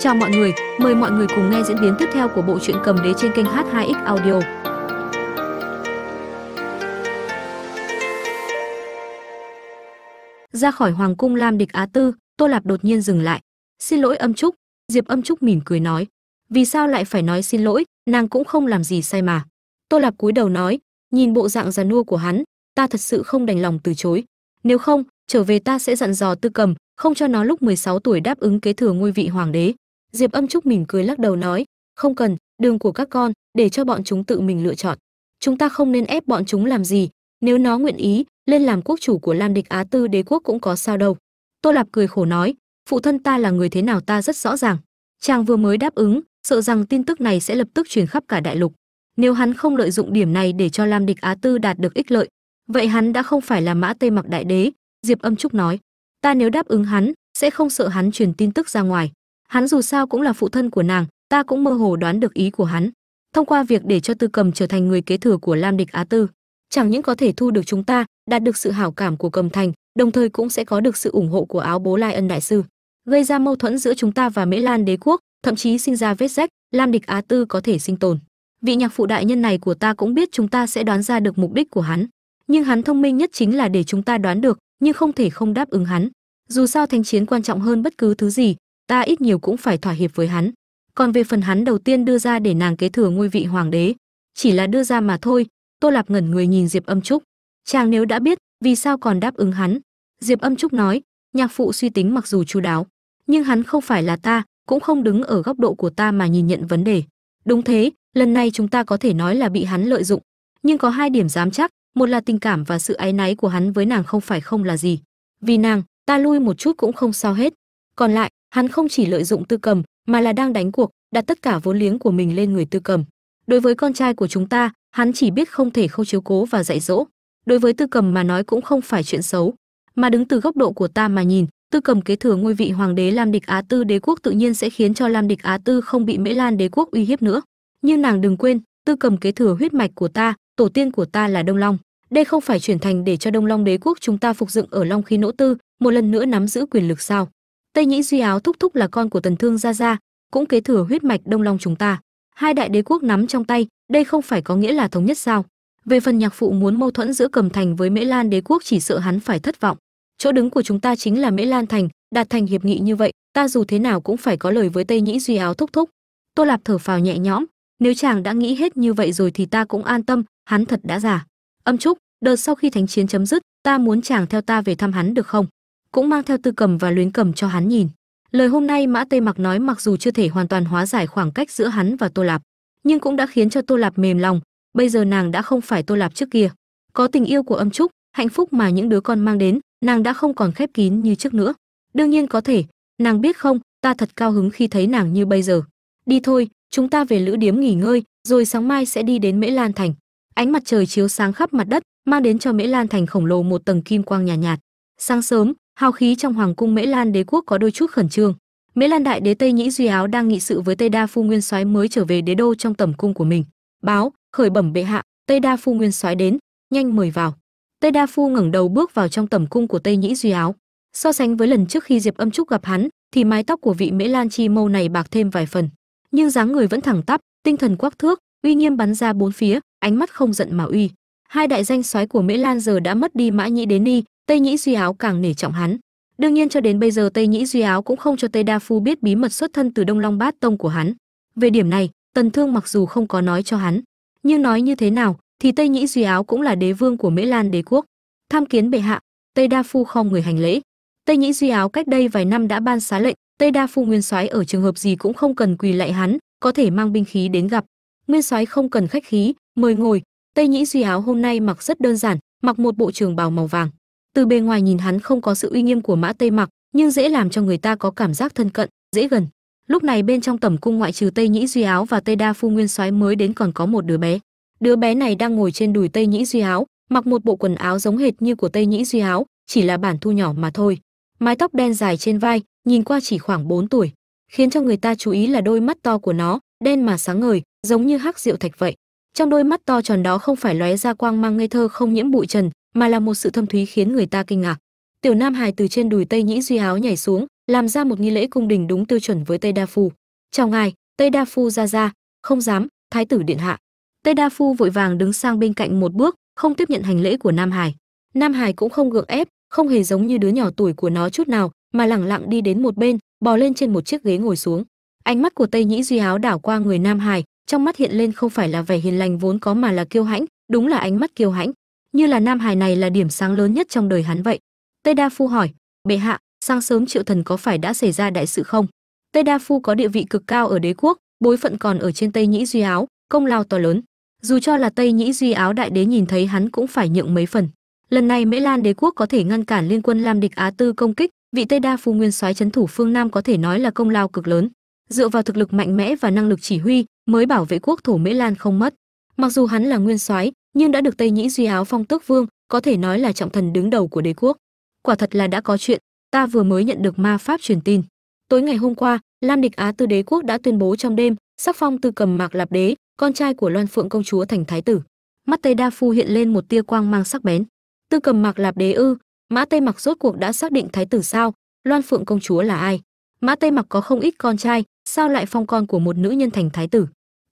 Chào mọi người, mời mọi người cùng nghe diễn biến tiếp theo của bộ truyện cầm đế trên kênh H2X Audio. Ra khỏi hoàng cung Lam Địch Á Tư, Tô Lạp đột nhiên dừng lại. "Xin lỗi Âm Trúc." Diệp Âm Trúc mỉm cười nói. "Vì sao lại phải nói xin lỗi, nàng cũng không làm gì sai mà." Tô Lạp cúi đầu nói, nhìn bộ dạng già nua của hắn, ta thật sự không đành lòng từ chối. Nếu không, trở về ta sẽ dặn dò Tư Cầm, không cho nó lúc 16 tuổi đáp ứng kế thừa ngôi vị hoàng đế. Diệp Âm Trúc mỉm cười lắc đầu nói, không cần, đường của các con, để cho bọn chúng tự mình lựa chọn. Chúng ta không nên ép bọn chúng làm gì, nếu nó nguyện ý, lên làm quốc chủ của Lam Địch Á Tư đế quốc cũng có sao đâu. Tô Lạp cười khổ nói, phụ thân ta là người thế nào ta rất rõ ràng. Chàng vừa mới đáp ứng, sợ rằng tin tức này sẽ lập tức truyền khắp cả đại lục. Nếu hắn không lợi dụng điểm này để cho Lam Địch Á Tư đạt được ích lợi, vậy hắn đã không phải là Mã Tây Mặc đại đế, Diệp Âm Trúc nói. Ta nếu đáp ứng hắn, sẽ không sợ hắn truyền tin tức ra ngoài. Hắn dù sao cũng là phụ thân của nàng, ta cũng mơ hồ đoán được ý của hắn. Thông qua việc để cho Tư Cầm trở thành người kế thừa của Lam Địch Á Tư, chẳng những có thể thu được chúng ta, đạt được sự hảo cảm của Cầm Thành, đồng thời cũng sẽ có được sự ủng hộ của Áo Bố Lai Ân đại sư, gây ra mâu thuẫn giữa chúng ta và Mễ Lan đế quốc, thậm chí sinh ra vết rách, Lam Địch Á Tư có thể sinh tồn. Vị nhạc phụ đại nhân này của ta cũng biết chúng ta sẽ đoán ra được mục đích của hắn, nhưng hắn thông minh nhất chính là để chúng ta đoán được, nhưng không thể không đáp ứng hắn. Dù sao thanh chiến quan trọng hơn bất cứ thứ gì, ta ít nhiều cũng phải thỏa hiệp với hắn. Còn về phần hắn đầu tiên đưa ra để nàng kế thừa ngôi vị hoàng đế, chỉ là đưa ra mà thôi. Tô Lạp ngẩn người nhìn Diệp Âm Trúc. Chàng nếu đã biết, vì sao còn đáp ứng hắn? Diệp Âm Trúc nói, nhạc phụ suy tính mặc dù chu đáo, nhưng hắn không phải là ta, cũng không đứng ở góc độ của ta mà nhìn nhận vấn đề. Đúng thế, lần này chúng ta có thể nói là bị hắn lợi dụng, nhưng có hai điểm dám chắc, một là tình cảm và sự áy náy của hắn với nàng không phải không là gì. Vì nàng, ta lui một chút cũng không sao hết. Còn lại, hắn không chỉ lợi dụng Tư Cầm, mà là đang đánh cuộc, đặt tất cả vốn liếng của mình lên người Tư Cầm. Đối với con trai của chúng ta, hắn chỉ biết không thể không chiếu cố và dạy dỗ. Đối với Tư Cầm mà nói cũng không phải chuyện xấu, mà đứng từ góc độ của ta mà nhìn, Tư Cầm kế thừa ngôi vị hoàng đế Lam Địch Á Tư đế quốc tự nhiên sẽ khiến cho Lam Địch Á Tư không bị Mễ Lan đế quốc uy hiếp nữa. Nhưng nàng đừng quên, Tư Cầm kế thừa huyết mạch của ta, tổ tiên của ta là Đông Long. Đây không phải chuyển thành để cho Đông Long đế quốc chúng ta phục dựng ở Long khí nỗ tư, một lần nữa nắm giữ quyền lực sao? Tây Nhĩ Duy Áo thúc thúc là con của Tần Thương gia gia, cũng kế thừa huyết mạch Đông Long chúng ta. Hai đại đế quốc nắm trong tay, đây không phải có nghĩa là thống nhất sao? Về phần nhạc phụ muốn mâu thuẫn giữa Cầm Thành với Mễ Lan đế quốc chỉ sợ hắn phải thất vọng. Chỗ đứng của chúng ta chính là Mễ Lan thành, đạt thành hiệp nghị như vậy, ta dù thế nào cũng phải có lời với Tây Nhĩ Duy Áo thúc thúc. Tô Lạp thở phào nhẹ nhõm, nếu chàng đã nghĩ hết như vậy rồi thì ta cũng an tâm, hắn thật đã giả. Âm Trúc, đợt sau khi thánh chiến chấm dứt, ta muốn chàng theo ta về thăm hắn được không? Cũng mang theo tư cầm và luyến cầm cho hắn nhìn. Lời hôm nay Mã Tây Mặc nói mặc dù chưa thể hoàn toàn hóa giải khoảng cách giữa hắn và Tô Lạp, nhưng cũng đã khiến cho Tô Lạp mềm lòng, bây giờ nàng đã không phải Tô Lạp trước kia. Có tình yêu của Âm Trúc, hạnh phúc mà những đứa con mang đến, nàng đã không còn khép kín như trước nữa. Đương nhiên có thể, nàng biết không, ta thật cao hứng khi thấy nàng như bây giờ. Đi thôi, chúng ta về lữ điếm nghỉ ngơi, rồi sáng mai sẽ đi đến Mễ Lan thành. Ánh mặt trời chiếu sáng khắp mặt đất, mang đến cho Mễ Lan thành khổng lồ một tầng kim quang nhà nhạt, nhạt. Sáng sớm, hào khí trong hoàng cung Mễ Lan đế quốc có đôi chút khẩn trương. Mễ Lan đại đế Tây Nhĩ Duy Áo đang nghị sự với Tây Đa phu nguyên soái mới trở về đế đô trong tầm cung của mình. Báo, khởi bẩm bệ hạ, Tây Đa phu nguyên soái đến, nhanh mời vào. Tây Đa phu ngẩng đầu bước vào trong tầm cung của Tây Nhĩ Duy Áo. So sánh với lần trước khi Diệp Âm Trúc gặp hắn, thì mái tóc của vị Mễ Lan chi mâu này bạc thêm vài phần, nhưng dáng người vẫn thẳng tắp, tinh thần quắc thước, uy nghiêm bắn ra bốn phía, ánh mắt không giận mà uy. Hai đại danh soái của Mễ Lan giờ đã mất đi Mã Nhĩ đến Ni, Tây Nhĩ Duy Áo càng nể trọng hắn. Đương nhiên cho đến bây giờ Tây Nhĩ Duy Áo cũng không cho Tây Đa Phu biết bí mật xuất thân từ Đông Long Bát Tông của hắn. Về điểm này, Tần Thương mặc dù không có nói cho hắn, nhưng nói như thế nào thì Tây Nhĩ Duy Áo cũng là đế vương của Mễ Lan đế quốc. Tham kiến bệ hạ, Tây Đa Phu không người hành lễ. Tây Nhĩ Duy Áo cách đây vài năm đã ban xá lệnh, Tây Đa Phu nguyên soái ở trường hợp gì cũng không cần quỳ lạy hắn, có thể mang binh khí đến gặp. Nguyên soái không cần khách khí, mời ngồi. Tây Nhĩ Duy Áo hôm nay mặc rất đơn giản, mặc một bộ trường bào màu vàng. Từ bề ngoài nhìn hắn không có sự uy nghiêm của Mã Tây Mặc, nhưng dễ làm cho người ta có cảm giác thân cận, dễ gần. Lúc này bên trong tẩm cung ngoại trừ Tây Nhĩ Duy Áo và Tây Đa Phu Nguyên Soái mới đến còn có một đứa bé. Đứa bé này đang ngồi trên đùi Tây Nhĩ Duy Áo, mặc một bộ quần áo giống hệt như của Tây Nhĩ Duy Áo, chỉ là bản thu nhỏ mà thôi. Mái tóc đen dài trên vai, nhìn qua chỉ khoảng 4 tuổi, khiến cho người ta chú ý là đôi mắt to của nó, đen mà sáng ngời, giống như hắc diệu thạch vậy. Trong đôi mắt to tròn đó không phải lóe ra quang mang ngây thơ không nhiễm bụi trần, mà là một sự thâm thúy khiến người ta kinh ngạc. Tiểu Nam Hải từ trên đùi Tây Nhĩ Duy áo nhảy xuống, làm ra một nghi lễ cung đình đúng tiêu chuẩn với tây đa phu. Chào ngài tây đa phu ra ra không dám thái tử điện hạ. Tây đa phu vội vàng đứng sang bên cạnh một bước không tiếp nhận hành lễ của nam hải. Nam hải cũng không gượng ép không hề giống như đứa nhỏ tuổi của nó chút nào mà lẳng lặng đi đến một bên bò lên trên một chiếc ghế ngồi xuống. Ánh mắt của tây nhĩ duy áo đảo qua người nam hải trong mắt hiện lên không phải là vẻ hiền lành vốn có mà là kiêu hãnh đúng là ánh mắt kiêu hãnh như là nam hải này là điểm sáng lớn nhất trong đời hắn vậy. Tây đa phu hỏi, bệ hạ, sáng sớm triệu thần có phải đã xảy ra đại sự không? Tây đa phu có địa vị cực cao ở đế quốc, bối phận còn ở trên tây nhĩ duy áo, công lao to lớn. Dù cho là tây nhĩ duy áo đại đế nhìn thấy hắn cũng phải nhượng mấy phần. Lần này mễ lan đế quốc có thể ngăn cản liên quân lam địch á tư công kích, vị tây đa phu nguyên soái chấn thủ phương nam có thể nói là công lao cực lớn. Dựa vào thực lực mạnh mẽ và năng lực chỉ huy, mới bảo vệ quốc thổ mễ lan không mất. Mặc dù hắn là nguyên soái nhưng đã được tây nhĩ duy áo phong tước vương có thể nói là trọng thần đứng đầu của đế quốc. Quả thật là đã có chuyện, ta vừa mới nhận được ma pháp truyền tin. Tối ngày hôm qua lam địch á tư đế quốc đã tuyên bố trong đêm, sắc phong tư cầm mạc lạp đế, con trai của loan phượng công chúa thành thái tử. Mắt tây đa phu hiện lên một tia quang mang sắc bén. Tư cầm mạc lạp đế ư, mã tây mặc rốt cuộc đã xác định thái tử sao? Loan phượng công chúa là ai? Mã tây mặc có không ít con trai, sao lại phong con của một nữ nhân thành thái tử?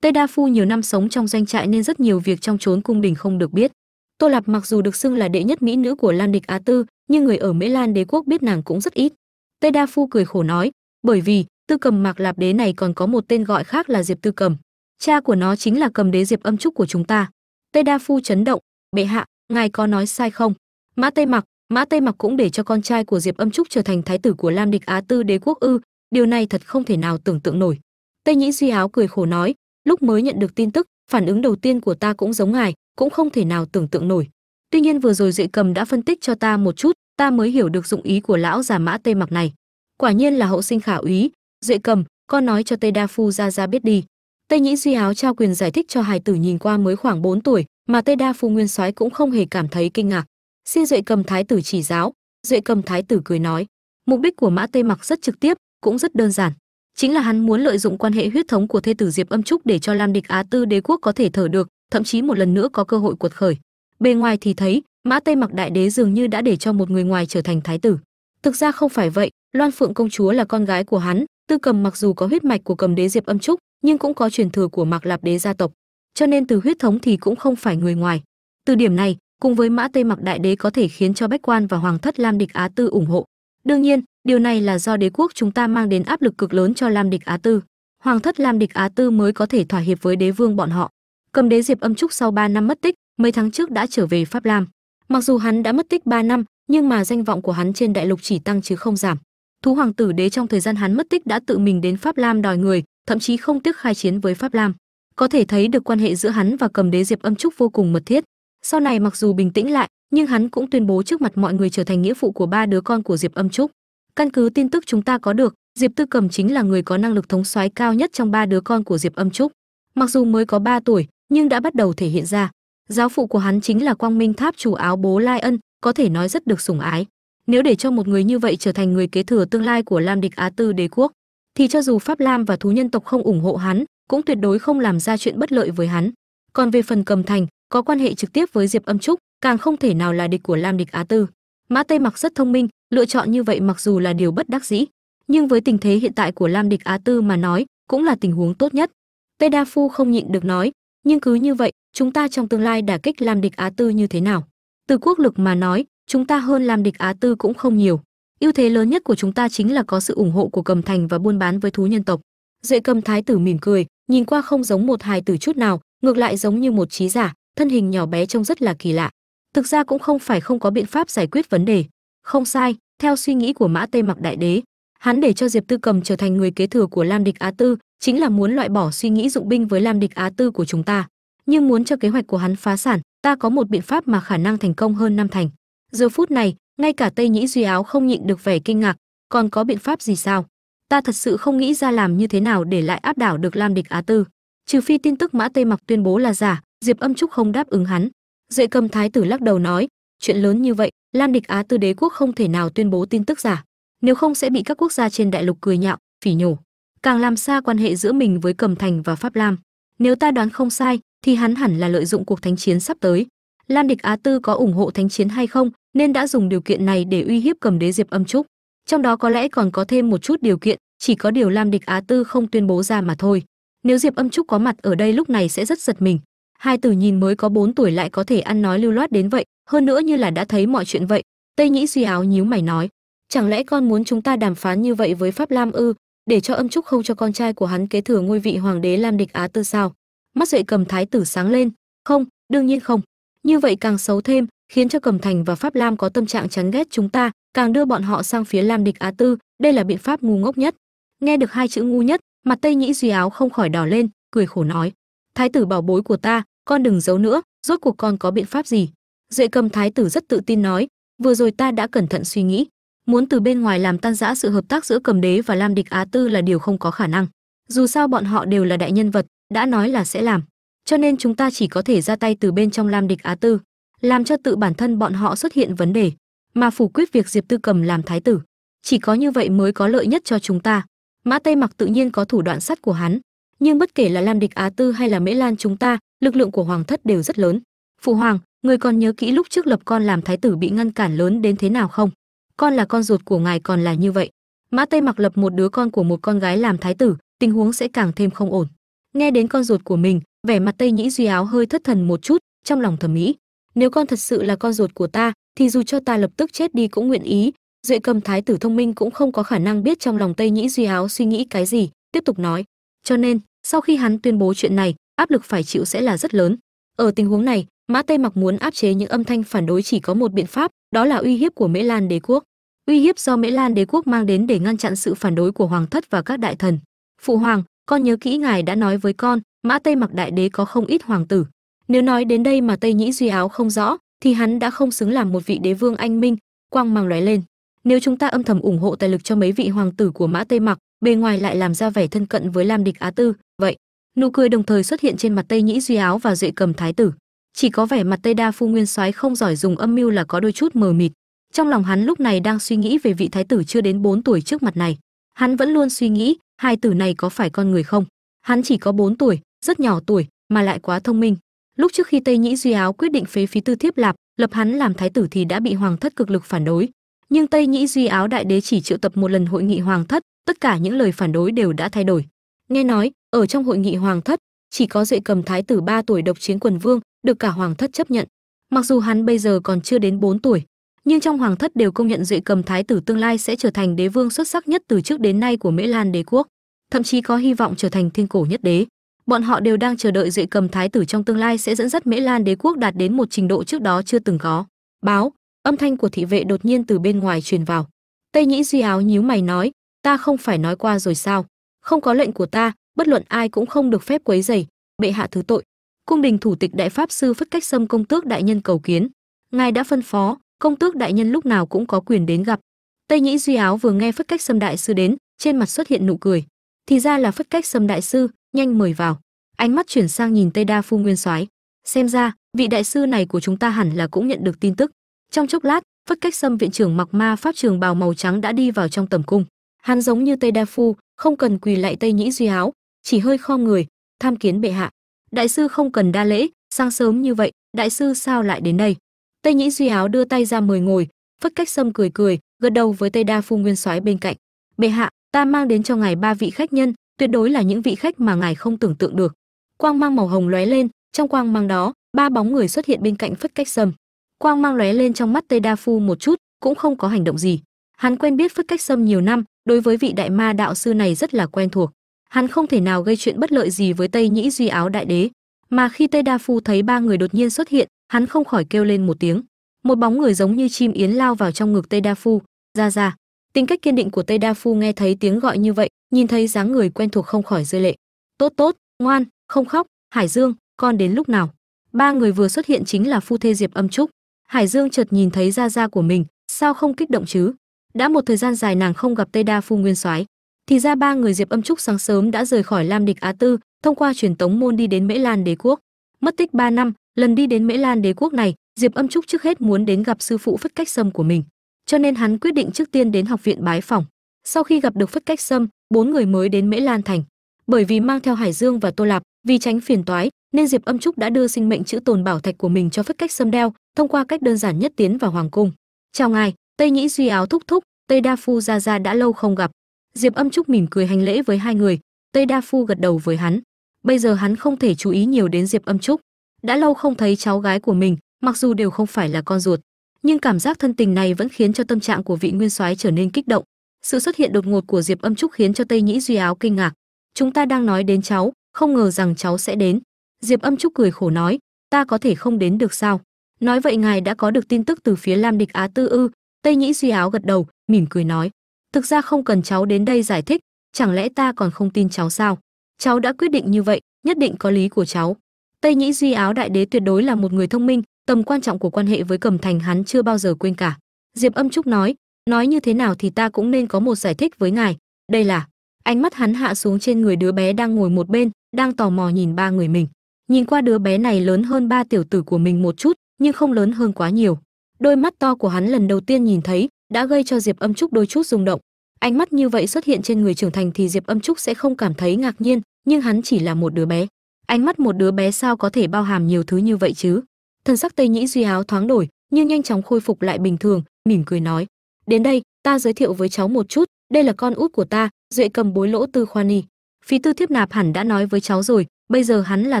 Tây đa phu nhiều năm sống trong doanh trại nên rất nhiều việc trong chốn cung đình không được biết. Tô lạp mặc dù được xưng là đệ nhất mỹ nữ của lan địch á tư, nhưng người ở mễ lan đế quốc biết nàng cũng rất ít. Tây đa phu cười khổ nói, bởi vì, tư cầm mạc lạp đế này còn có một tên gọi khác là diệp tư cầm. Cha của nó chính là cầm đế diệp âm trúc của chúng ta. Tây đa phu chấn động, bệ hạ, ngài có nói sai không? Mã tây mặc, mã tây mặc cũng để cho con trai của diệp âm trúc trở thành thái tử của lam địch á tư đế quốc ư, điều này thật không thể nào tưởng tượng nổi. Tây nhĩ duy áo cười khổ nói lúc mới nhận được tin tức, phản ứng đầu tiên của ta cũng giống ngài, cũng không thể nào tưởng tượng nổi. Tuy nhiên vừa rồi duệ cầm đã phân tích cho ta một chút, ta mới hiểu được dụng ý của lão già mã tây mặc này. Quả nhiên là hậu sinh khả úy. Duệ cầm, con nói cho tây đa phu ra ra biết đi. Tây nhĩ duy áo trao quyền giải thích cho hài tử nhìn qua mới khoảng 4 tuổi, mà tây đa phu nguyên soái cũng không hề cảm thấy kinh ngạc. Xin duệ cầm thái tử chỉ giáo. Duệ cầm thái tử cười nói, mục đích của mã tây mặc rất trực tiếp, cũng rất đơn giản chính là hắn muốn lợi dụng quan hệ huyết thống của thê tử diệp âm trúc để cho lam địch á tư đế quốc có thể thở được, thậm chí một lần nữa có cơ hội cuột khởi. Bề ngoài thì thấy, mã tây mặc đại đế dường như đã để cho một người ngoài trở thành thái tử. Thực ra không phải vậy, loan phượng công chúa là con gái của hắn, tư cầm mặc dù có huyết mạch của cầm đế diệp âm trúc, nhưng cũng có truyền thừa của mạc lạp đế gia tộc. Cho nên từ huyết thống thì cũng không phải người ngoài. Từ điểm này, cùng với mã tây mặc đại đế có thể khiến cho bách quan và hoàng thất lam địch á tư ủng hộ. Đương nhiên điều này là do đế quốc chúng ta mang đến áp lực cực lớn cho lam địch á tư. Hoàng thất lam địch á tư mới có thể thỏa hiệp với đế vương bọn họ. Cầm đế diệp âm trúc sau 3 năm mất tích, mấy tháng trước đã trở về pháp lam. Mặc dù hắn đã mất tích 3 năm, nhưng mà danh vọng của hắn trên đại lục chỉ tăng chứ không giảm. Thú hoàng tử đế trong thời gian hắn mất tích đã tự mình đến pháp lam đòi người, thậm chí không tiếc khai chiến với pháp lam. Có thể thấy được quan hệ giữa hắn và cầm đế diệp âm trúc vô cùng mật thiết. Sau này mặc dù bình tĩnh lại, nhưng hắn cũng tuyên bố trước mặt mọi người trở thành nghĩa phụ của ba đứa con của diệp âm trúc căn cứ tin tức chúng ta có được, diệp tư cầm chính là người có năng lực thống soái cao nhất trong ba đứa con của diệp âm trúc. Mặc dù mới có 3 tuổi, nhưng đã bắt đầu thể hiện ra. Giáo phụ của hắn chính là quang minh tháp chủ áo bố lai ân, có thể nói rất được sủng ái. Nếu để cho một người như vậy trở thành người kế thừa tương lai của lam địch á tư đế quốc, thì cho dù pháp lam và thú nhân tộc không ủng hộ hắn, cũng tuyệt đối không làm ra chuyện bất lợi với hắn. Còn về phần cầm thành, có quan hệ trực tiếp với diệp âm trúc, càng không thể nào là địch của lam địch á tư. Mã tây mặc rất thông minh lựa chọn như vậy mặc dù là điều bất đắc dĩ, nhưng với tình thế hiện tại của lam địch á tư mà nói cũng là tình huống tốt nhất. Tê đa phu không nhịn được nói, nhưng cứ như vậy, chúng ta trong tương lai đả kích lam địch á tư như thế nào? Từ quốc lực mà nói, chúng ta hơn lam địch á tư cũng không nhiều. Ưu thế lớn nhất của chúng ta chính là có sự ủng hộ của cầm thành và buôn bán với thú nhân tộc. Duệ cầm thái tử mỉm cười, nhìn qua không giống một hài tử chút nào, ngược lại giống như một trí giả, thân hình nhỏ bé trông rất là kỳ lạ. Thực ra cũng không phải không có biện pháp giải quyết vấn đề không sai, theo suy nghĩ của mã tây mặc đại đế, hắn để cho diệp tư cầm trở thành người kế thừa của lam địch á tư chính là muốn loại bỏ suy nghĩ dụng binh với lam địch á tư của chúng ta. Nhưng muốn cho kế hoạch của hắn phá sản, ta có một biện pháp mà khả năng thành công hơn năm thành. Giờ phút này, ngay cả tây nhĩ duy áo không nhịn được vẻ kinh ngạc, còn có biện pháp gì sao? Ta thật sự không nghĩ ra làm như thế nào để lại áp đảo được lam địch á tư. Trừ phi tin tức mã tây mặc tuyên bố là giả, diệp âm trúc không đáp ứng hắn. Duệ cầm thái tử lắc đầu nói chuyện lớn như vậy lam địch á tư đế quốc không thể nào tuyên bố tin tức giả. Nếu không sẽ bị các quốc gia trên đại lục cười nhạo, phỉ nhổ. Càng làm xa quan hệ giữa mình với cầm thành và pháp lam. Nếu ta đoán không sai, thì hắn hẳn là lợi dụng cuộc thánh chiến sắp tới. Lam địch á tư có ủng hộ thánh chiến hay không, nên đã dùng điều kiện này để uy hiếp cầm đế diệp âm trúc. Trong đó có lẽ còn có thêm một chút điều kiện, chỉ có điều lam địch á tư không tuyên bố ra mà thôi. Nếu diệp âm trúc có mặt ở đây lúc này sẽ rất giật mình hai tử nhìn mới có 4 tuổi lại có thể ăn nói lưu loát đến vậy, hơn nữa như là đã thấy mọi chuyện vậy. Tây nhĩ suy áo nhíu mày nói, chẳng lẽ con muốn chúng ta đàm phán như vậy với pháp lam ư? Để cho âm trúc không cho con trai của hắn kế thừa ngôi vị hoàng đế lam địch á tư sao? Mắt dậy cầm thái tử sáng lên, không, đương nhiên không. Như vậy càng xấu thêm, khiến cho cầm thành và pháp lam có tâm trạng chán ghét chúng ta, càng đưa bọn họ sang phía lam địch á tư. Đây là biện pháp ngu ngốc nhất. Nghe được hai chữ ngu nhất, mặt tây nhĩ duy áo không khỏi đỏ lên, cười khổ nói, thái tử bảo bối của ta con đừng giấu nữa, rốt cuộc con có biện pháp gì? Duệ cầm thái tử rất tự tin nói, vừa rồi ta đã cẩn thận suy nghĩ, muốn từ bên ngoài làm tan rã sự hợp tác giữa cầm đế và lam địch á tư là điều không có khả năng. Dù sao bọn họ đều là đại nhân vật, đã nói là sẽ làm. Cho nên chúng ta chỉ có thể ra tay từ bên trong lam địch á tư, làm cho tự bản thân bọn họ xuất hiện vấn đề, mà phủ quyết việc diệp tư cầm làm thái tử. Chỉ có như vậy mới có lợi nhất cho chúng ta. Mã tây mặc tự nhiên có thủ đoạn sắt của hắn nhưng bất kể là lam địch á tư hay là mễ lan chúng ta, lực lượng của hoàng thất đều rất lớn. Phụ hoàng, người còn nhớ kỹ lúc trước lập con làm thái tử bị ngăn cản lớn đến thế nào không? Con là con ruột của ngài còn là như vậy. Mã tây mặc lập một đứa con của một con gái làm thái tử, tình huống sẽ càng thêm không ổn. Nghe đến con ruột của mình, vẻ mặt tây nhĩ duy áo hơi thất thần một chút, trong lòng thẩm mỹ nếu con thật sự là con ruột của ta, thì dù cho ta lập tức chết đi cũng nguyện ý. Duệ cầm thái tử thông minh cũng không có khả năng biết trong lòng tây nhĩ duy áo suy nghĩ cái gì, tiếp tục nói. Cho nên sau khi hắn tuyên bố chuyện này, áp lực phải chịu sẽ là rất lớn. Ở tình huống này mã tây mặc muốn áp chế những âm thanh phản đối chỉ có một biện pháp, đó là uy hiếp của mễ lan đế quốc. Uy hiếp do mễ lan đế quốc mang đến để ngăn chặn sự phản đối của hoàng thất và các đại thần. Phụ hoàng, con nhớ kỹ ngài đã nói với con mã tây mặc đại đế có không ít hoàng tử. Nếu nói đến đây mà tây nhĩ duy áo không rõ, thì hắn đã không xứng làm một vị đế vương anh minh, quang mang lóe lên. Nếu chúng ta âm thầm ủng hộ tài lực cho mấy vị hoàng tử của mã tây mặc bề ngoài lại làm ra vẻ thân cận với lam địch á tư, vậy, nụ cười đồng thời xuất hiện trên mặt tây nhĩ duy áo và duệ cầm thái tử. Chỉ có vẻ mặt tây đa phu nguyên soái không giỏi dùng âm mưu là có đôi chút mờ mịt. Trong lòng hắn lúc này đang suy nghĩ về vị thái tử chưa đến 4 tuổi trước mặt này, hắn vẫn luôn suy nghĩ, hai tử này có phải con người không? Hắn chỉ có 4 tuổi, rất nhỏ tuổi, mà lại quá thông minh. Lúc trước khi tây nhĩ duy áo quyết định phế phí tư thiếp lạp, lập hắn làm thái tử thì đã bị hoàng thất cực lực phản đối. Nhưng tây nhĩ duy áo đại đế chỉ triệu tập một lần hội nghị hoàng thất tất cả những lời phản đối đều đã thay đổi. Nghe nói, ở trong hội nghị hoàng thất, chỉ có duệ cầm thái tử 3 tuổi độc chiến quần vương được cả hoàng thất chấp nhận. Mặc dù hắn bây giờ còn chưa đến 4 tuổi, nhưng trong hoàng thất đều công nhận duệ cầm thái tử tương lai sẽ trở thành đế vương xuất sắc nhất từ trước đến nay của mễ lan đế quốc, thậm chí có hy vọng trở thành thiên cổ nhất đế. Bọn họ đều đang chờ đợi duệ cầm thái tử trong tương lai sẽ dẫn dắt mễ lan đế quốc đạt đến một trình độ trước đó chưa từng có. Báo, âm thanh của thị vệ đột nhiên từ bên ngoài truyền vào. Tây nhĩ duy áo nhíu mày nói ta không phải nói qua rồi sao? Không có lệnh của ta, bất luận ai cũng không được phép quấy rầy. Bệ hạ thứ tội. Cung đình thủ tịch đại pháp sư phất cách xâm công tước đại nhân cầu kiến. Ngài đã phân phó, công tước đại nhân lúc nào cũng có quyền đến gặp. Tây nhĩ duy áo vừa nghe phất cách xâm đại sư đến, trên mặt xuất hiện nụ cười. Thì ra là phất cách xâm đại sư, nhanh mời vào. Ánh mắt chuyển sang nhìn tây đa phu nguyên soái. Xem ra, vị đại sư này của chúng ta hẳn là cũng nhận được tin tức. Trong chốc lát, phất cách xâm viện trưởng mặc ma pháp trường bào màu trắng đã đi vào trong tầm cung hắn giống như tây đa phu, không cần quỳ lại tây nhĩ duy áo chỉ hơi kho người, tham kiến bệ hạ. Đại sư không cần đa lễ, sáng sớm như vậy, đại sư sao lại đến đây? Tây nhĩ duy áo đưa tay ra mời ngồi, phất cách sâm cười cười, gật đầu với tây đa phu nguyên soái bên cạnh. Bệ hạ, ta mang đến cho ngài ba vị khách nhân, tuyệt đối là những vị khách mà ngài không tưởng tượng được. Quang mang màu hồng lóe lên, trong quang mang đó, ba bóng người xuất hiện bên cạnh phất cách sâm. Quang mang lóe lên trong mắt tây đa phu một chút, cũng không có hành động gì hắn quen biết phất cách sâm nhiều năm, đối với vị đại ma đạo sư này rất là quen thuộc. Hắn không thể nào gây chuyện bất lợi gì với tây nhĩ duy áo đại đế. Mà khi tây đa phu thấy ba người đột nhiên xuất hiện, hắn không khỏi kêu lên một tiếng. Một bóng người giống như chim yến lao vào trong ngực tây đa phu. Ra ra, tính cách kiên định của tây đa phu nghe thấy tiếng gọi như vậy, nhìn thấy dáng người quen thuộc không khỏi rơi lệ. Tốt tốt, ngoan, không khóc, hải dương, con đến lúc nào? Ba người vừa xuất hiện chính là phu thê diệp âm trúc. Hải dương chợt nhìn thấy ra ra của mình, sao không kích động chứ? Đã một thời gian dài nàng không gặp tây đa phu nguyên soái, thì ra ba người diệp âm trúc sáng sớm đã rời khỏi lam địch á tư, thông qua truyền tống môn đi đến mễ lan đế quốc. Mất tích 3 năm, lần đi đến mễ lan đế quốc này, diệp âm trúc trước hết muốn đến gặp sư phụ phất cách sâm của mình, cho nên hắn quyết định trước tiên đến học viện bái phỏng sau khi gặp được phất cách sâm, bốn người mới đến mễ lan thành. Bởi vì mang theo hải dương và tô lạp, vì tránh phiền toái, nên diệp âm trúc đã đưa sinh mệnh chữ tồn bảo thạch của mình cho phất cách sâm đeo, thông qua cách đơn giản nhất tiến vào hoàng cung. Chào ngài tây nhĩ duy áo thúc thúc, tây đa phu ra ra đã lâu không gặp. Diệp âm trúc mỉm cười hành lễ với hai người, tây đa phu gật đầu với hắn. Bây giờ hắn không thể chú ý nhiều đến diệp âm trúc. Đã lâu không thấy cháu gái của mình, mặc dù đều không phải là con ruột, nhưng cảm giác thân tình này vẫn khiến cho tâm trạng của vị nguyên soái trở nên kích động. Sự xuất hiện đột ngột của diệp âm trúc khiến cho tây nhĩ duy áo kinh ngạc. Chúng ta đang nói đến cháu, không ngờ rằng cháu sẽ đến. Diệp âm trúc cười khổ nói, ta có thể không đến được sao? Nói vậy ngài đã có được tin tức từ phía lam địch á tư ư tây nhĩ duy áo gật đầu, mỉm cười nói, thực ra không cần cháu đến đây giải thích, chẳng lẽ ta còn không tin cháu sao? Cháu đã quyết định như vậy, nhất định có lý của cháu. Tây nhĩ duy áo đại đế tuyệt đối là một người thông minh, tầm quan trọng của quan hệ với cầm thành hắn chưa bao giờ quên cả. Diệp âm trúc nói nói như thế nào thì ta cũng nên có một giải thích với ngài. Đây là, ánh mắt hắn hạ xuống trên người đứa bé đang ngồi một bên, đang tò mò nhìn ba người mình. Nhìn qua đứa bé này lớn hơn ba tiểu tử của mình một chút, nhưng không lớn hơn quá nhiều đôi mắt to của hắn lần đầu tiên nhìn thấy, đã gây cho diệp âm trúc đôi chút rung động. Ánh mắt như vậy xuất hiện trên người trưởng thành thì diệp âm trúc sẽ không cảm thấy ngạc nhiên, nhưng hắn chỉ là một đứa bé. Ánh mắt một đứa bé sao có thể bao hàm nhiều thứ như vậy chứ? Thần sắc tây nhĩ duy áo thoáng đổi, nhưng nhanh chóng khôi phục lại bình thường, mỉm cười nói, đến đây, ta giới thiệu với cháu một chút, đây là con út của ta, duệ cầm bối lỗ tư khoa ni. Phí tư thiếp nạp hẳn đã nói với cháu rồi, bây giờ hắn là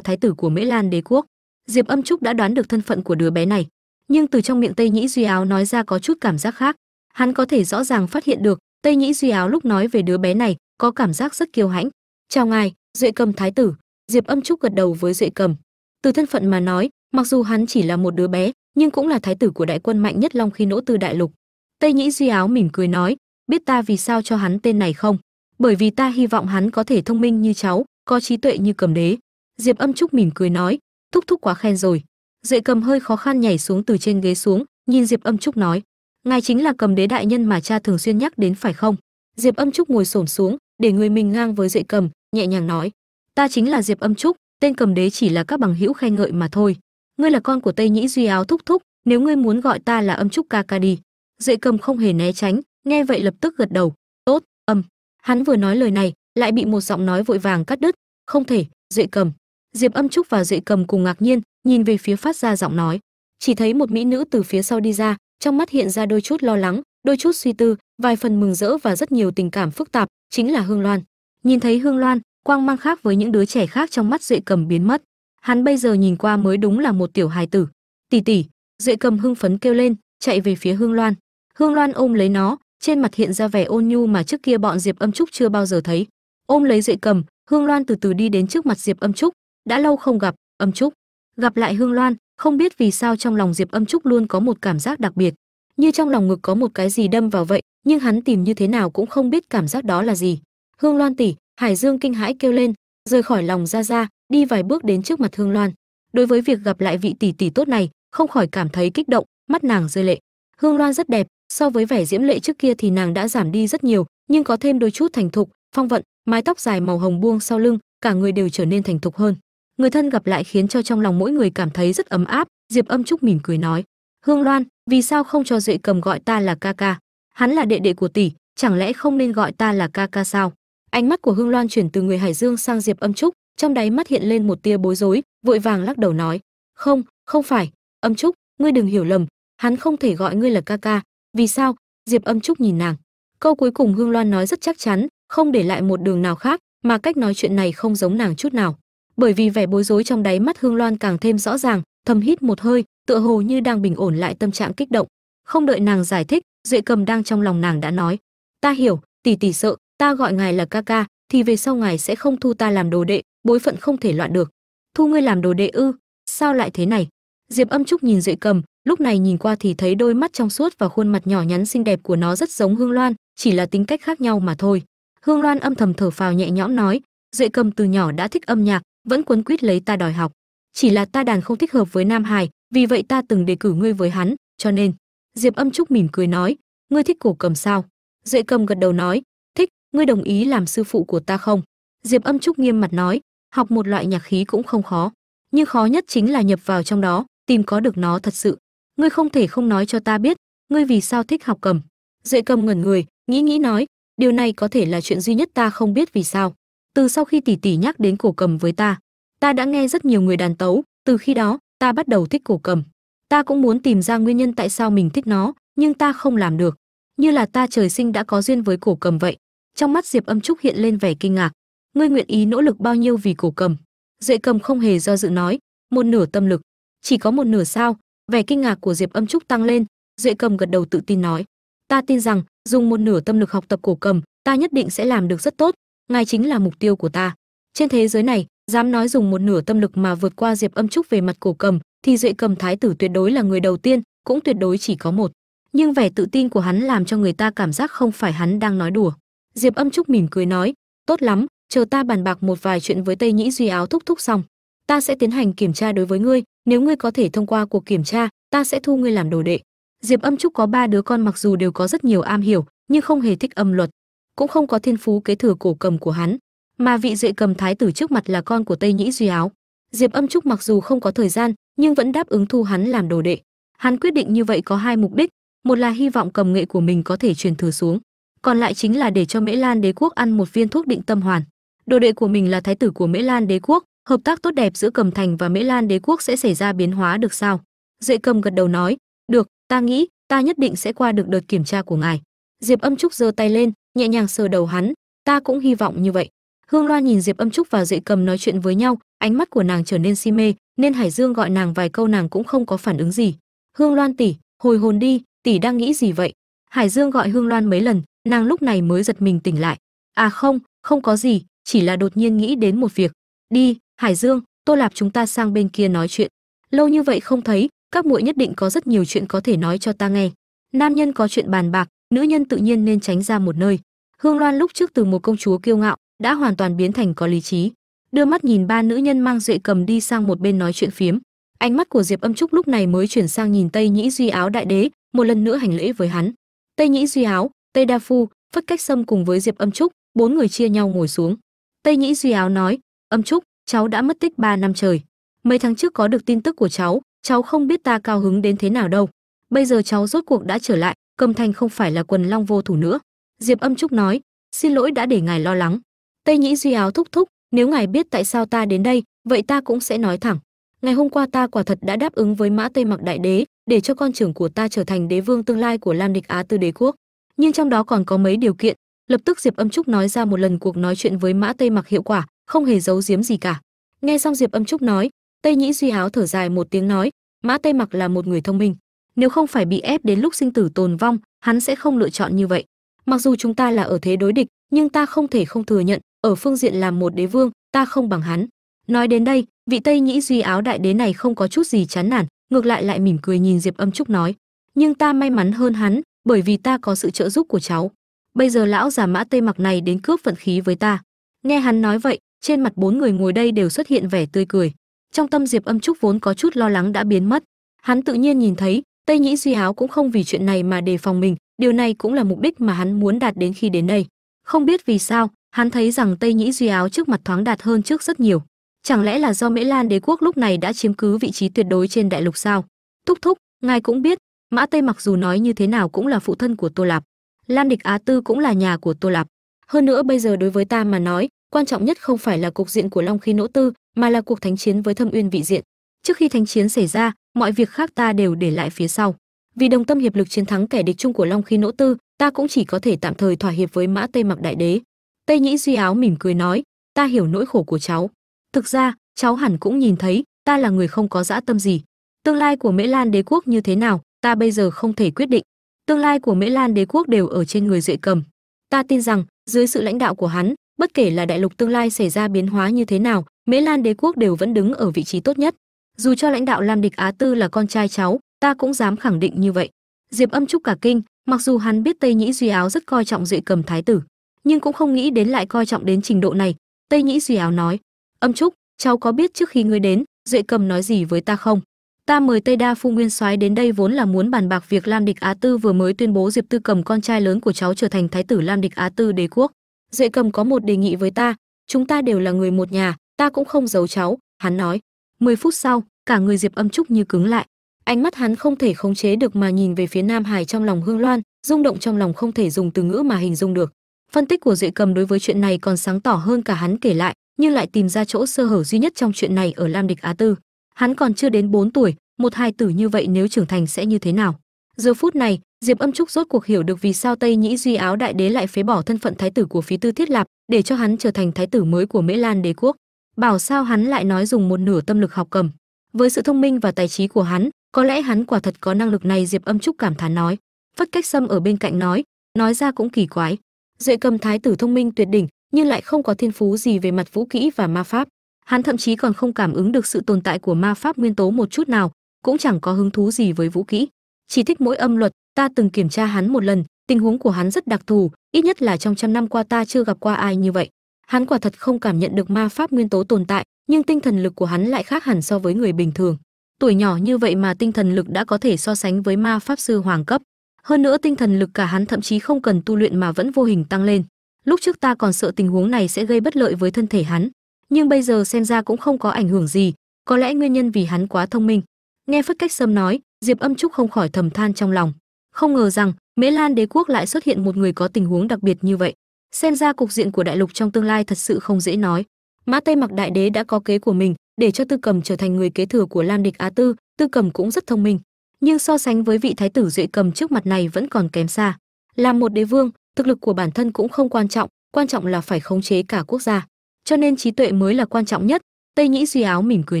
thái tử của mễ lan đế quốc. Diệp âm trúc đã đoán được thân phận của đứa bé này nhưng từ trong miệng tây nhĩ duy áo nói ra có chút cảm giác khác. Hắn có thể rõ ràng phát hiện được, tây nhĩ duy áo lúc nói về đứa bé này, có cảm giác rất kiêu hãnh. Chào ngài, duệ cầm thái tử. Diệp âm trúc gật đầu với duệ cầm. Từ thân phận mà nói, mặc dù hắn chỉ là một đứa bé, nhưng cũng là thái tử của đại quân mạnh nhất long khi nỗ từ đại lục. Tây nhĩ duy áo mỉm cười nói, biết ta vì sao cho hắn tên này không? Bởi vì ta hy vọng hắn có thể thông minh như cháu, có trí tuệ như cầm đế. Diệp âm trúc mỉm cười nói, thúc thúc quá khen rồi duệ cầm hơi khó khăn nhảy xuống từ trên ghế xuống, nhìn diệp âm trúc nói, ngài chính là cầm đế đại nhân mà cha thường xuyên nhắc đến phải không? Diệp âm trúc ngồi xổm xuống, để người mình ngang với duệ cầm, nhẹ nhàng nói, ta chính là diệp âm trúc, tên cầm đế chỉ là các bằng hữu khen ngợi mà thôi. Ngươi là con của tây nhĩ duy áo thúc thúc, nếu ngươi muốn gọi ta là âm trúc ca ca đi. Duệ cầm không hề né tránh, nghe vậy lập tức gật đầu, tốt, âm. Hắn vừa nói lời này, lại bị một giọng nói vội vàng cắt đứt, không thể, duệ cầm diệp âm trúc và duệ cầm cùng ngạc nhiên, nhìn về phía phát ra giọng nói. Chỉ thấy một mỹ nữ từ phía sau đi ra, trong mắt hiện ra đôi chút lo lắng, đôi chút suy tư, vài phần mừng rỡ và rất nhiều tình cảm phức tạp, chính là hương loan. Nhìn thấy hương loan, quang mang khác với những đứa trẻ khác trong mắt duệ cầm biến mất. Hắn bây giờ nhìn qua mới đúng là một tiểu hài tử. Tỷ tỷ duệ cầm hưng phấn kêu lên, chạy về phía hương loan. Hương loan ôm lấy nó, trên mặt hiện ra vẻ ôn nhu mà trước kia bọn diệp âm trúc chưa bao giờ thấy. Ôm lấy duệ cầm, hương loan từ từ đi đến trước mặt diệp âm trúc đã lâu không gặp, âm trúc. Gặp lại hương loan, không biết vì sao trong lòng diệp âm trúc luôn có một cảm giác đặc biệt. Như trong lòng ngực có một cái gì đâm vào vậy, nhưng hắn tìm như thế nào cũng không biết cảm giác đó là gì. Hương loan tỷ hải dương kinh hãi kêu lên, rời khỏi lòng ra ra đi vài bước đến trước mặt hương loan. Đối với việc gặp lại vị tỷ tỷ tốt này, không khỏi cảm thấy kích động, mắt nàng rơi lệ. Hương loan rất đẹp, so với vẻ diễm lệ trước kia thì nàng đã giảm đi rất nhiều, nhưng có thêm đôi chút thành thục, phong vận, mái tóc dài màu hồng buông sau lưng, cả người đều trở nên thành thục hơn người thân gặp lại khiến cho trong lòng mỗi người cảm thấy rất ấm áp. Diệp âm trúc mỉm cười nói, hương loan, vì sao không cho duệ cầm gọi ta là ca ca? Hắn là đệ đệ của tỷ, chẳng lẽ không nên gọi ta là ca ca sao? Ánh mắt của hương loan chuyển từ người hải dương sang diệp âm trúc, trong đáy mắt hiện lên một tia bối rối, vội vàng lắc đầu nói, không không phải. Âm trúc, ngươi đừng hiểu lầm, hắn không thể gọi ngươi là ca ca. Vì sao? Diệp âm trúc nhìn nàng. Câu cuối cùng hương loan nói rất chắc chắn, không để lại một đường nào khác, mà cách nói chuyện này không giống nàng chút nào bởi vì vẻ bối rối trong đáy mắt hương loan càng thêm rõ ràng, thầm hít một hơi, tựa hồ như đang bình ổn lại tâm trạng kích động. Không đợi nàng giải thích, duệ cầm đang trong lòng nàng đã nói, ta hiểu, tỷ tỷ sợ, ta gọi ngài là ca ca, thì về sau ngài sẽ không thu ta làm đồ đệ, bối phận không thể loạn được. Thu ngươi làm đồ đệ ư? Sao lại thế này? Diệp âm trúc nhìn duệ cầm, lúc này nhìn qua thì thấy đôi mắt trong suốt và khuôn mặt nhỏ nhắn xinh đẹp của nó rất giống hương loan, chỉ là tính cách khác nhau mà thôi. Hương loan âm thầm thở phào nhẹ nhõm nói, duệ cầm từ nhỏ đã thích âm nhạc vẫn quấn quýt lấy ta đòi học. Chỉ là ta đàn không thích hợp với nam hải vì vậy ta từng đề cử ngươi với hắn, cho nên. Diệp âm trúc mỉm cười nói, ngươi thích cổ cầm sao? Duệ cầm gật đầu nói, thích, ngươi đồng ý làm sư phụ của ta không? Diệp âm trúc nghiêm mặt nói, học một loại nhạc khí cũng không khó. Nhưng khó nhất chính là nhập vào trong đó, tìm có được nó thật sự. Ngươi không thể không nói cho ta biết, ngươi vì sao thích học cầm? Duệ cầm ngẩn người, nghĩ nghĩ nói, điều này có thể là chuyện duy nhất ta không biết vì sao từ sau khi tỷ tỷ nhắc đến cổ cầm với ta ta đã nghe rất nhiều người đàn tấu. Từ khi đó, ta bắt đầu thích cổ cầm. Ta cũng muốn tìm ra nguyên nhân tại sao mình thích nó, nhưng ta không làm được. Như là ta trời sinh đã có duyên với cổ cầm vậy. Trong mắt diệp âm trúc hiện lên vẻ kinh ngạc. Ngươi nguyện ý nỗ lực bao nhiêu vì cổ cầm? Duệ cầm không hề do dự nói. Một nửa tâm lực. Chỉ có một nửa sao? Vẻ kinh ngạc của diệp âm trúc tăng lên. Duệ cầm gật đầu tự tin nói. Ta tin rằng, dùng một nửa tâm lực học tập cổ cầm, ta nhất định sẽ làm được rất tốt ngài chính là mục tiêu của ta. Trên thế giới này, dám nói dùng một nửa tâm lực mà vượt qua diệp âm trúc về mặt cổ cầm, thì duệ cầm thái tử tuyệt đối là người đầu tiên, cũng tuyệt đối chỉ có một. Nhưng vẻ tự tin của hắn làm cho người ta cảm giác không phải hắn đang nói đùa. Diệp âm trúc mỉm cười nói, tốt lắm, chờ ta bàn bạc một vài chuyện với tây nhĩ duy áo thúc thúc xong, ta sẽ tiến hành kiểm tra đối với ngươi. Nếu ngươi có thể thông qua cuộc kiểm tra, ta sẽ thu ngươi làm đồ đệ. Diệp âm trúc có ba đứa con mặc dù đều có rất nhiều am hiểu, nhưng không hề thích âm luật cũng không có thiên phú kế thừa cổ cầm của hắn, mà vị duệ cầm thái tử trước mặt là con của tây nhĩ duy áo. Diệp âm trúc mặc dù không có thời gian, nhưng vẫn đáp ứng thu hắn làm đồ đệ. Hắn quyết định như vậy có hai mục đích, một là hy vọng cầm nghệ của mình có thể truyền thừa xuống, còn lại chính là để cho mễ lan đế quốc ăn một viên thuốc định tâm hoàn. Đồ đệ của mình là thái tử của mễ lan đế quốc, hợp tác tốt đẹp giữa cầm thành và mễ lan đế quốc sẽ xảy ra biến hóa được sao? Duệ cầm gật đầu nói, được, ta nghĩ, ta nhất định sẽ qua được đợt kiểm tra của ngài. Diệp âm trúc giơ tay lên nhẹ nhàng sờ đầu hắn, ta cũng hy vọng như vậy. Hương loan nhìn diệp âm trúc và dậy cầm nói chuyện với nhau, ánh mắt của nàng trở nên si mê, nên hải dương gọi nàng vài câu nàng cũng không có phản ứng gì. Hương loan tỷ, hồi hồn đi, tỷ đang nghĩ gì vậy? Hải dương gọi hương loan mấy lần, nàng lúc này mới giật mình tỉnh lại. À không không có gì, chỉ là đột nhiên nghĩ đến một việc. Đi, hải dương, tô lạp chúng ta sang bên kia nói chuyện. Lâu như vậy không thấy, các muội nhất định có rất nhiều chuyện có thể nói cho ta nghe. Nam nhân có chuyện bàn bạc nữ nhân tự nhiên nên tránh ra một nơi. Hương loan lúc trước từ một công chúa kiêu ngạo, đã hoàn toàn biến thành có lý trí. Đưa mắt nhìn ba nữ nhân mang duệ cầm đi sang một bên nói chuyện phiếm. Ánh mắt của diệp âm trúc lúc này mới chuyển sang nhìn tây nhĩ duy áo đại đế, một lần nữa hành lễ với hắn. Tây nhĩ duy áo, tây đa phu, phất cách sâm cùng với diệp âm trúc, bốn người chia nhau ngồi xuống. Tây nhĩ duy áo nói, âm trúc, cháu đã mất tích 3 năm trời. Mấy tháng trước có được tin tức của cháu cháu không biết ta cao hứng đến thế nào đâu. Bây giờ cháu rốt cuộc đã trở lại cầm thành không phải là quần long vô thủ nữa. Diệp âm trúc nói, xin lỗi đã để ngài lo lắng. Tây nhĩ duy áo thúc thúc, nếu ngài biết tại sao ta đến đây, vậy ta cũng sẽ nói thẳng. Ngày hôm qua ta quả thật đã đáp ứng với mã tây mặc đại đế, để cho con trưởng của ta trở thành đế vương tương lai của lam địch á tư đế quốc. Nhưng trong đó còn có mấy điều kiện. Lập tức diệp âm trúc nói ra một lần cuộc nói chuyện với mã tây mặc hiệu quả, không hề giấu giếm gì cả. Nghe xong diệp âm trúc nói, tây nhĩ duy áo thở dài một tiếng nói, mã tây mặc là một người thông minh nếu không phải bị ép đến lúc sinh tử tồn vong, hắn sẽ không lựa chọn như vậy. Mặc dù chúng ta là ở thế đối địch, nhưng ta không thể không thừa nhận, ở phương diện làm một đế vương, ta không bằng hắn. Nói đến đây, vị tây nhĩ duy áo đại đế này không có chút gì chán nản, ngược lại lại mỉm cười nhìn diệp âm trúc nói, nhưng ta may mắn hơn hắn, bởi vì ta có sự trợ giúp của cháu. Bây giờ lão già mã tây mặc này đến cướp vận khí với ta. Nghe hắn nói vậy, trên mặt bốn người ngồi đây đều xuất hiện vẻ tươi cười. Trong tâm diệp âm trúc vốn có chút lo lắng đã biến mất. Hắn tự nhiên nhìn thấy tây nhĩ duy áo cũng không vì chuyện này mà đề phòng mình, điều này cũng là mục đích mà hắn muốn đạt đến khi đến đây. Không biết vì sao, hắn thấy rằng tây nhĩ duy áo trước mặt thoáng đạt hơn trước rất nhiều. Chẳng lẽ là do mễ lan đế quốc lúc này đã chiếm cứ vị trí tuyệt đối trên đại lục sao? Thúc thúc, ngài cũng biết, mã tây mặc dù nói như thế nào cũng là phụ thân của tô lạp. Lam địch á tư cũng là nhà của tô lạp. Hơn nữa bây giờ đối với ta mà nói, quan trọng nhất không phải là cục diện của long khí nỗ tư, mà là cuộc thánh chiến với thâm uyên vị diện trước khi thánh chiến xảy ra, mọi việc khác ta đều để lại phía sau. Vì đồng tâm hiệp lực chiến thắng kẻ địch chung của long khí nỗ tư, ta cũng chỉ có thể tạm thời thỏa hiệp với mã tây mặc đại đế. Tây nhĩ duy áo mỉm cười nói, ta hiểu nỗi khổ của cháu. Thực ra, cháu hẳn cũng nhìn thấy, ta là người không có dã tâm gì. Tương lai của mễ lan đế quốc như thế nào, ta bây giờ không thể quyết định. Tương lai của mễ lan đế quốc đều ở trên người duệ cầm. Ta tin rằng, dưới sự lãnh đạo của hắn, bất kể là đại lục tương lai xảy ra biến hóa như thế nào, mễ lan đế quốc đều vẫn đứng ở vị trí tốt nhất dù cho lãnh đạo lam địch á tư là con trai cháu, ta cũng dám khẳng định như vậy. Diệp âm trúc cả kinh, mặc dù hắn biết tây nhĩ duy áo rất coi trọng duệ cầm thái tử, nhưng cũng không nghĩ đến lại coi trọng đến trình độ này. Tây nhĩ duy áo nói, âm trúc, cháu có biết trước khi ngươi đến, duệ cầm nói gì với ta không? Ta mời tây đa phu nguyên soái đến đây vốn là muốn bàn bạc việc lam địch á tư vừa mới tuyên bố diệp tư cầm con trai lớn của cháu trở thành thái tử lam địch á tư đế quốc. Duệ cầm có một đề nghị với ta, chúng ta đều là người một nhà, ta cũng không giấu cháu, hắn nói. 10 phút sau, cả người diệp âm trúc như cứng lại. Ánh mắt hắn không thể khống chế được mà nhìn về phía nam hải trong lòng hương loan, rung động trong lòng không thể dùng từ ngữ mà hình dung được. Phân tích của duệ cầm đối với chuyện này còn sáng tỏ hơn cả hắn kể lại, nhưng lại tìm ra chỗ sơ hở duy nhất trong chuyện này ở lam địch á tư. Hắn còn chưa đến 4 tuổi, một hài tử như vậy nếu trưởng thành sẽ như thế nào? Giờ phút này, diệp âm trúc rốt cuộc hiểu được vì sao tây nhĩ duy áo đại đế lại phế bỏ thân phận thái tử của phí tư thiết lạp, để cho hắn trở thành thái tử mới của mễ lan đế quốc bảo sao hắn lại nói dùng một nửa tâm lực học cầm. Với sự thông minh và tài trí của hắn, có lẽ hắn quả thật có năng lực này, diệp âm trúc cảm thán nói. Phất cách sâm ở bên cạnh nói nói ra cũng kỳ quái. Duệ cầm thái tử thông minh tuyệt đỉnh, nhưng lại không có thiên phú gì về mặt vũ kỹ và ma pháp. Hắn thậm chí còn không cảm ứng được sự tồn tại của ma pháp nguyên tố một chút nào, cũng chẳng có hứng thú gì với vũ kỹ. Chỉ thích mỗi âm luật, ta từng kiểm tra hắn một lần, tình huống của hắn rất đặc thù, ít nhất là trong trăm năm qua ta chưa gặp qua ai như vậy hắn quả thật không cảm nhận được ma pháp nguyên tố tồn tại, nhưng tinh thần lực của hắn lại khác hẳn so với người bình thường. Tuổi nhỏ như vậy mà tinh thần lực đã có thể so sánh với ma pháp sư hoàng cấp. Hơn nữa tinh thần lực cả hắn thậm chí không cần tu luyện mà vẫn vô hình tăng lên. Lúc trước ta còn sợ tình huống này sẽ gây bất lợi với thân thể hắn, nhưng bây giờ xem ra cũng không có ảnh hưởng gì. Có lẽ nguyên nhân vì hắn quá thông minh. Nghe phất cách sâm nói, diệp âm trúc không khỏi thầm than trong lòng. Không ngờ rằng, mễ lan đế quốc lại xuất hiện một người có tình huống đặc biệt như vậy xem ra cục diện của đại lục trong tương lai thật sự không dễ nói. Mã tây mặc đại đế đã có kế của mình, để cho tư cầm trở thành người kế thừa của lam địch á tư tư cầm cũng rất thông minh. Nhưng so sánh với vị thái tử duệ cầm trước mặt này vẫn còn kém xa. Làm một đế vương, thực lực của bản thân cũng không quan trọng quan trọng là phải khống chế cả quốc gia. Cho nên trí tuệ mới là quan trọng nhất, tây nhĩ duy áo mỉm cười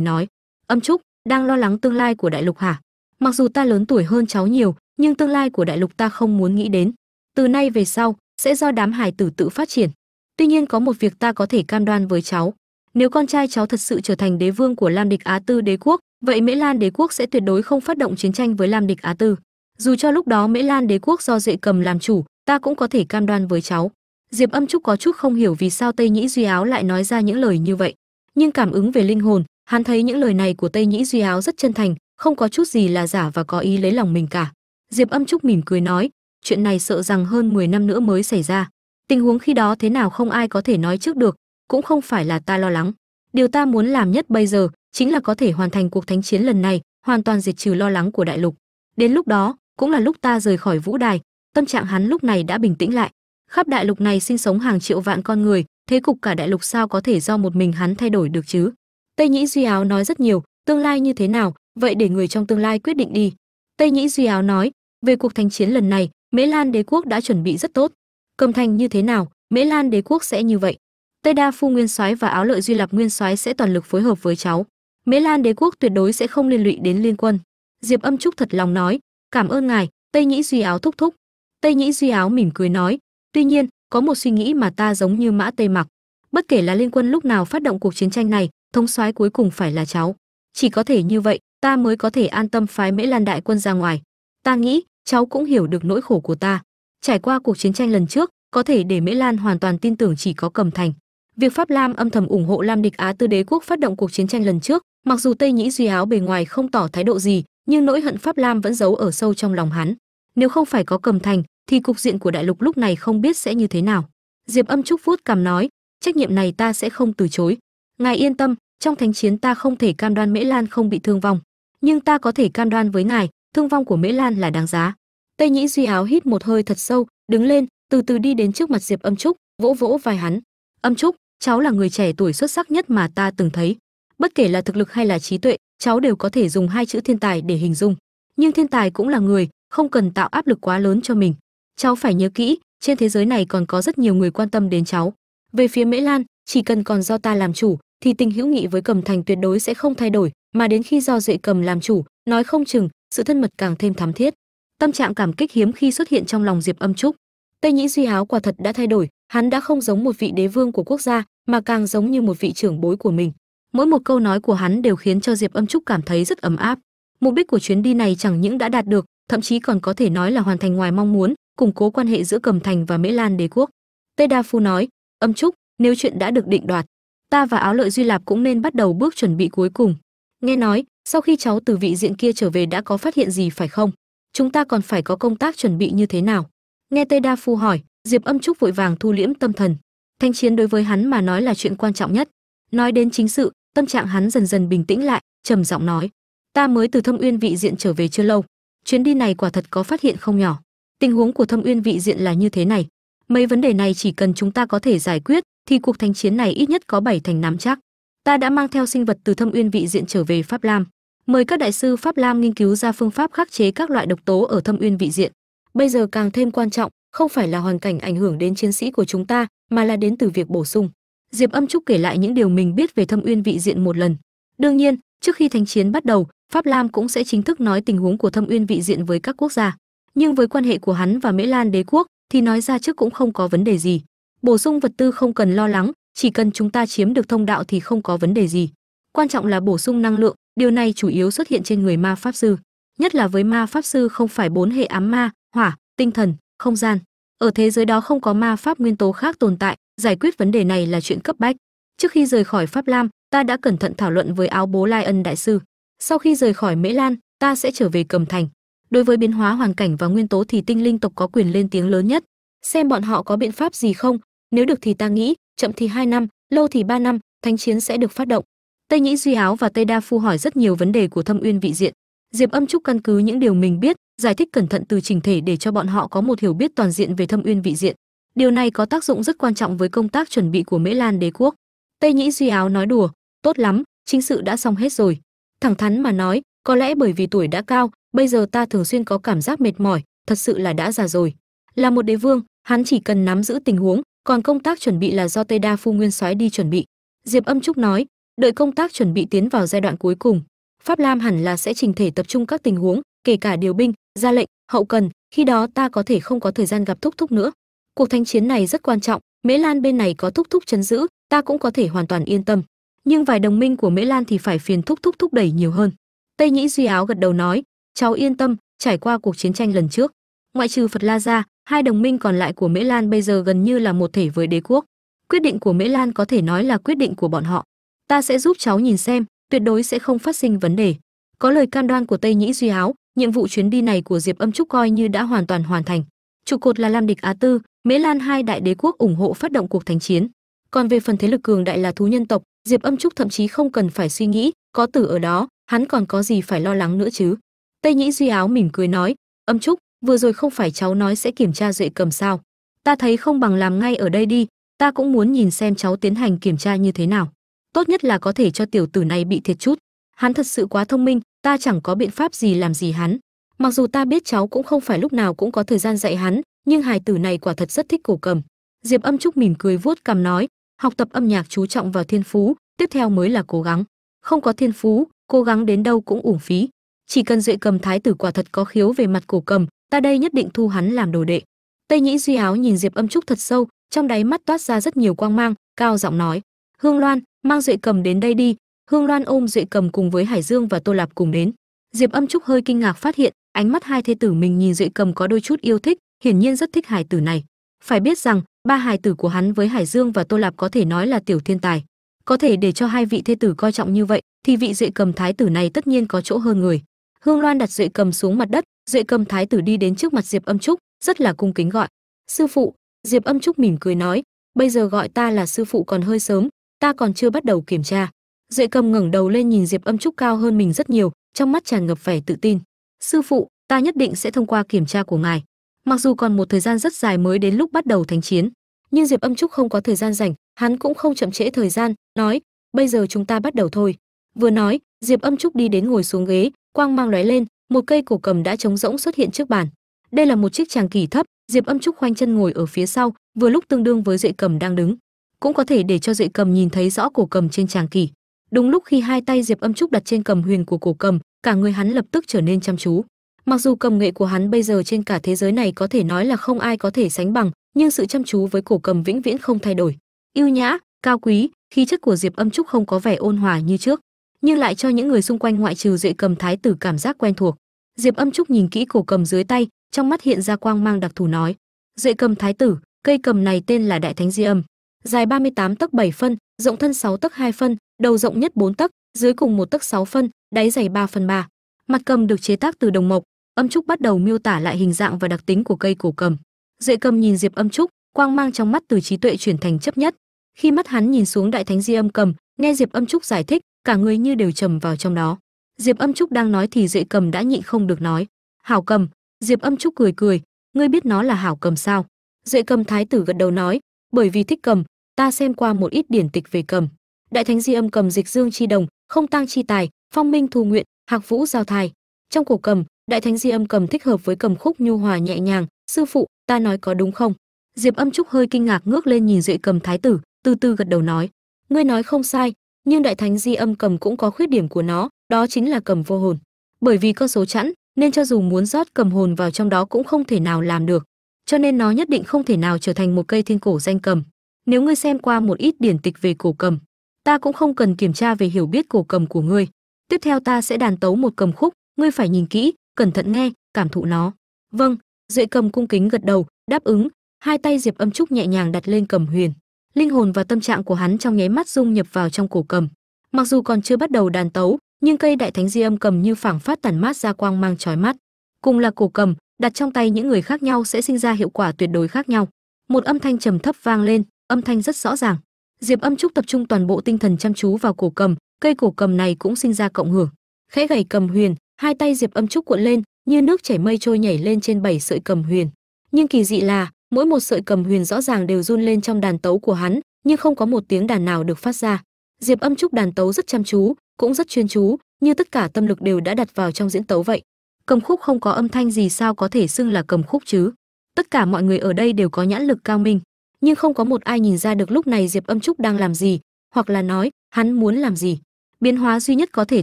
nói. Âm trúc, đang lo lắng tương lai của đại lục hả? Mặc dù ta lớn tuổi hơn cháu nhiều, nhưng tương lai của đại lục ta không muốn nghĩ đến. Từ nay về sau sẽ do đám hải tử tự phát triển. Tuy nhiên có một việc ta có thể cam đoan với cháu. Nếu con trai cháu thật sự trở thành đế vương của lam địch á tư đế quốc, vậy mễ lan đế quốc sẽ tuyệt đối không phát động chiến tranh với lam địch á tư. Dù cho lúc đó mễ lan đế quốc do dệ cầm làm chủ, ta cũng có thể cam đoan với cháu. Diệp âm trúc có chút không hiểu vì sao tây nhĩ duy áo lại nói ra những lời như vậy. Nhưng cảm ứng về linh hồn, hắn thấy những lời này của tây nhĩ duy áo rất chân thành, không có chút gì là giả và có ý lấy lòng mình cả. Diệp âm trúc mỉm cười nói chuyện này sợ rằng hơn 10 năm nữa mới xảy ra. Tình huống khi đó thế nào không ai có thể nói trước được, cũng không phải là ta lo lắng. Điều ta muốn làm nhất bây giờ chính là có thể hoàn thành cuộc thánh chiến lần này, hoàn toàn diệt trừ lo lắng của đại lục. Đến lúc đó, cũng là lúc ta rời khỏi vũ đài, tâm trạng hắn lúc này đã bình tĩnh lại. Khắp đại lục này sinh sống hàng triệu vạn con người, thế cục cả đại lục sao có thể do một mình hắn thay đổi được chứ? Tây nhĩ duy áo nói rất nhiều, tương lai như thế nào? Vậy để người trong tương lai quyết định đi. Tây nhĩ duy áo nói, về cuộc thánh chiến lần này mễ lan đế quốc đã chuẩn bị rất tốt. Cầm thành như thế nào, mễ lan đế quốc sẽ như vậy? Tây đa phu nguyên soái và áo lợi duy lập nguyên soái sẽ toàn lực phối hợp với cháu. Mễ lan đế quốc tuyệt đối sẽ không liên lụy đến liên quân. Diệp âm trúc thật lòng nói, cảm ơn ngài. Tây nhĩ duy áo thúc thúc. Tây nhĩ duy áo mỉm cười nói, tuy nhiên, có một suy nghĩ mà ta giống như mã tây mặc. Bất kể là liên quân lúc nào phát động cuộc chiến tranh này, thống soái cuối cùng phải là cháu. Chỉ có thể như vậy, ta mới có thể an tâm phái mễ lan đại quân ra ngoài. Ta nghĩ cháu cũng hiểu được nỗi khổ của ta. Trải qua cuộc chiến tranh lần trước, có thể để mễ lan hoàn toàn tin tưởng chỉ có cầm thành. Việc pháp lam âm thầm ủng hộ lam địch á tư đế quốc phát động cuộc chiến tranh lần trước, mặc dù tây nhĩ duy áo bề ngoài không tỏ thái độ gì, nhưng nỗi hận pháp lam vẫn giấu ở sâu trong lòng hắn. Nếu không phải có cầm thành, thì cục diện của đại lục lúc này không biết sẽ như thế nào. Diệp âm trúc vuốt cằm nói, trách nhiệm này ta sẽ không từ chối. Ngài yên tâm, trong thánh chiến ta không thể cam đoan mễ lan không bị thương vong, nhưng ta có thể cam đoan với ngài thương vong của mễ lan là đáng giá. Tây nhĩ duy áo hít một hơi thật sâu, đứng lên, từ từ đi đến trước mặt diệp âm trúc, vỗ vỗ vai hắn. Âm trúc, cháu là người trẻ tuổi xuất sắc nhất mà ta từng thấy. Bất kể là thực lực hay là trí tuệ, cháu đều có thể dùng hai chữ thiên tài để hình dung. Nhưng thiên tài cũng là người, không cần tạo áp lực quá lớn cho mình. Cháu phải nhớ kỹ, trên thế giới này còn có rất nhiều người quan tâm đến cháu. Về phía mễ lan, chỉ cần còn do ta làm chủ, thì tình hữu nghị với cầm thành tuyệt đối sẽ không thay đổi, mà đến khi do duệ cầm làm chủ, nói không chừng sự thân mật càng thêm thắm thiết. Tâm trạng cảm kích hiếm khi xuất hiện trong lòng diệp âm trúc. Tây nhĩ duy áo quả thật đã thay đổi. Hắn đã không giống một vị đế vương của quốc gia, mà càng giống như một vị trưởng bối của mình. Mỗi một câu nói của hắn đều khiến cho diệp âm trúc cảm thấy rất ấm áp. Mục đích của chuyến đi này chẳng những đã đạt được, thậm chí còn có thể nói là hoàn thành ngoài mong muốn, củng cố quan hệ giữa cầm thành và mễ lan đế quốc. Tây đa phu nói, âm trúc, nếu chuyện đã được định đoạt, ta và áo lợi duy lạp cũng nên bắt đầu bước chuẩn bị cuối cùng. Nghe nói sau khi cháu từ vị diện kia trở về đã có phát hiện gì phải không? Chúng ta còn phải có công tác chuẩn bị như thế nào? Nghe tây đa phu hỏi, diệp âm trúc vội vàng thu liễm tâm thần. Thanh chiến đối với hắn mà nói là chuyện quan trọng nhất. Nói đến chính sự, tâm trạng hắn dần dần bình tĩnh lại, trầm giọng nói, ta mới từ thâm uyên vị diện trở về chưa lâu. Chuyến đi này quả thật có phát hiện không nhỏ. Tình huống của thâm uyên vị diện là như thế này. Mấy vấn đề này chỉ cần chúng ta có thể giải quyết, thì cuộc thanh chiến này ít nhất có bảy thành nắm chắc ta đã mang theo sinh vật từ thâm uyên vị diện trở về pháp lam. Mời các đại sư pháp lam nghiên cứu ra phương pháp khắc chế các loại độc tố ở thâm uyên vị diện. Bây giờ càng thêm quan trọng, không phải là hoàn cảnh ảnh hưởng đến chiến sĩ của chúng ta, mà là đến từ việc bổ sung. Diệp âm trúc kể lại những điều mình biết về thâm uyên vị diện một lần. Đương nhiên, trước khi thánh chiến bắt đầu, pháp lam cũng sẽ chính thức nói tình huống của thâm uyên vị diện với các quốc gia. Nhưng với quan hệ của hắn và mễ lan đế quốc, thì nói ra trước cũng không có vấn đề gì. Bổ sung vật tư không cần lo lắng chỉ cần chúng ta chiếm được thông đạo thì không có vấn đề gì. Quan trọng là bổ sung năng lượng, điều này chủ yếu xuất hiện trên người ma pháp sư. Nhất là với ma pháp sư không phải bốn hệ ám ma, hỏa, tinh thần, không gian. Ở thế giới đó không có ma pháp nguyên tố khác tồn tại, giải quyết vấn đề này là chuyện cấp bách. Trước khi rời khỏi pháp lam, ta đã cẩn thận thảo luận với áo bố lai ân đại sư. Sau khi rời khỏi mễ lan, ta sẽ trở về cầm thành. Đối với biến hóa hoàn cảnh và nguyên tố thì tinh linh tộc có quyền lên tiếng lớn nhất. Xem bọn họ có biện pháp gì không? Nếu được thì ta nghĩ chậm thì hai năm, lâu thì ba năm, thánh chiến sẽ được phát động. Tây nhĩ duy áo và tây đa phu hỏi rất nhiều vấn đề của thâm uyên vị diện. Diệp âm trúc căn cứ những điều mình biết, giải thích cẩn thận từ trình thể để cho bọn họ có một hiểu biết toàn diện về thâm uyên vị diện. Điều này có tác dụng rất quan trọng với công tác chuẩn bị của mễ lan đế quốc. Tây nhĩ duy áo nói đùa, tốt lắm, chính sự đã xong hết rồi. Thẳng thắn mà nói, có lẽ bởi vì tuổi đã cao, bây giờ ta thường xuyên có cảm giác mệt mỏi, thật sự là đã già rồi. Là một đế vương, hắn chỉ cần nắm giữ tình huống còn công tác chuẩn bị là do tây đa phu nguyên soái đi chuẩn bị. Diệp âm trúc nói, đợi công tác chuẩn bị tiến vào giai đoạn cuối cùng. Pháp lam hẳn là sẽ trình thể tập trung các tình huống, kể cả điều binh, ra lệnh, hậu cần, khi đó ta có thể không có thời gian gặp thúc thúc nữa. Cuộc thanh chiến này rất quan trọng, mễ lan bên này có thúc thúc chấn giữ, ta cũng có thể hoàn toàn yên tâm. Nhưng vài đồng minh của mễ lan thì phải phiền thúc thúc thúc đẩy nhiều hơn. Tây nhĩ duy áo gật đầu nói, cháu yên tâm, trải qua cuộc chiến tranh lần trước. Ngoại trừ phật la ra hai đồng minh còn lại của mễ lan bây giờ gần như là một thể với đế quốc. Quyết định của mễ lan có thể nói là quyết định của bọn họ. Ta sẽ giúp cháu nhìn xem, tuyệt đối sẽ không phát sinh vấn đề. Có lời cam đoan của tây nhĩ duy áo, nhiệm vụ chuyến đi này của diệp âm trúc coi như đã hoàn toàn hoàn thành. Trụ cột là lam địch á tư mễ lan hai đại đế quốc ủng hộ phát động cuộc thánh chiến. Còn về phần thế lực cường đại là thú nhân tộc, diệp âm trúc thậm chí không cần phải suy nghĩ, có tử ở đó, hắn còn có gì phải lo lắng nữa chứ? Tây nhĩ duy áo mỉm cười nói, âm trúc vừa rồi không phải cháu nói sẽ kiểm tra duệ cầm sao. Ta thấy không bằng làm ngay ở đây đi, ta cũng muốn nhìn xem cháu tiến hành kiểm tra như thế nào. Tốt nhất là có thể cho tiểu tử này bị thiệt chút. Hắn thật sự quá thông minh, ta chẳng có biện pháp gì làm gì hắn. Mặc dù ta biết cháu cũng không phải lúc nào cũng có thời gian dạy hắn, nhưng hài tử này quả thật rất thích cổ cầm. Diệp âm trúc mỉm cười vuốt cằm nói, học tập âm nhạc chú trọng vào thiên phú, tiếp theo mới là cố gắng. Không có thiên phú, cố gắng đến đâu cũng uổng phí. Chỉ cần duệ cầm thái tử quả thật có khiếu về mặt cổ cầm ta đây nhất định thu hắn làm đồ đệ. Tây nhĩ duy áo nhìn diệp âm trúc thật sâu, trong đáy mắt toát ra rất nhiều quang mang, cao giọng nói, hương loan, mang duệ cầm đến đây đi. Hương loan ôm duệ cầm cùng với hải dương và tô lạp cùng đến. Diệp âm trúc hơi kinh ngạc phát hiện, ánh mắt hai thê tử mình nhìn duệ cầm có đôi chút yêu thích, hiển nhiên rất thích hải tử này. Phải biết rằng, ba hải tử của hắn với hải dương và tô lạp có thể nói là tiểu thiên tài. Có thể để cho hai vị thê tử coi trọng như vậy, thì vị duệ cầm thái tử này tất nhiên có chỗ hơn người. Hương loan đặt duệ cầm xuống mặt đất duệ cầm thái tử đi đến trước mặt diệp âm trúc, rất là cung kính gọi. Sư phụ, diệp âm trúc mỉm cười nói, bây giờ gọi ta là sư phụ còn hơi sớm, ta còn chưa bắt đầu kiểm tra. Duệ cầm ngẩng đầu lên nhìn diệp âm trúc cao hơn mình rất nhiều, trong mắt tràn ngập vẻ tự tin. Sư phụ, ta nhất định sẽ thông qua kiểm tra của ngài. Mặc dù còn một thời gian rất dài mới đến lúc bắt đầu thánh chiến, nhưng diệp âm trúc không có thời gian rảnh, hắn cũng không chậm trễ thời gian, nói, bây giờ chúng ta bắt đầu thôi. Vừa nói, diệp âm trúc đi đến ngồi xuống ghế, quang mang lóe lên một cây cổ cầm đã trống rỗng xuất hiện trước bàn. Đây là một chiếc tràng kỳ thấp, diệp âm trúc khoanh chân ngồi ở phía sau, vừa lúc tương đương với duệ cầm đang đứng. Cũng có thể để cho duệ cầm nhìn thấy rõ cổ cầm trên tràng kỳ. Đúng lúc khi hai tay diệp âm trúc đặt trên cầm huyền của cổ cầm, cả người hắn lập tức trở nên chăm chú. Mặc dù cầm nghệ của hắn bây giờ trên cả thế giới này có thể nói là không ai có thể sánh bằng, nhưng sự chăm chú với cổ cầm vĩnh viễn không thay đổi. Yêu nhã, cao quý, khí chất của diệp âm trúc không có vẻ ôn hòa như trước, nhưng lại cho những người xung quanh ngoại trừ duệ cầm thái tử cảm giác quen thuộc diệp âm trúc nhìn kỹ cổ cầm dưới tay, trong mắt hiện ra quang mang đặc thù nói, duệ cầm thái tử, cây cầm này tên là đại thánh di âm. Dài 38 tấc 7 phân, rộng thân 6 tấc 2 phân, đầu rộng nhất 4 tấc, dưới cùng một tấc 6 phân, đáy dày 3 phân 3 mặt cầm được chế tác từ đồng mộc. Âm trúc bắt đầu miêu tả lại hình dạng và đặc tính của cây cổ cầm. Duệ cầm nhìn diệp âm trúc, quang mang trong mắt từ trí tuệ chuyển thành chấp nhất. Khi mắt hắn nhìn xuống đại thánh di âm cầm, nghe diệp âm trúc giải thích, cả người như đều trầm vào trong đó diệp âm trúc đang nói thì duệ cầm đã nhịn không được nói. Hảo cầm, diệp âm trúc cười cười, ngươi biết nó là hảo cầm sao? Duệ cầm thái tử gật đầu nói, bởi vì thích cầm, ta xem qua một ít điển tịch về cầm. Đại thánh di âm cầm dịch dương chi đồng, không tăng chi tài, phong minh thu nguyện, hạc vũ giao thai. Trong cổ cầm, đại thánh di âm cầm thích hợp với cầm khúc nhu hòa nhẹ nhàng, sư phụ, ta nói có đúng không? Diệp âm trúc hơi kinh ngạc ngước lên nhìn duệ cầm thái tử, từ từ gật đầu nói, ngươi nói không sai nhưng đại thánh di âm cầm cũng có khuyết điểm của nó, đó chính là cầm vô hồn. Bởi vì cơ số chẵn, nên cho dù muốn rót cầm hồn vào trong đó cũng không thể nào làm được. Cho nên nó nhất định không thể nào trở thành một cây thiên cổ danh cầm. Nếu ngươi xem qua một ít điển tịch về cổ cầm, ta cũng không cần kiểm tra về hiểu biết cổ cầm của ngươi. Tiếp theo ta sẽ đàn tấu một cầm khúc, ngươi phải nhìn kỹ, cẩn thận nghe, cảm thụ nó. Vâng duệ cầm cung kính gật đầu, đáp ứng, hai tay diệp âm trúc nhẹ nhàng đặt lên cầm huyền linh hồn và tâm trạng của hắn trong nháy mắt dung nhập vào trong cổ cầm. Mặc dù còn chưa bắt đầu đàn tấu, nhưng cây đại thánh di âm cầm như phảng phát tản mát ra quang mang chói mắt. Cùng là cổ cầm, đặt trong tay những người khác nhau sẽ sinh ra hiệu quả tuyệt đối khác nhau. Một âm thanh trầm thấp vang lên, âm thanh rất rõ ràng. Diệp âm trúc tập trung toàn bộ tinh thần chăm chú vào cổ cầm, cây cổ cầm này cũng sinh ra cộng hưởng. Khẽ gảy cầm huyền, hai tay diệp âm trúc cuộn lên, như nước chảy mây trôi nhảy lên trên bảy sợi cầm huyền. Nhưng kỳ dị là mỗi một sợi cầm huyền rõ ràng đều run lên trong đàn tấu của hắn, nhưng không có một tiếng đàn nào được phát ra. Diệp âm trúc đàn tấu rất chăm chú, cũng rất chuyên chú, như tất cả tâm lực đều đã đặt vào trong diễn tấu vậy. Cầm khúc không có âm thanh gì sao có thể xưng là cầm khúc chứ? Tất cả mọi người ở đây đều có nhãn lực cao minh, nhưng không có một ai nhìn ra được lúc này diệp âm trúc đang làm gì, hoặc là nói, hắn muốn làm gì. Biến hóa duy nhất có thể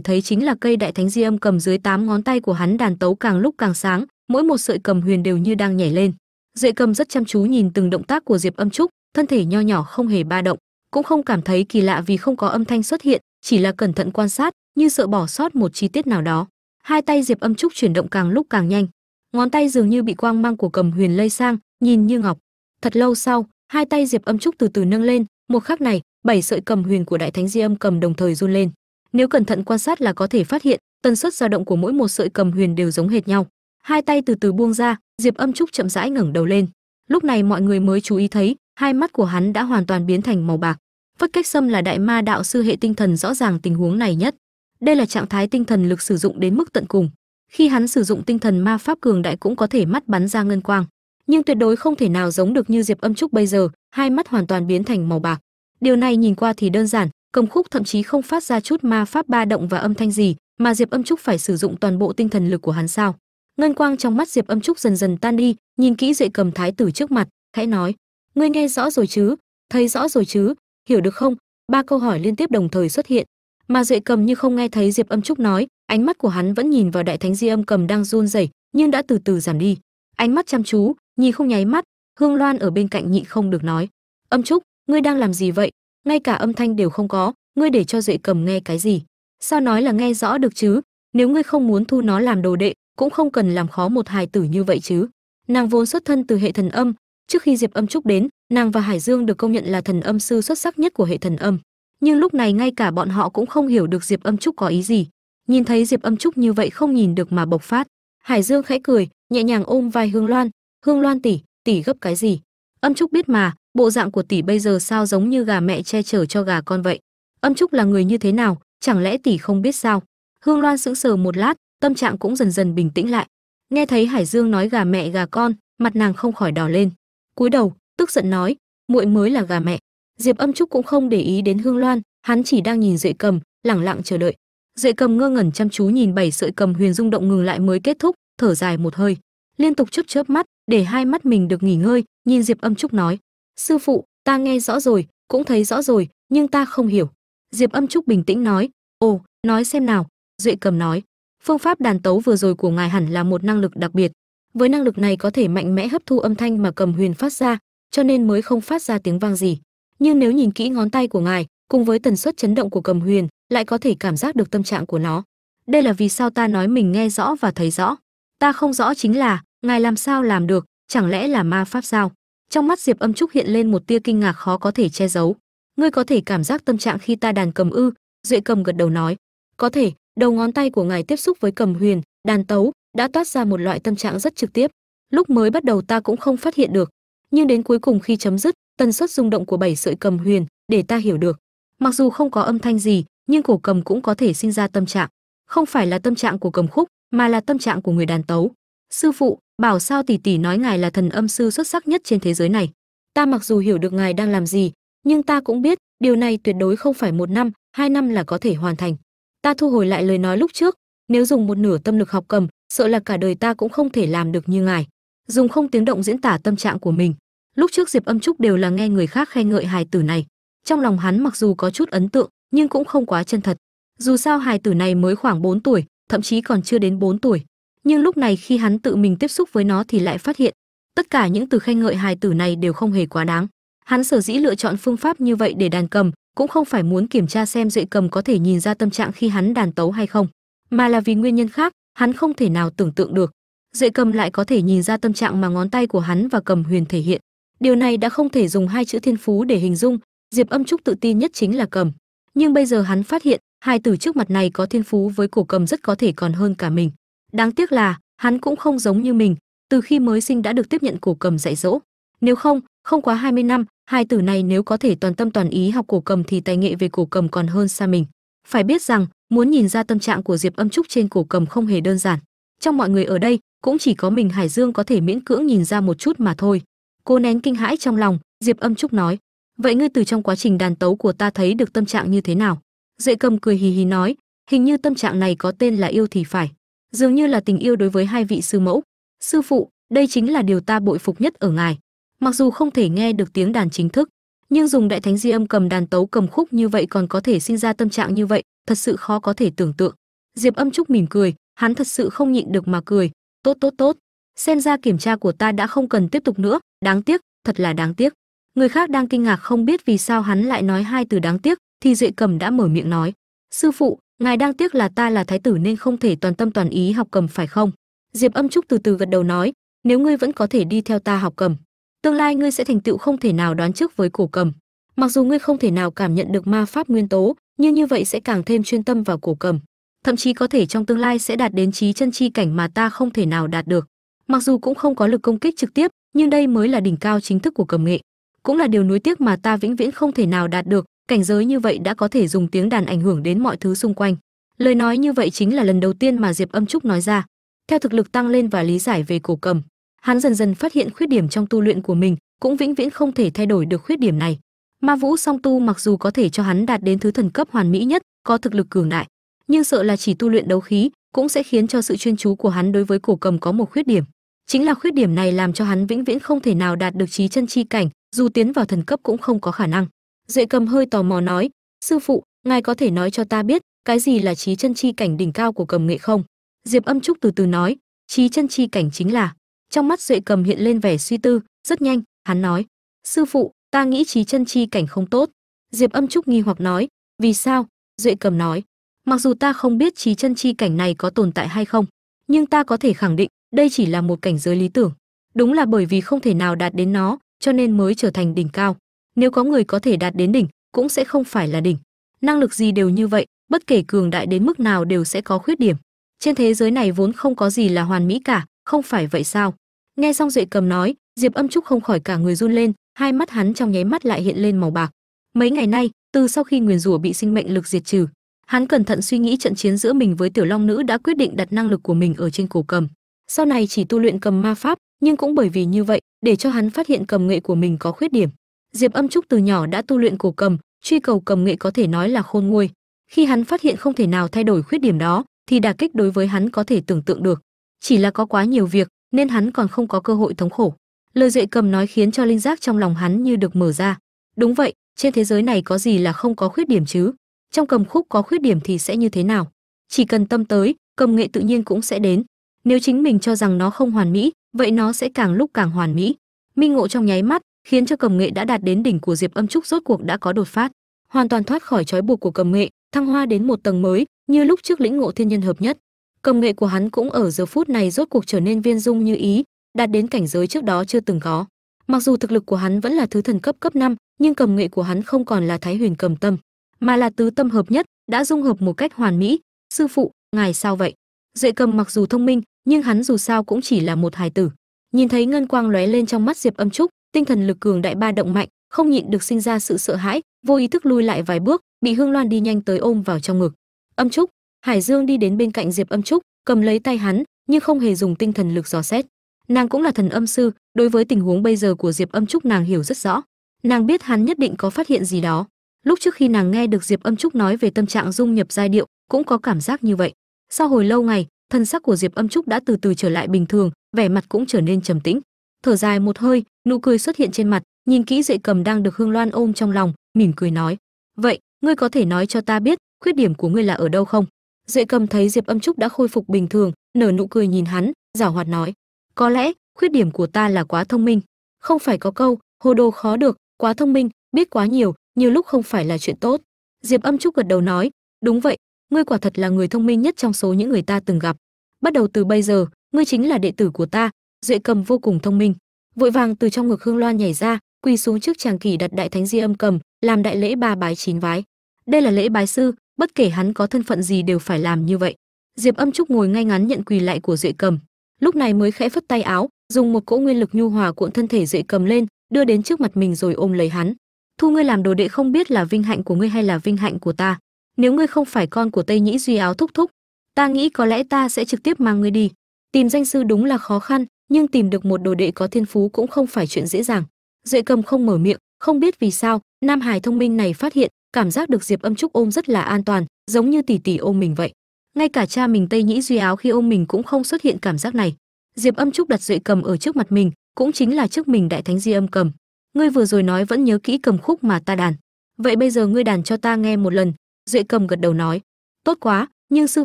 thấy chính là cây đại thánh di âm cầm dưới tám ngón tay của hắn đàn tấu càng lúc càng sáng, mỗi một sợi cầm huyền đều như đang nhảy lên duệ cầm rất chăm chú nhìn từng động tác của diệp âm trúc, thân thể nho nhỏ không hề ba động, cũng không cảm thấy kỳ lạ vì không có âm thanh xuất hiện, chỉ là cẩn thận quan sát, như sợ bỏ sót một chi tiết nào đó. Hai tay diệp âm trúc chuyển động càng lúc càng nhanh. Ngón tay dường như bị quang mang của cầm huyền lây sang, nhìn như ngọc. Thật lâu sau, hai tay diệp âm trúc từ từ nâng lên, một khắc này, bảy sợi cầm huyền của đại thánh di âm cầm đồng thời run lên. Nếu cẩn thận quan sát là có thể phát hiện, tần suất dao động của mỗi một sợi cầm huyền đều giống hệt nhau. Hai tay từ từ buông ra diệp âm trúc chậm rãi ngẩng đầu lên. Lúc này mọi người mới chú ý thấy, hai mắt của hắn đã hoàn toàn biến thành màu bạc. Phất cách sâm là đại ma đạo sư hệ tinh thần rõ ràng tình huống này nhất. Đây là trạng thái tinh thần lực sử dụng đến mức tận cùng. Khi hắn sử dụng tinh thần ma pháp cường đại cũng có thể mắt bắn ra ngân quang. Nhưng tuyệt đối không thể nào giống được như diệp âm trúc bây giờ, hai mắt hoàn toàn biến thành màu bạc. Điều này nhìn qua thì đơn giản, cầm khúc thậm chí không phát ra chút ma pháp ba động và âm thanh gì, mà diệp âm trúc phải sử dụng toàn bộ tinh thần lực của hắn sao? Ngân quang trong mắt diệp âm trúc dần dần tan đi, nhìn kỹ duệ cầm thái tử trước mặt, khẽ nói, ngươi nghe rõ rồi chứ? Thấy rõ rồi chứ? Hiểu được không? Ba câu hỏi liên tiếp đồng thời xuất hiện. Mà duệ cầm như không nghe thấy diệp âm trúc nói, ánh mắt của hắn vẫn nhìn vào đại thánh di âm cầm đang run rẩy, nhưng đã từ từ giảm đi. Ánh mắt chăm chú, nhìn không nháy mắt, hương loan ở bên cạnh nhị không được nói, âm trúc, ngươi đang làm gì vậy? Ngay cả âm thanh đều không có, ngươi để cho duệ cầm nghe cái gì? Sao nói là nghe rõ được chứ? Nếu ngươi không muốn thu nó làm đồ đệ cũng không cần làm khó một hài tử như vậy chứ. Nàng vốn xuất thân từ hệ thần âm, trước khi diệp âm trúc đến, nàng và hải dương được công nhận là thần âm sư xuất sắc nhất của hệ thần âm. Nhưng lúc này ngay cả bọn họ cũng không hiểu được diệp âm trúc có ý gì. Nhìn thấy diệp âm trúc như vậy không nhìn được mà bộc phát. Hải dương khẽ cười, nhẹ nhàng ôm vai hương loan. Hương loan tỷ tỷ gấp cái gì? Âm trúc biết mà, bộ dạng của tỷ bây giờ sao giống như gà mẹ che chở cho gà con vậy? Âm trúc là người như thế nào? Chẳng lẽ tỷ không biết sao? Hương loan sững sờ một lát tâm trạng cũng dần dần bình tĩnh lại. Nghe thấy hải dương nói gà mẹ gà con, mặt nàng không khỏi đỏ lên. Cúi đầu, tức giận nói, muội mới là gà mẹ. Diệp âm trúc cũng không để ý đến hương loan, hắn chỉ đang nhìn duệ cầm, lẳng lặng chờ đợi. Duệ cầm ngơ ngẩn chăm chú nhìn bảy sợi cầm huyền rung động ngừng lại mới kết thúc, thở dài một hơi. Liên tục chớp chớp mắt, để hai mắt mình được nghỉ ngơi, nhìn diệp âm trúc nói, sư phụ, ta nghe rõ rồi, cũng thấy rõ rồi, nhưng ta không hiểu. Diệp âm trúc bình tĩnh nói, ồ, nói xem nào. Duệ cầm nói phương pháp đàn tấu vừa rồi của ngài hẳn là một năng lực đặc biệt. Với năng lực này có thể mạnh mẽ hấp thu âm thanh mà cầm huyền phát ra, cho nên mới không phát ra tiếng vang gì. Nhưng nếu nhìn kỹ ngón tay của ngài, cùng với tần suất chấn động của cầm huyền, lại có thể cảm giác được tâm trạng của nó. Đây là vì sao ta nói mình nghe rõ và thấy rõ. Ta không rõ chính là, ngài làm sao làm được, chẳng lẽ là ma pháp sao? Trong mắt diệp âm trúc hiện lên một tia kinh ngạc khó có thể che giấu. Ngươi có thể cảm giác tâm trạng khi ta đàn cầm ư? Duệ cầm gật đầu nói. Có thể đầu ngón tay của ngài tiếp xúc với cầm huyền, đàn tấu, đã toát ra một loại tâm trạng rất trực tiếp. Lúc mới bắt đầu ta cũng không phát hiện được, nhưng đến cuối cùng khi chấm dứt, tần suất rung động của bảy sợi cầm huyền để ta hiểu được. Mặc dù không có âm thanh gì, nhưng cổ cầm cũng có thể sinh ra tâm trạng. Không phải là tâm trạng của cầm khúc, mà là tâm trạng của người đàn tấu. Sư phụ, bảo sao tỷ tỷ nói ngài là thần âm sư xuất sắc nhất trên thế giới này? Ta mặc dù hiểu được ngài đang làm gì, nhưng ta cũng biết, điều này tuyệt đối không phải một năm, hai năm là có thể hoàn thành ta thu hồi lại lời nói lúc trước. Nếu dùng một nửa tâm lực học cầm, sợ là cả đời ta cũng không thể làm được như ngài. Dùng không tiếng động diễn tả tâm trạng của mình. Lúc trước diệp âm trúc đều là nghe người khác khen ngợi hài tử này. Trong lòng hắn mặc dù có chút ấn tượng, nhưng cũng không quá chân thật. Dù sao hài tử này mới khoảng 4 tuổi, thậm chí còn chưa đến 4 tuổi. Nhưng lúc này khi hắn tự mình tiếp xúc với nó thì lại phát hiện, tất cả những từ khen ngợi hài tử này đều không hề quá đáng. Hắn sở dĩ lựa chọn phương pháp như vậy để đàn cầm cũng không phải muốn kiểm tra xem duệ cầm có thể nhìn ra tâm trạng khi hắn đàn tấu hay không, mà là vì nguyên nhân khác, hắn không thể nào tưởng tượng được. Duệ cầm lại có thể nhìn ra tâm trạng mà ngón tay của hắn và cầm huyền thể hiện. Điều này đã không thể dùng hai chữ thiên phú để hình dung, diệp âm trúc tự tin nhất chính là cầm. Nhưng bây giờ hắn phát hiện, hai từ trước mặt này có thiên phú với cổ cầm rất có thể còn hơn cả mình. Đáng tiếc là, hắn cũng không giống như mình, từ khi mới sinh đã được tiếp nhận cổ cầm dạy dỗ. Nếu không không quá 20 năm, hai tử này nếu có thể toàn tâm toàn ý học cổ cầm thì tài nghệ về cổ cầm còn hơn xa mình. Phải biết rằng, muốn nhìn ra tâm trạng của diệp âm trúc trên cổ cầm không hề đơn giản. Trong mọi người ở đây, cũng chỉ có mình hải dương có thể miễn cưỡng nhìn ra một chút mà thôi. Cô nén kinh hãi trong lòng, diệp âm trúc nói, vậy ngươi từ trong quá trình đàn tấu của ta thấy được tâm trạng như thế nào? Duệ cầm cười hì hì nói, hình như tâm trạng này có tên là yêu thì phải. Dường như là tình yêu đối với hai vị sư mẫu. Sư phụ, đây chính là điều ta bội phục nhất ở ngài mặc dù không thể nghe được tiếng đàn chính thức, nhưng dùng đại thánh di âm cầm đàn tấu cầm khúc như vậy còn có thể sinh ra tâm trạng như vậy, thật sự khó có thể tưởng tượng. Diệp âm trúc mỉm cười, hắn thật sự không nhịn được mà cười. Tốt tốt tốt. Xem ra kiểm tra của ta đã không cần tiếp tục nữa, đáng tiếc, thật là đáng tiếc. Người khác đang kinh ngạc không biết vì sao hắn lại nói hai từ đáng tiếc, thì duệ cầm đã mở miệng nói. Sư phụ, ngài đang tiếc là ta là thái tử nên không thể toàn tâm toàn ý học cầm phải không? Diệp âm trúc từ từ gật đầu nói, nếu ngươi vẫn có thể đi theo ta học cầm tương lai ngươi sẽ thành tựu không thể nào đoán trước với cổ cầm. Mặc dù ngươi không thể nào cảm nhận được ma pháp nguyên tố, nhưng như vậy sẽ càng thêm chuyên tâm vào cổ cầm. Thậm chí có thể trong tương lai sẽ đạt đến trí chân chi cảnh mà ta không thể nào đạt được. Mặc dù cũng không có lực công kích trực tiếp, nhưng đây mới là đỉnh cao chính thức của cầm nghệ. Cũng là điều nuối tiếc mà ta vĩnh viễn không thể nào đạt được, cảnh giới như vậy đã có thể dùng tiếng đàn ảnh hưởng đến mọi thứ xung quanh. Lời nói như vậy chính là lần đầu tiên mà diệp âm trúc nói ra. Theo thực lực tăng lên và lý giải về cổ cầm hắn dần dần phát hiện khuyết điểm trong tu luyện của mình, cũng vĩnh viễn không thể thay đổi được khuyết điểm này. Ma vũ song tu mặc dù có thể cho hắn đạt đến thứ thần cấp hoàn mỹ nhất, có thực lực cường đại, nhưng sợ là chỉ tu luyện đấu khí cũng sẽ khiến cho sự chuyên chú của hắn đối với cổ cầm có một khuyết điểm. Chính là khuyết điểm này làm cho hắn vĩnh viễn không thể nào đạt được trí chân chi cảnh, dù tiến vào thần cấp cũng không có khả năng. Duệ cầm hơi tò mò nói, sư phụ, ngài có thể nói cho ta biết cái gì là trí chân chi cảnh đỉnh cao của cầm nghệ không? Diệp âm trúc từ từ nói, trí chân chi cảnh chính là trong mắt duệ cầm hiện lên vẻ suy tư, rất nhanh, hắn nói, sư phụ, ta nghĩ trí chân chi cảnh không tốt. Diệp âm trúc nghi hoặc nói, vì sao? Duệ cầm nói, mặc dù ta không biết trí chân chi cảnh này có tồn tại hay không, nhưng ta có thể khẳng định đây chỉ là một cảnh giới lý tưởng. Đúng là bởi vì không thể nào đạt đến nó, cho nên mới trở thành đỉnh cao. Nếu có người có thể đạt đến đỉnh, cũng sẽ không phải là đỉnh. Năng lực gì đều như vậy, bất kể cường đại đến mức nào đều sẽ có khuyết điểm. Trên thế giới này vốn không có gì là hoàn mỹ cả, không phải vậy sao? Nghe xong duệ cầm nói, diệp âm trúc không khỏi cả người run lên, hai mắt hắn trong nháy mắt lại hiện lên màu bạc. Mấy ngày nay, từ sau khi nguyền rủa bị sinh mệnh lực diệt trừ, hắn cẩn thận suy nghĩ trận chiến giữa mình với tiểu long nữ đã quyết định đặt năng lực của mình ở trên cổ cầm. Sau này chỉ tu luyện cầm ma pháp, nhưng cũng bởi vì như vậy, để cho hắn phát hiện cầm nghệ của mình có khuyết điểm. Diệp âm trúc từ nhỏ đã tu luyện cổ cầm, truy cầu cầm nghệ có thể nói là khôn nguôi. Khi hắn phát hiện không thể nào thay đổi khuyết điểm đó, thì đả kích đối với hắn có thể tưởng tượng được. Chỉ là có quá nhiều việc nên hắn còn không có cơ hội thống khổ. Lời duệ cầm nói khiến cho linh giác trong lòng hắn như được mở ra. Đúng vậy, trên thế giới này có gì là không có khuyết điểm chứ? Trong cầm khúc có khuyết điểm thì sẽ như thế nào? Chỉ cần tâm tới, cầm nghệ tự nhiên cũng sẽ đến. Nếu chính mình cho rằng nó không hoàn mỹ, vậy nó sẽ càng lúc càng hoàn mỹ. Minh ngộ trong nháy mắt khiến cho cầm nghệ đã đạt đến đỉnh của diệp âm trúc rốt cuộc đã có đột phát. Hoàn toàn thoát khỏi trói buộc của cầm nghệ, thăng hoa đến một tầng mới, như lúc trước lĩnh ngộ thiên nhân hợp nhất cầm nghệ của hắn cũng ở giờ phút này rốt cuộc trở nên viên dung như ý đạt đến cảnh giới trước đó chưa từng có. Mặc dù thực lực của hắn vẫn là thứ thần cấp cấp 5, nhưng cầm nghệ của hắn không còn là thái huyền cầm tâm mà là tứ tâm hợp nhất đã dung hợp một cách hoàn mỹ. Sư phụ ngài sao vậy? Duệ cầm mặc dù thông minh nhưng hắn dù sao cũng chỉ là một hài tử. Nhìn thấy ngân quang lóe lên trong mắt diệp âm trúc tinh thần lực cường đại ba động mạnh không nhịn được sinh ra sự sợ hãi vô ý thức lui lại vài bước bị hương loan đi nhanh tới ôm vào trong ngực. Âm trúc hải dương đi đến bên cạnh diệp âm trúc, cầm lấy tay hắn, nhưng không hề dùng tinh thần lực dò xét. Nàng cũng là thần âm sư, đối với tình huống bây giờ của diệp âm trúc nàng hiểu rất rõ. Nàng biết hắn nhất định có phát hiện gì đó. Lúc trước khi nàng nghe được diệp âm trúc nói về tâm trạng dung nhập giai điệu, cũng có cảm giác như vậy. Sau hồi lâu ngày, thân sắc của diệp âm trúc đã từ từ trở lại bình thường, vẻ mặt cũng trở nên trầm tĩnh. Thở dài một hơi, nụ cười xuất hiện trên mặt, nhìn kỹ dậy cầm đang được hương loan ôm trong lòng, mỉm cười nói, vậy, ngươi có thể nói cho ta biết, khuyết điểm của ngươi là ở đâu không? Duệ cầm thấy diệp âm trúc đã khôi phục bình thường, nở nụ cười nhìn hắn giảo hoạt nói, có lẽ khuyết điểm của ta là quá thông minh. Không phải có câu, hồ đồ khó được, quá thông minh, biết quá nhiều nhiều lúc không phải là chuyện tốt. Diệp âm trúc gật đầu nói, đúng vậy, ngươi quả thật là người thông minh nhất trong số những người ta từng gặp. Bắt đầu từ bây giờ, ngươi chính là đệ tử của ta. Duệ cầm vô cùng thông minh. Vội vàng từ trong ngực hương loan nhảy ra, quỳ xuống trước chàng kỳ đặt đại thánh di âm cầm, làm đại lễ ba bái chín vái. Đây là lễ bái sư bất kể hắn có thân phận gì đều phải làm như vậy. Diệp âm trúc ngồi ngay ngắn nhận quỳ lại của duệ cầm. Lúc này mới khẽ phất tay áo, dùng một cỗ nguyên lực nhu hòa cuộn thân thể duệ cầm lên, đưa đến trước mặt mình rồi ôm lấy hắn. Thu, ngươi làm đồ đệ không biết là vinh hạnh của ngươi hay là vinh hạnh của ta. Nếu ngươi không phải con của tây nhĩ duy áo thúc thúc, ta nghĩ có lẽ ta sẽ trực tiếp mang ngươi đi. Tìm danh sư đúng là khó khăn, nhưng tìm được một đồ đệ có thiên phú cũng không phải chuyện dễ dàng. Duệ cầm không mở miệng, không biết vì sao, nam hải thông minh này phát hiện cảm giác được diệp âm trúc ôm rất là an toàn, giống như tỷ tỷ ôm mình vậy. Ngay cả cha mình tây nhĩ duy áo khi ôm mình cũng không xuất hiện cảm giác này. Diệp âm trúc đặt duệ cầm ở trước mặt mình, cũng chính là trước mình đại thánh di âm cầm. Ngươi vừa rồi nói vẫn nhớ kỹ cầm khúc mà ta đàn. Vậy bây giờ ngươi đàn cho ta nghe một lần, duệ cầm gật đầu nói. Tốt quá, nhưng sư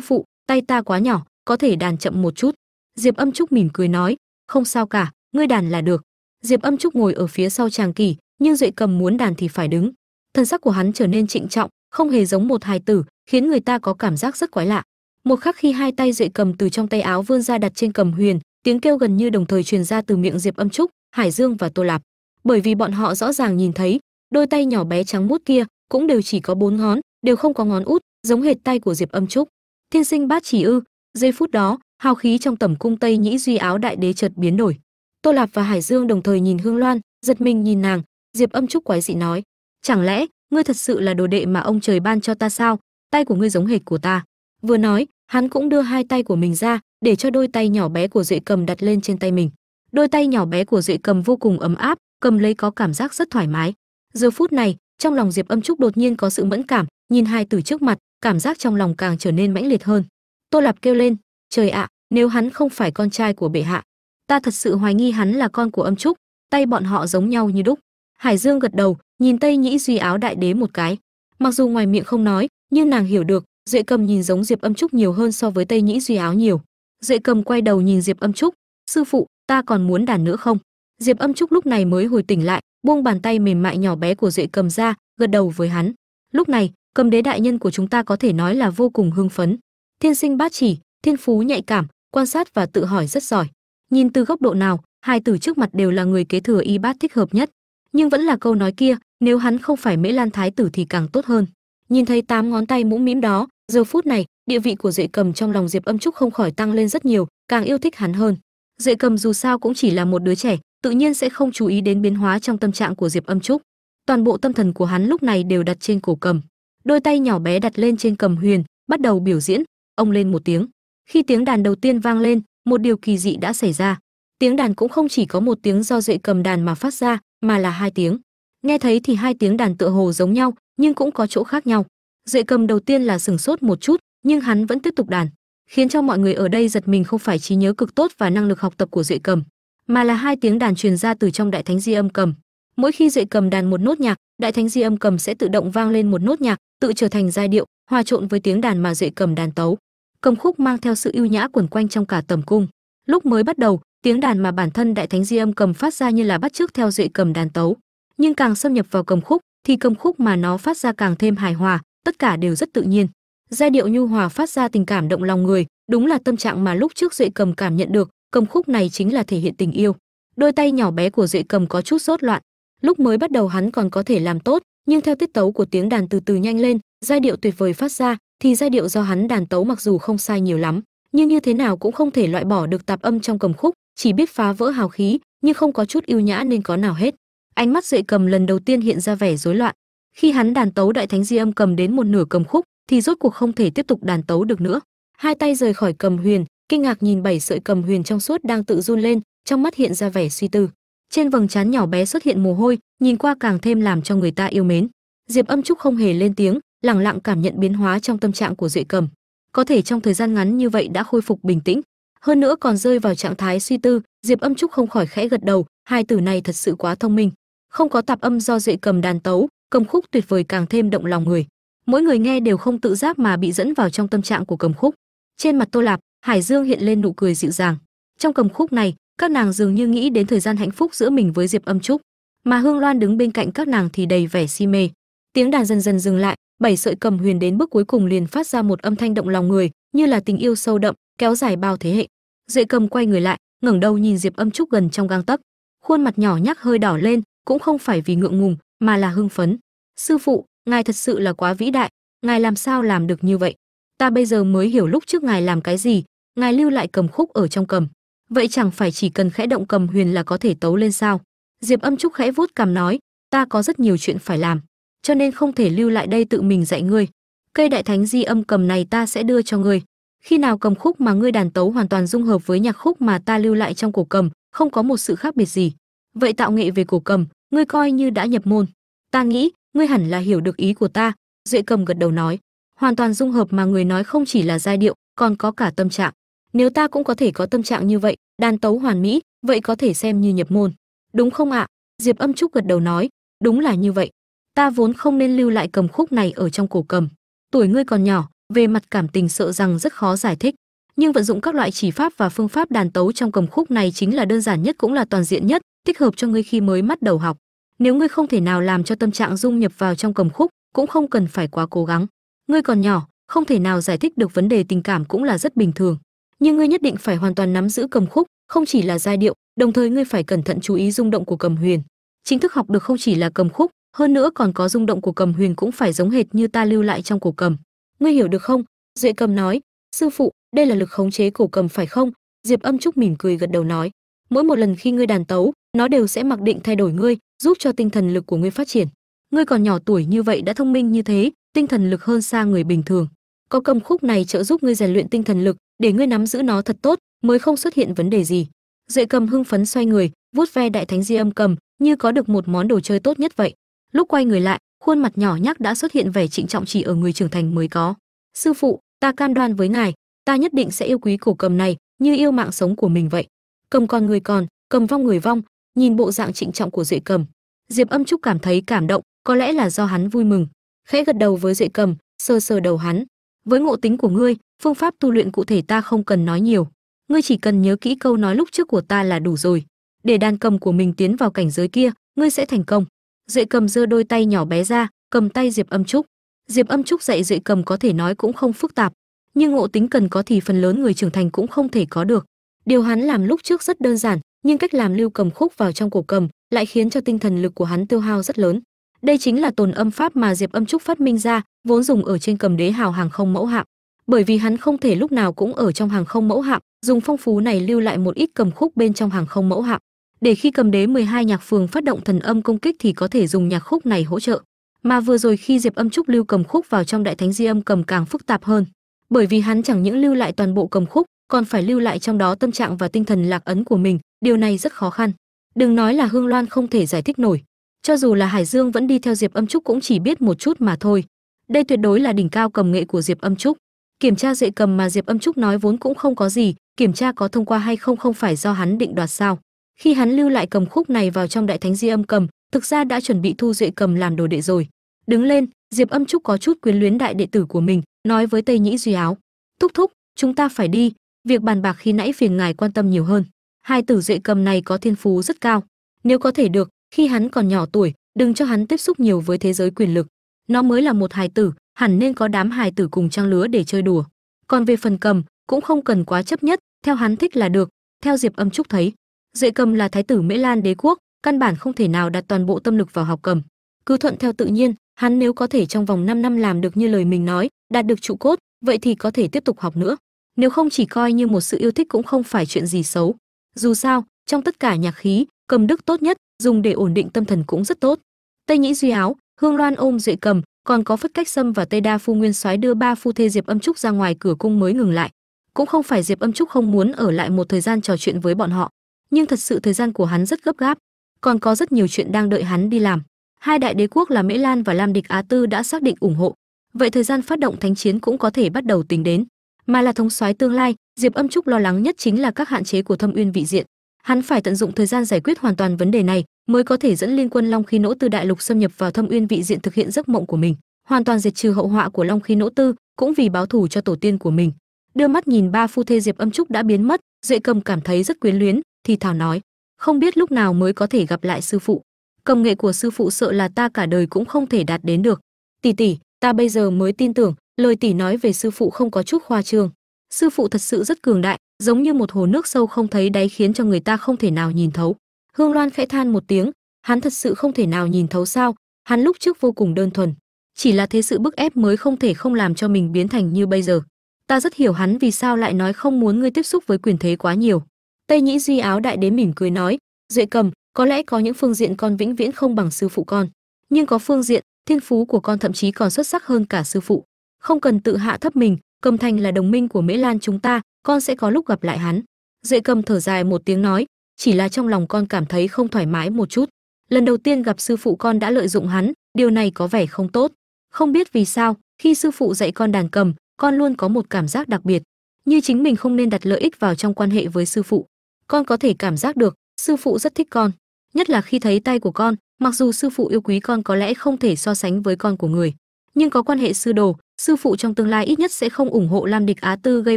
phụ, tay ta quá nhỏ, có thể đàn chậm một chút. Diệp âm trúc mỉm cười nói. Không sao cả, ngươi đàn là được. Diệp âm trúc ngồi ở phía sau tràng kỳ nhưng duệ cầm muốn đàn thì phải đứng thân sắc của hắn trở nên trịnh trọng, không hề giống một hài tử, khiến người ta có cảm giác rất quái lạ. Một khắc khi hai tay duệ cầm từ trong tay áo vươn ra đặt trên cầm huyền, tiếng kêu gần như đồng thời truyền ra từ miệng diệp âm trúc, hải dương và tô lạp. Bởi vì bọn họ rõ ràng nhìn thấy, đôi tay nhỏ bé trắng muốt kia cũng đều chỉ có bốn ngón, đều không có ngón út, giống hệt tay của diệp âm trúc. Thiên sinh bát chỉ ư, giây phút đó, hào khí trong tẩm cung tây nhĩ duy áo đại đế chợt biến đổi. Tô lạp và hải dương đồng thời nhìn hương loan, giật mình nhìn nàng, diệp âm trúc quái dị nói chẳng lẽ ngươi thật sự là đồ đệ mà ông trời ban cho ta sao? Tay của ngươi giống hệt của ta. Vừa nói, hắn cũng đưa hai tay của mình ra để cho đôi tay nhỏ bé của duệ cầm đặt lên trên tay mình. Đôi tay nhỏ bé của duệ cầm vô cùng ấm áp, cầm lấy có cảm giác rất thoải mái. Giờ phút này, trong lòng diệp âm trúc đột nhiên có sự mẫn cảm, nhìn hai từ trước mặt, cảm giác trong lòng càng trở nên mãnh liệt hơn. Tô lạp kêu lên, trời ạ, nếu hắn không phải con trai của bệ hạ, ta thật sự hoài nghi hắn là con của âm trúc, tay bọn họ giống nhau như đúc. Hải dương gật đầu nhìn tây nhĩ duy áo đại đế một cái. Mặc dù ngoài miệng không nói, nhưng nàng hiểu được, duệ cầm nhìn giống diệp âm trúc nhiều hơn so với tây nhĩ duy áo nhiều. Duệ cầm quay đầu nhìn diệp âm trúc, sư phụ, ta còn muốn đàn nữa không? Diệp âm trúc lúc này mới hồi tỉnh lại, buông bàn tay mềm mại nhỏ bé của duệ cầm ra, gật đầu với hắn. Lúc này, cầm đế đại nhân của chúng ta có thể nói là vô cùng hưng phấn. Thiên sinh bát chỉ, thiên phú nhạy cảm, quan sát và tự hỏi rất giỏi. Nhìn từ góc độ nào, hai tử trước mặt đều là người kế thừa y bát thích hợp nhất nhưng vẫn là câu nói kia, nếu hắn không phải mễ lan thái tử thì càng tốt hơn. Nhìn thấy tám ngón tay mũm mĩm đó, giờ phút này, địa vị của duệ cầm trong lòng diệp âm trúc không khỏi tăng lên rất nhiều, càng yêu thích hắn hơn. Duệ cầm dù sao cũng chỉ là một đứa trẻ, tự nhiên sẽ không chú ý đến biến hóa trong tâm trạng của diệp âm trúc. Toàn bộ tâm thần của hắn lúc này đều đặt trên cổ cầm. Đôi tay nhỏ bé đặt lên trên cầm huyền, bắt đầu biểu diễn. Ông lên một tiếng. Khi tiếng đàn đầu tiên vang lên, một điều kỳ dị đã xảy ra. Tiếng đàn cũng không chỉ có một tiếng do duệ cầm đàn mà phát ra mà là hai tiếng. Nghe thấy thì hai tiếng đàn tựa hồ giống nhau, nhưng cũng có chỗ khác nhau. Duệ cầm đầu tiên là sừng sốt một chút, nhưng hắn vẫn tiếp tục đàn, khiến cho mọi người ở đây giật mình không phải trí nhớ cực tốt và năng lực học tập của duệ cầm, mà là hai tiếng đàn truyền ra từ trong đại thánh di âm cầm. Mỗi khi duệ cầm đàn một nốt nhạc, đại thánh di âm cầm sẽ tự động vang lên một nốt nhạc, tự trở thành giai điệu, hòa trộn với tiếng đàn mà duệ cầm đàn tấu. Cầm khúc mang theo sự ưu nhã quẩn quanh trong cả tầm cung. Lúc mới bắt đầu tiếng đàn mà bản thân đại thánh di âm cầm phát ra như là bắt chước theo duệ cầm đàn tấu. Nhưng càng xâm nhập vào cầm khúc, thì cầm khúc mà nó phát ra càng thêm hài hòa, tất cả đều rất tự nhiên. Giai điệu nhu hòa phát ra tình cảm động lòng người, đúng là tâm trạng mà lúc trước duệ cầm cảm nhận được, cầm khúc này chính là thể hiện tình yêu. Đôi tay nhỏ bé của duệ cầm có chút rốt loạn. Lúc mới bắt đầu hắn còn có thể làm tốt, nhưng theo tiết tấu của tiếng đàn từ từ nhanh lên, giai điệu tuyệt vời phát ra, thì giai điệu do hắn đàn tấu mặc dù không sai nhiều lắm, nhưng như thế nào cũng không thể loại bỏ được tạp âm trong cầm khúc chỉ biết phá vỡ hào khí, nhưng không có chút yêu nhã nên có nào hết. Ánh mắt duệ cầm lần đầu tiên hiện ra vẻ rối loạn. Khi hắn đàn tấu đại thánh di âm cầm đến một nửa cầm khúc, thì rốt cuộc không thể tiếp tục đàn tấu được nữa. Hai tay rời khỏi cầm huyền, kinh ngạc nhìn bảy sợi cầm huyền trong suốt đang tự run lên, trong mắt hiện ra vẻ suy tư. Trên vầng trán nhỏ bé xuất hiện mồ hôi, nhìn qua càng thêm làm cho người ta yêu mến. Diệp âm trúc không hề lên tiếng, lẳng lặng cảm nhận biến hóa trong tâm trạng của duệ cầm. Có thể trong thời gian ngắn như vậy đã khôi phục bình tĩnh hơn nữa còn rơi vào trạng thái suy tư, diệp âm trúc không khỏi khẽ gật đầu, hai từ này thật sự quá thông minh. Không có tạp âm do duệ cầm đàn tấu, cầm khúc tuyệt vời càng thêm động lòng người. Mỗi người nghe đều không tự giác mà bị dẫn vào trong tâm trạng của cầm khúc. Trên mặt tô lạp, hải dương hiện lên nụ cười dịu dàng. Trong cầm khúc này, các nàng dường như nghĩ đến thời gian hạnh phúc giữa mình với diệp âm trúc. Mà hương loan đứng bên cạnh các nàng thì đầy vẻ si mê. Tiếng đàn dần dần dừng lại, bảy sợi cầm huyền đến bước cuối cùng liền phát ra một âm thanh động lòng người, như là tình yêu sâu đậm kéo dài bao thế hệ. Duệ cầm quay người lại, ngẩng đầu nhìn diệp âm trúc gần trong gang tấc. Khuôn mặt nhỏ nhắc hơi đỏ lên, cũng không phải vì ngượng ngùng, mà là hưng phấn. Sư phụ, ngài thật sự là quá vĩ đại, ngài làm sao làm được như vậy? Ta bây giờ mới hiểu lúc trước ngài làm cái gì, ngài lưu lại cầm khúc ở trong cầm. Vậy chẳng phải chỉ cần khẽ động cầm huyền là có thể tấu lên sao? Diệp âm trúc khẽ vuốt cằm nói, ta có rất nhiều chuyện phải làm, cho nên không thể lưu lại đây tự mình dạy ngươi. Cây đại thánh di âm cầm này ta sẽ đưa cho ngươi khi nào cầm khúc mà ngươi đàn tấu hoàn toàn dung hợp với nhạc khúc mà ta lưu lại trong cổ cầm, không có một sự khác biệt gì. Vậy tạo nghệ về cổ cầm, ngươi coi như đã nhập môn. Ta nghĩ, ngươi hẳn là hiểu được ý của ta. Duệ cầm gật đầu nói. Hoàn toàn dung hợp mà người nói không chỉ là giai điệu, còn có cả tâm trạng. Nếu ta cũng có thể có tâm trạng như vậy, đàn tấu hoàn mỹ, vậy có thể xem như nhập môn. Đúng không ạ? Diệp âm trúc gật đầu nói. Đúng là như vậy. Ta vốn không nên lưu lại cầm khúc này ở trong cổ cầm. Tuổi ngươi còn nhỏ về mặt cảm tình sợ rằng rất khó giải thích, nhưng vận dụng các loại chỉ pháp và phương pháp đàn tấu trong cầm khúc này chính là đơn giản nhất cũng là toàn diện nhất, thích hợp cho ngươi khi mới bắt đầu học. Nếu ngươi không thể nào làm cho tâm trạng dung nhập vào trong cầm khúc, cũng không cần phải quá cố gắng. Ngươi còn nhỏ, không thể nào giải thích được vấn đề tình cảm cũng là rất bình thường. Nhưng ngươi nhất định phải hoàn toàn nắm giữ cầm khúc, không chỉ là giai điệu, đồng thời ngươi phải cẩn thận chú ý rung động của cầm huyền. Chính thức học được không chỉ là cầm khúc, hơn nữa còn có rung động của cầm huyền cũng phải giống hệt như ta lưu lại trong cổ cầm ngươi hiểu được không? Duệ cầm nói, sư phụ, đây là lực khống chế cổ cầm phải không? Diệp âm trúc mỉm cười gật đầu nói, mỗi một lần khi ngươi đàn tấu, nó đều sẽ mặc định thay đổi ngươi, giúp cho tinh thần lực của ngươi phát triển. Ngươi còn nhỏ tuổi như vậy đã thông minh như thế, tinh thần lực hơn xa người bình thường. Có cầm khúc này trợ giúp ngươi rèn luyện tinh thần lực, để ngươi nắm giữ nó thật tốt, mới không xuất hiện vấn đề gì. Duệ cầm hưng phấn xoay người, vuốt ve đại thánh di âm cầm, như có được một món đồ chơi tốt nhất vậy. Lúc quay người lại khuôn mặt nhỏ nhắc đã xuất hiện vẻ trịnh trọng chỉ ở người trưởng thành mới có. Sư phụ, ta cam đoan với ngài, ta nhất định sẽ yêu quý cổ cầm này như yêu mạng sống của mình vậy. Cầm con người còn, cầm vong người vong, nhìn bộ dạng trịnh trọng của duệ cầm. Diệp âm trúc cảm thấy cảm động, có lẽ là do hắn vui mừng. Khẽ gật đầu với duệ cầm sơ sờ đầu hắn. Với ngộ tính của ngươi, phương pháp tu luyện cụ thể ta không cần nói nhiều. Ngươi chỉ cần nhớ kỹ câu nói lúc trước của ta là đủ rồi. Để đàn cầm của mình tiến vào cảnh giới kia, ngươi sẽ thành công duệ cầm giơ đôi tay nhỏ bé ra, cầm tay diệp âm trúc. Diệp âm trúc dạy duệ cầm có thể nói cũng không phức tạp, nhưng ngộ tính cần có thì phần lớn người trưởng thành cũng không thể có được. Điều hắn làm lúc trước rất đơn giản, nhưng cách làm lưu cầm khúc vào trong cổ cầm lại khiến cho tinh thần lực của hắn tiêu hao rất lớn. Đây chính là tồn âm pháp mà diệp âm trúc phát minh ra, vốn dùng ở trên cầm đế hào hàng không mẫu hạm. Bởi vì hắn không thể lúc nào cũng ở trong hàng không mẫu hạm, dùng phong phú này lưu lại một ít cầm khúc bên trong hàng không mẫu hạm để khi cầm đế 12 nhạc phường phát động thần âm công kích thì có thể dùng nhạc khúc này hỗ trợ. Mà vừa rồi khi diệp âm trúc lưu cầm khúc vào trong đại thánh di âm cầm càng phức tạp hơn. Bởi vì hắn chẳng những lưu lại toàn bộ cầm khúc, còn phải lưu lại trong đó tâm trạng và tinh thần lạc ấn của mình, điều này rất khó khăn. Đừng nói là hương loan không thể giải thích nổi. Cho dù là hải dương vẫn đi theo diệp âm trúc cũng chỉ biết một chút mà thôi. Đây tuyệt đối là đỉnh cao cầm nghệ của diệp âm trúc. Kiểm tra dạy cầm mà diệp âm trúc nói vốn cũng không có gì, kiểm tra có thông qua hay không không phải do hắn định đoạt sao khi hắn lưu lại cầm khúc này vào trong đại thánh di âm cầm, thực ra đã chuẩn bị thu duệ cầm làm đồ đệ rồi. Đứng lên, diệp âm trúc có chút quyến luyến đại đệ tử của mình, nói với tây nhĩ duy áo, thúc thúc, chúng ta phải đi, việc bàn bạc khi nãy phiền ngài quan tâm nhiều hơn. Hai tử duệ cầm này có thiên phú rất cao, nếu có thể được, khi hắn còn nhỏ tuổi, đừng cho hắn tiếp xúc nhiều với thế giới quyền lực. Nó mới là một hài tử, hẳn nên có đám hài tử cùng trang lứa để chơi đùa. Còn về phần cầm, cũng không cần quá chấp nhất, theo hắn thích là được. Theo diệp âm trúc thấy duệ cầm là thái tử mễ lan đế quốc, căn bản không thể nào đặt toàn bộ tâm lực vào học cầm. Cứ thuận theo tự nhiên, hắn nếu có thể trong vòng 5 năm làm được như lời mình nói, đạt được trụ cốt, vậy thì có thể tiếp tục học nữa. Nếu không chỉ coi như một sự yêu thích cũng không phải chuyện gì xấu. Dù sao, trong tất cả nhạc khí, cầm đức tốt nhất, dùng để ổn định tâm thần cũng rất tốt. Tây nhĩ duy áo, hương loan ôm duệ cầm, còn có phất cách sâm và tây đa phu nguyên soái đưa ba phu thê diệp âm trúc ra ngoài cửa cung mới ngừng lại. Cũng không phải diệp âm trúc không muốn ở lại một thời gian trò chuyện với bọn họ nhưng thật sự thời gian của hắn rất gấp gáp. Còn có rất nhiều chuyện đang đợi hắn đi làm. Hai đại đế quốc là mễ lan và lam địch á tư đã xác định ủng hộ. Vậy thời gian phát động thánh chiến cũng có thể bắt đầu tính đến. Mà là thống soái tương lai, diệp âm trúc lo lắng nhất chính là các hạn chế của thâm uyên vị diện. Hắn phải tận dụng thời gian giải quyết hoàn toàn vấn đề này mới có thể dẫn liên quân long khí nỗ Tư đại lục xâm nhập vào thâm uyên vị diện thực hiện giấc mộng của mình, hoàn toàn diệt trừ hậu họa của long khí nỗ tư, cũng vì báo thù cho tổ tiên của mình. Đưa mắt nhìn ba phu thê diệp âm trúc đã biến mất, duệ cầm cảm thấy rất quyến luyến thì thảo nói, không biết lúc nào mới có thể gặp lại sư phụ. Công nghệ của sư phụ sợ là ta cả đời cũng không thể đạt đến được. Tỷ tỷ ta bây giờ mới tin tưởng, lời tỷ nói về sư phụ không có chút khoa trương. Sư phụ thật sự rất cường đại, giống như một hồ nước sâu không thấy đáy khiến cho người ta không thể nào nhìn thấu. Hương loan khẽ than một tiếng, hắn thật sự không thể nào nhìn thấu sao? Hắn lúc trước vô cùng đơn thuần, chỉ là thế sự bức ép mới không thể không làm cho mình biến thành như bây giờ. Ta rất hiểu hắn vì sao lại nói không muốn ngươi tiếp xúc với quyền thế quá nhiều tây nhĩ duy áo đại đế mỉm cười nói, duệ cầm, có lẽ có những phương diện con vĩnh viễn không bằng sư phụ con, nhưng có phương diện, thiên phú của con thậm chí còn xuất sắc hơn cả sư phụ. Không cần tự hạ thấp mình, cầm thành là đồng minh của mễ lan chúng ta, con sẽ có lúc gặp lại hắn. Duệ cầm thở dài một tiếng nói, chỉ là trong lòng con cảm thấy không thoải mái một chút. Lần đầu tiên gặp sư phụ con đã lợi dụng hắn, điều này có vẻ không tốt. Không biết vì sao, khi sư phụ dạy con đàn cầm, con luôn có một cảm giác đặc biệt, như chính mình không nên đặt lợi ích vào trong quan hệ với sư phụ con có thể cảm giác được, sư phụ rất thích con, nhất là khi thấy tay của con, mặc dù sư phụ yêu quý con có lẽ không thể so sánh với con của người, nhưng có quan hệ sư đồ, sư phụ trong tương lai ít nhất sẽ không ủng hộ lam địch á tư gây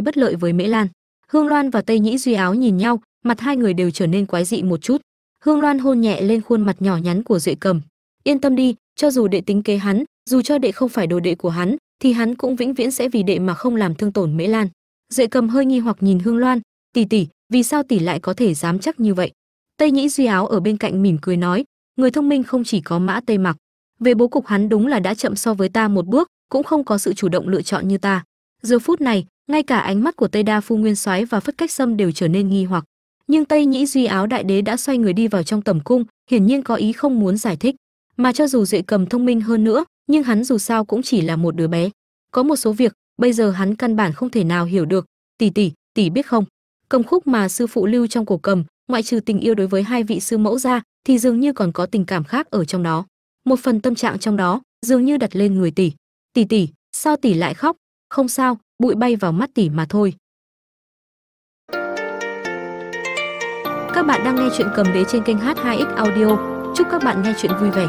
bất lợi với mễ lan. Hương loan và tây nhĩ duy áo nhìn nhau, mặt hai người đều trở nên quái dị một chút. Hương loan hôn nhẹ lên khuôn mặt nhỏ nhắn của duệ cầm. Yên tâm đi, cho dù đệ tính kế hắn, dù cho đệ không phải đồ đệ của hắn, thì hắn cũng vĩnh viễn sẽ vì đệ mà không làm thương tổn mễ lan. Duệ cầm hơi nghi hoặc nhìn hương loan. Tỷ tỷ vì sao tỷ lại có thể dám chắc như vậy? Tây nhĩ duy áo ở bên cạnh mỉm cười nói, người thông minh không chỉ có mã tây mặc. Về bố cục hắn đúng là đã chậm so với ta một bước, cũng không có sự chủ động lựa chọn như ta. Giờ phút này, ngay cả ánh mắt của tây đa phu nguyên soái và phất cách sâm đều trở nên nghi hoặc. Nhưng tây nhĩ duy áo đại đế đã xoay người đi vào trong tầm cung, hiển nhiên có ý không muốn giải thích. Mà cho dù duệ cầm thông minh hơn nữa, nhưng hắn dù sao cũng chỉ là một đứa bé. Có một số việc, bây giờ hắn căn bản không thể nào hiểu được. Tỷ tỷ tỷ biết không? Cầm khúc mà sư phụ lưu trong cổ cầm, ngoại trừ tình yêu đối với hai vị sư mẫu ra, thì dường như còn có tình cảm khác ở trong đó. Một phần tâm trạng trong đó, dường như đặt lên người tỷ. Tỷ tỷ, sao tỷ lại khóc? Không sao, bụi bay vào mắt tỷ mà thôi. Các bạn đang nghe chuyện cầm đế trên kênh h2x audio. Chúc các bạn nghe chuyện vui vẻ.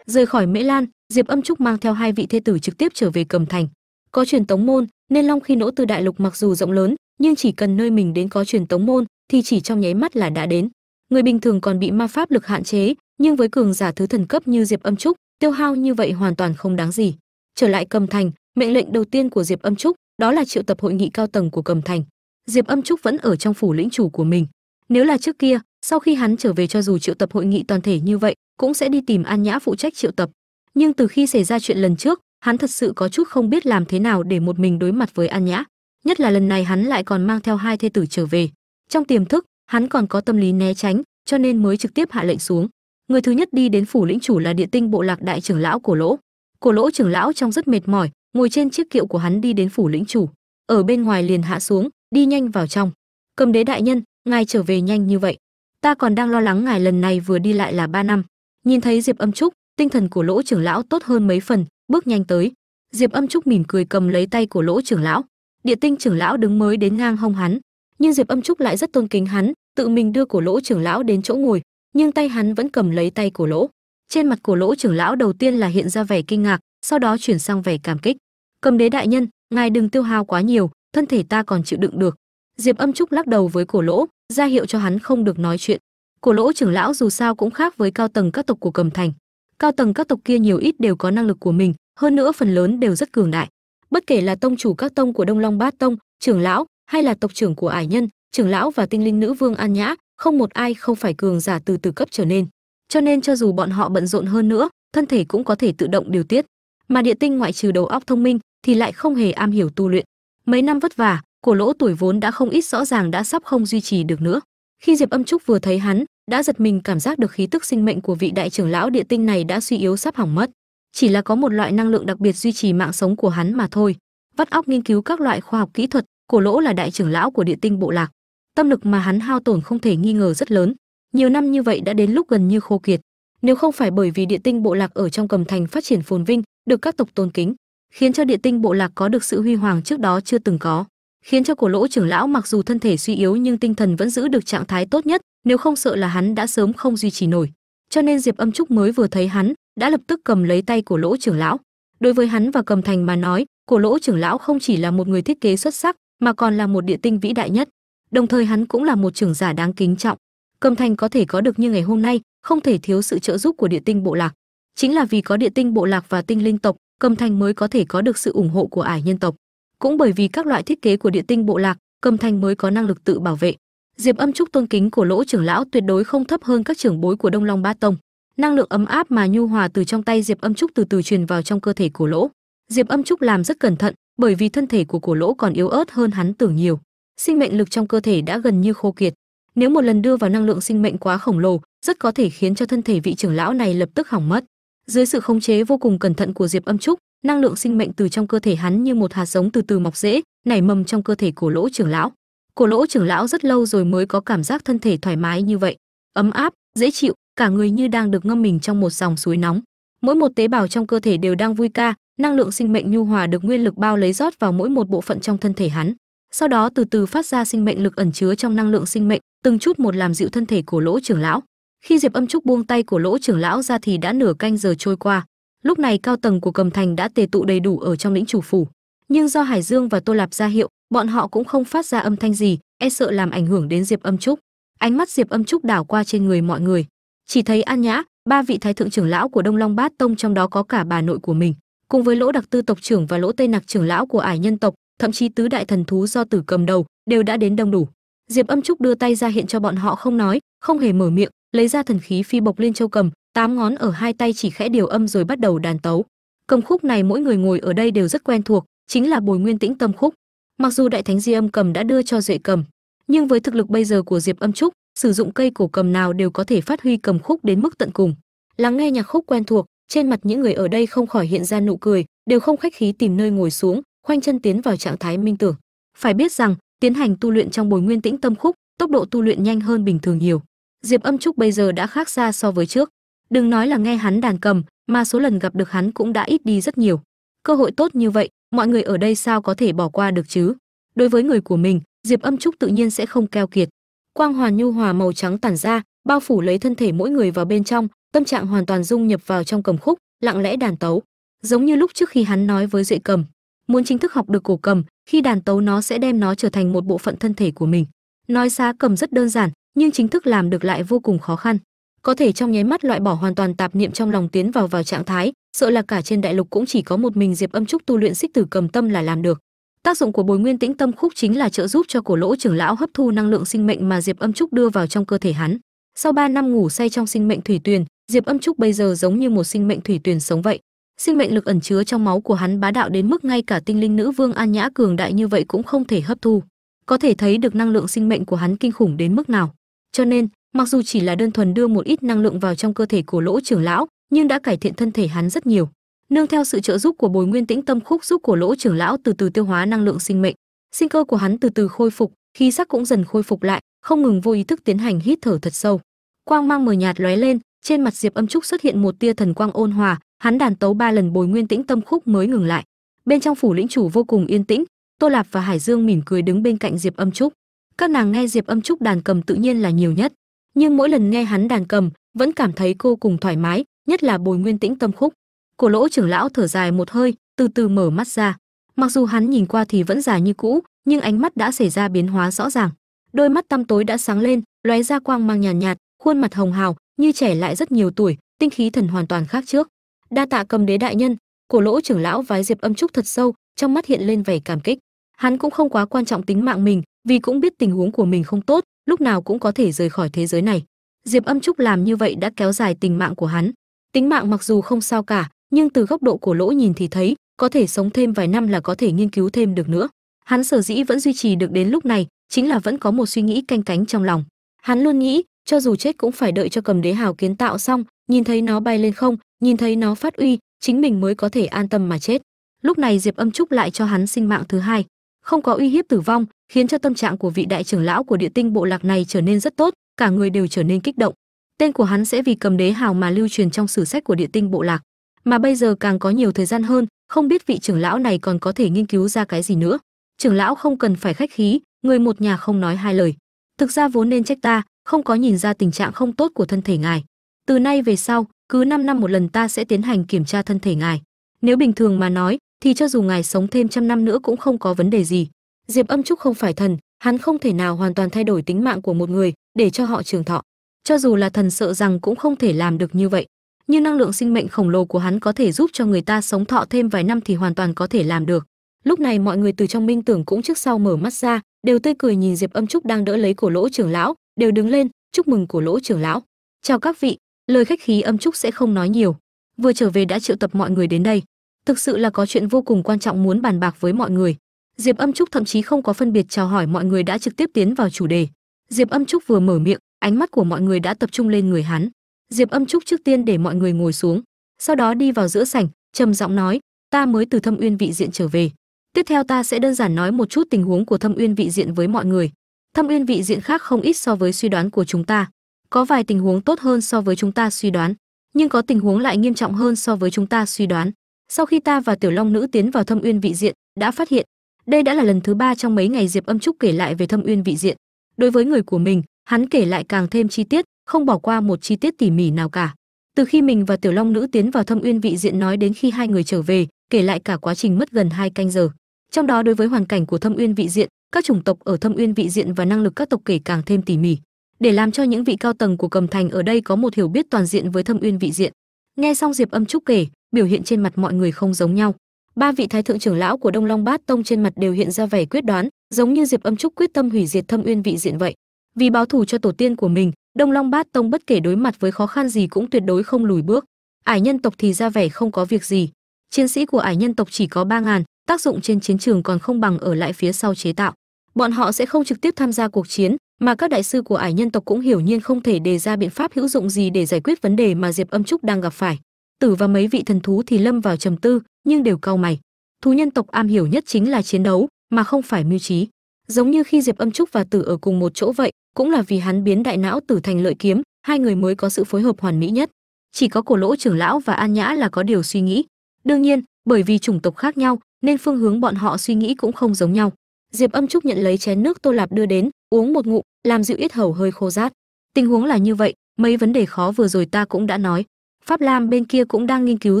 Rời khỏi mễ lan diệp âm trúc mang theo hai vị thê tử trực tiếp trở về cầm thành. Có truyền tống môn, nên long khi nỗ từ đại lục mặc dù rộng lớn, nhưng chỉ cần nơi mình đến có truyền tống môn, thì chỉ trong nháy mắt là đã đến. Người bình thường còn bị ma pháp lực hạn chế, nhưng với cường giả thứ thần cấp như diệp âm trúc, tiêu hao như vậy hoàn toàn không đáng gì. Trở lại cầm thành, mệnh lệnh đầu tiên của diệp âm trúc, đó là triệu tập hội nghị cao tầng của cầm thành. Diệp âm trúc vẫn ở trong phủ lĩnh chủ của mình. Nếu là trước kia, sau khi hắn trở về cho dù triệu tập hội nghị toàn thể như vậy, cũng sẽ đi tìm an nhã phụ trách triệu tập nhưng từ khi xảy ra chuyện lần trước, hắn thật sự có chút không biết làm thế nào để một mình đối mặt với an nhã. Nhất là lần này hắn lại còn mang theo hai thê tử trở về. Trong tiềm thức, hắn còn có tâm lý né tránh, cho nên mới trực tiếp hạ lệnh xuống. Người thứ nhất đi đến phủ lĩnh chủ là địa tinh bộ lạc đại trưởng lão cổ lỗ. Cổ lỗ trưởng lão trong rất mệt mỏi, ngồi trên chiếc kiệu của hắn đi đến phủ lĩnh chủ. Ở bên ngoài liền hạ xuống, đi nhanh vào trong. Cầm đế đại nhân, ngài trở về nhanh như vậy. Ta còn đang lo lắng ngài lần này vừa đi lại là ba năm. Nhìn thấy diệp âm trúc tinh thần của lỗ trưởng lão tốt hơn mấy phần, bước nhanh tới. Diệp âm trúc mỉm cười cầm lấy tay của lỗ trưởng lão. Địa tinh trưởng lão đứng mới đến ngang hông hắn. Nhưng diệp âm trúc lại rất tôn kính hắn, tự mình đưa cổ lỗ trưởng lão đến chỗ ngồi, nhưng tay hắn vẫn cầm lấy tay của lỗ. Trên mặt của lỗ trưởng lão đầu tiên là hiện ra vẻ kinh ngạc, sau đó chuyển sang vẻ cảm kích. Cầm đế đại nhân, ngài đừng tiêu hao quá nhiều, thân thể ta còn chịu đựng được. Diệp âm trúc lắc đầu với cổ lỗ, ra hiệu cho hắn không được nói chuyện. Cổ lỗ trưởng lão dù sao cũng khác với cao tầng các tộc của cầm thành cao tầng các tộc kia nhiều ít đều có năng lực của mình, hơn nữa phần lớn đều rất cường đại. Bất kể là tông chủ các tông của đông long bát tông, trưởng lão, hay là tộc trưởng của ải nhân, trưởng lão và tinh linh nữ vương an nhã, không một ai không phải cường giả từ từ cấp trở nên. Cho nên cho dù bọn họ bận rộn hơn nữa, thân thể cũng có thể tự động điều tiết. Mà địa tinh ngoại trừ đầu óc thông minh thì lại không hề am hiểu tu luyện. Mấy năm vất vả, cổ lỗ tuổi vốn đã không ít rõ ràng đã sắp không duy trì được nữa. Khi diệp âm trúc vừa thấy hắn đã giật mình cảm giác được khí tức sinh mệnh của vị đại trưởng lão địa tinh này đã suy yếu sắp hỏng mất. Chỉ là có một loại năng lượng đặc biệt duy trì mạng sống của hắn mà thôi. Vắt óc nghiên cứu các loại khoa học kỹ thuật, cổ lỗ là đại trưởng lão của địa tinh bộ lạc. Tâm lực mà hắn hao tổn không thể nghi ngờ rất lớn. Nhiều năm như vậy đã đến lúc gần như khô kiệt. Nếu không phải bởi vì địa tinh bộ lạc ở trong cầm thành phát triển phồn vinh, được các tộc tôn kính, khiến cho địa tinh bộ lạc có được sự huy hoàng trước đó chưa từng có, khiến cho cổ lỗ trưởng lão mặc dù thân thể suy yếu nhưng tinh thần vẫn giữ được trạng thái tốt nhất nếu không sợ là hắn đã sớm không duy trì nổi. Cho nên diệp âm trúc mới vừa thấy hắn, đã lập tức cầm lấy tay của lỗ trưởng lão. Đối với hắn và cầm thành mà nói cổ lỗ trưởng lão không chỉ là một người thiết kế xuất sắc, mà còn là một địa tinh vĩ đại nhất. Đồng thời hắn cũng là một trưởng giả đáng kính trọng. Cầm thành có thể có được như ngày hôm nay, không thể thiếu sự trợ giúp của địa tinh bộ lạc. Chính là vì có địa tinh bộ lạc và tinh linh tộc, cầm thành mới có thể có được sự ủng hộ của ải nhân tộc. Cũng bởi vì các loại thiết kế của địa tinh bộ lạc, cầm thành mới có năng lực tự bảo vệ diệp âm trúc tôn kính của lỗ trưởng lão tuyệt đối không thấp hơn các trưởng bối của đông long ba tông. Năng lượng ấm áp mà nhu hòa từ trong tay diệp âm trúc từ từ truyền vào trong cơ thể của lỗ. Diệp âm trúc làm rất cẩn thận, bởi vì thân thể của cổ lỗ còn yếu ớt hơn hắn tưởng nhiều. Sinh mệnh lực trong cơ thể đã gần như khô kiệt. Nếu một lần đưa vào năng lượng sinh mệnh quá khổng lồ, rất có thể khiến cho thân thể vị trưởng lão này lập tức hỏng mất. Dưới sự khống chế vô cùng cẩn thận của diệp âm trúc, năng lượng sinh mệnh từ trong cơ thể hắn như một hạt giống từ từ mọc rễ, nảy mầm trong cơ thể cổ lỗ trưởng lão cổ lỗ trưởng lão rất lâu rồi mới có cảm giác thân thể thoải mái như vậy. Ấm áp, dễ chịu, cả người như đang được ngâm mình trong một dòng suối nóng. Mỗi một tế bào trong cơ thể đều đang vui ca, năng lượng sinh mệnh nhu hòa được nguyên lực bao lấy rót vào mỗi một bộ phận trong thân thể hắn. Sau đó từ từ phát ra sinh mệnh lực ẩn chứa trong năng lượng sinh mệnh, từng chút một làm dịu thân thể cổ lỗ trưởng lão. Khi diệp âm trúc buông tay của lỗ trưởng lão ra thì đã nửa canh giờ trôi qua. Lúc này cao tầng của cầm thành đã tề tụ đầy đủ ở trong lĩnh chủ phủ. Nhưng do hải dương và tô lạp ra hiệu bọn họ cũng không phát ra âm thanh gì e sợ làm ảnh hưởng đến diệp âm trúc. Ánh mắt diệp âm trúc đảo qua trên người mọi người. Chỉ thấy an nhã, ba vị thái thượng trưởng lão của đông long bát tông trong đó có cả bà nội của mình, cùng với lỗ đặc tư tộc trưởng và lỗ tây nặc trưởng lão của ải nhân tộc, thậm chí tứ đại thần thú do tử cầm đầu, đều đã đến đông đủ. Diệp âm trúc đưa tay ra hiện cho bọn họ không nói, không hề mở miệng, lấy ra thần khí phi bộc lên châu cầm, tám ngón ở hai tay chỉ khẽ điều âm rồi bắt đầu đàn tấu. Cầm khúc này mỗi người ngồi ở đây đều rất quen thuộc, chính là bồi nguyên tĩnh tâm khúc mặc dù đại thánh di âm cầm đã đưa cho duệ cầm, nhưng với thực lực bây giờ của diệp âm trúc, sử dụng cây cổ cầm nào đều có thể phát huy cầm khúc đến mức tận cùng. Lắng nghe nhạc khúc quen thuộc, trên mặt những người ở đây không khỏi hiện ra nụ cười, đều không khách khí tìm nơi ngồi xuống, khoanh chân tiến vào trạng thái minh tưởng. Phải biết rằng, tiến hành tu luyện trong bồi nguyên tĩnh tâm khúc, tốc độ tu luyện nhanh hơn bình thường nhiều. Diệp âm trúc bây giờ đã khác xa so với trước. Đừng nói là nghe hắn đàn cầm, mà số lần gặp được hắn cũng đã ít đi rất nhiều. Cơ hội tốt như vậy mọi người ở đây sao có thể bỏ qua được chứ? Đối với người của mình, diệp âm trúc tự nhiên sẽ không keo kiệt. Quang hoàn nhu hòa màu trắng tản ra, bao phủ lấy thân thể mỗi người vào bên trong, tâm trạng hoàn toàn dung nhập vào trong cầm khúc, lặng lẽ đàn tấu. Giống như lúc trước khi hắn nói với duệ cầm, muốn chính thức học được cổ cầm, khi đàn tấu nó sẽ đem nó trở thành một bộ phận thân thể của mình. Nói xa cầm rất đơn giản, nhưng chính thức làm được lại vô cùng khó khăn có thể trong nháy mắt loại bỏ hoàn toàn tạp niệm trong lòng tiến vào vào trạng thái, sợ là cả trên đại lục cũng chỉ có một mình diệp âm trúc tu luyện xích tử cầm tâm là làm được. Tác dụng của bồi nguyên tĩnh tâm khúc chính là trợ giúp cho cổ lỗ trưởng lão hấp thu năng lượng sinh mệnh mà diệp âm trúc đưa vào trong cơ thể hắn. Sau 3 năm ngủ say trong sinh mệnh thủy tuyền, diệp âm trúc bây giờ giống như một sinh mệnh thủy tuyền sống vậy. Sinh mệnh lực ẩn chứa trong máu của hắn bá đạo đến mức ngay cả tinh linh nữ vương an nhã cường đại như vậy cũng không thể hấp thu. Có thể thấy được năng lượng sinh mệnh của hắn kinh khủng đến mức nào. Cho nên mặc dù chỉ là đơn thuần đưa một ít năng lượng vào trong cơ thể của lỗ trưởng lão, nhưng đã cải thiện thân thể hắn rất nhiều. Nương theo sự trợ giúp của bồi nguyên tĩnh tâm khúc giúp của lỗ trưởng lão từ từ tiêu hóa năng lượng sinh mệnh, sinh cơ của hắn từ từ khôi phục, khí sắc cũng dần khôi phục lại, không ngừng vô ý thức tiến hành hít thở thật sâu. Quang mang mờ nhạt lóe lên, trên mặt diệp âm trúc xuất hiện một tia thần quang ôn hòa, hắn đàn tấu ba lần bồi nguyên tĩnh tâm khúc mới ngừng lại. Bên trong phủ lĩnh chủ vô cùng yên tĩnh, tô lạp và hải dương mỉm cười đứng bên cạnh diệp âm trúc. Các nàng nghe diệp âm trúc đàn cầm tự nhiên là nhiều nhất nhưng mỗi lần nghe hắn đàn cầm vẫn cảm thấy cô cùng thoải mái nhất là bồi nguyên tĩnh tâm khúc. Cổ lỗ trưởng lão thở dài một hơi từ từ mở mắt ra. Mặc dù hắn nhìn qua thì vẫn già như cũ nhưng ánh mắt đã xảy ra biến hóa rõ ràng. Đôi mắt tăm tối đã sáng lên lóe ra quang mang nhàn nhạt, nhạt khuôn mặt hồng hào như trẻ lại rất nhiều tuổi tinh khí thần hoàn toàn khác trước. Đa tạ cầm đế đại nhân. Cổ lỗ trưởng lão vái diệp âm trúc thật sâu trong mắt hiện lên vẻ cảm kích. Hắn cũng không quá quan trọng tính mạng mình vì cũng biết tình huống của mình không tốt lúc nào cũng có thể rời khỏi thế giới này. Diệp âm trúc làm như vậy đã kéo dài tình mạng của hắn. Tính mạng mặc dù không sao cả, nhưng từ góc độ của lỗ nhìn thì thấy, có thể sống thêm vài năm là có thể nghiên cứu thêm được nữa. Hắn sở dĩ vẫn duy trì được đến lúc này, chính là vẫn có một suy nghĩ canh cánh trong lòng. Hắn luôn nghĩ, cho dù chết cũng phải đợi cho cầm đế hào kiến tạo xong, nhìn thấy nó bay lên không, nhìn thấy nó phát uy, chính mình mới có thể an tâm mà chết. Lúc này diệp âm trúc lại cho hắn sinh mạng thứ hai không có uy hiếp tử vong, khiến cho tâm trạng của vị đại trưởng lão của địa tinh bộ lạc này trở nên rất tốt, cả người đều trở nên kích động. Tên của hắn sẽ vì cầm đế hào mà lưu truyền trong sử sách của địa tinh bộ lạc. Mà bây giờ càng có nhiều thời gian hơn, không biết vị trưởng lão này còn có thể nghiên cứu ra cái gì nữa. Trưởng lão không cần phải khách khí, người một nhà không nói hai lời. Thực ra vốn nên trách ta, không có nhìn ra tình trạng không tốt của thân thể ngài. Từ nay về sau, cứ 5 năm một lần ta sẽ tiến hành kiểm tra thân thể ngài. Nếu bình thường mà nói thì cho dù ngài sống thêm trăm năm nữa cũng không có vấn đề gì. Diệp âm trúc không phải thần, hắn không thể nào hoàn toàn thay đổi tính mạng của một người để cho họ trường thọ. Cho dù là thần sợ rằng cũng không thể làm được như vậy, nhưng năng lượng sinh mệnh khổng lồ của hắn có thể giúp cho người ta sống thọ thêm vài năm thì hoàn toàn có thể làm được. Lúc này mọi người từ trong minh tưởng cũng trước sau mở mắt ra, đều tươi cười nhìn diệp âm trúc đang đỡ lấy cổ lỗ trưởng lão, đều đứng lên, chúc mừng cổ lỗ trưởng lão. Chào các vị, lời khách khí âm trúc sẽ không nói nhiều. Vừa trở về đã triệu tập mọi người đến đây thực sự là có chuyện vô cùng quan trọng muốn bàn bạc với mọi người. Diệp âm trúc thậm chí không có phân biệt chào hỏi mọi người đã trực tiếp tiến vào chủ đề. Diệp âm trúc vừa mở miệng, ánh mắt của mọi người đã tập trung lên người hắn. Diệp âm trúc trước tiên để mọi người ngồi xuống, sau đó đi vào giữa sảnh, trầm giọng nói, ta mới từ thâm uyên vị diện trở về. Tiếp theo ta sẽ đơn giản nói một chút tình huống của thâm uyên vị diện với mọi người. Thâm uyên vị diện khác không ít so với suy đoán của chúng ta. Có vài tình huống tốt hơn so với chúng ta suy đoán, nhưng có tình huống lại nghiêm trọng hơn so với chúng ta suy đoán sau khi ta và tiểu long nữ tiến vào thâm uyên vị diện, đã phát hiện, đây đã là lần thứ ba trong mấy ngày diệp âm trúc kể lại về thâm uyên vị diện. Đối với người của mình, hắn kể lại càng thêm chi tiết, không bỏ qua một chi tiết tỉ mỉ nào cả. Từ khi mình và tiểu long nữ tiến vào thâm uyên vị diện nói đến khi hai người trở về, kể lại cả quá trình mất gần hai canh giờ. Trong đó đối với hoàn cảnh của thâm uyên vị diện, các chủng tộc ở thâm uyên vị diện và năng lực các tộc kể càng thêm tỉ mỉ. Để làm cho những vị cao tầng của cầm thành ở đây có một hiểu biết toàn diện với thâm uyên vị diện. Nghe xong diệp âm trúc kể biểu hiện trên mặt mọi người không giống nhau. Ba vị thái thượng trưởng lão của đông long bát tông trên mặt đều hiện ra vẻ quyết đoán, giống như diệp âm trúc quyết tâm hủy diệt thâm uyên vị diện vậy. Vì báo thù cho tổ tiên của mình, đông long bát tông bất kể đối mặt với khó khăn gì cũng tuyệt đối không lùi bước. Ải nhân tộc thì ra vẻ không có việc gì. Chiến sĩ của ải nhân tộc chỉ có ba ngàn, tác dụng trên chiến trường còn không bằng ở lại phía sau chế tạo. Bọn họ sẽ không trực tiếp tham gia cuộc chiến, mà các đại sư của ải nhân tộc cũng hiểu nhiên không thể đề ra biện pháp hữu dụng gì để giải quyết vấn đề mà diệp âm trúc đang gặp phải tử và mấy vị thần thú thì lâm vào trầm tư, nhưng đều cau mày. Thú nhân tộc am hiểu nhất chính là chiến đấu, mà không phải mưu trí. Giống như khi diệp âm trúc và tử ở cùng một chỗ vậy, cũng là vì hắn biến đại não tử thành lợi kiếm, hai người mới có sự phối hợp hoàn mỹ nhất. Chỉ có cổ lỗ trưởng lão và an nhã là có điều suy nghĩ. Đương nhiên, bởi vì chủng tộc khác nhau, nên phương hướng bọn họ suy nghĩ cũng không giống nhau. Diệp âm trúc nhận lấy chén nước tô lạp đưa đến, uống một ngụm, làm dịu ít hầu hơi khô rát. Tình huống là như vậy, mấy vấn đề khó vừa rồi ta cũng đã nói pháp lam bên kia cũng đang nghiên cứu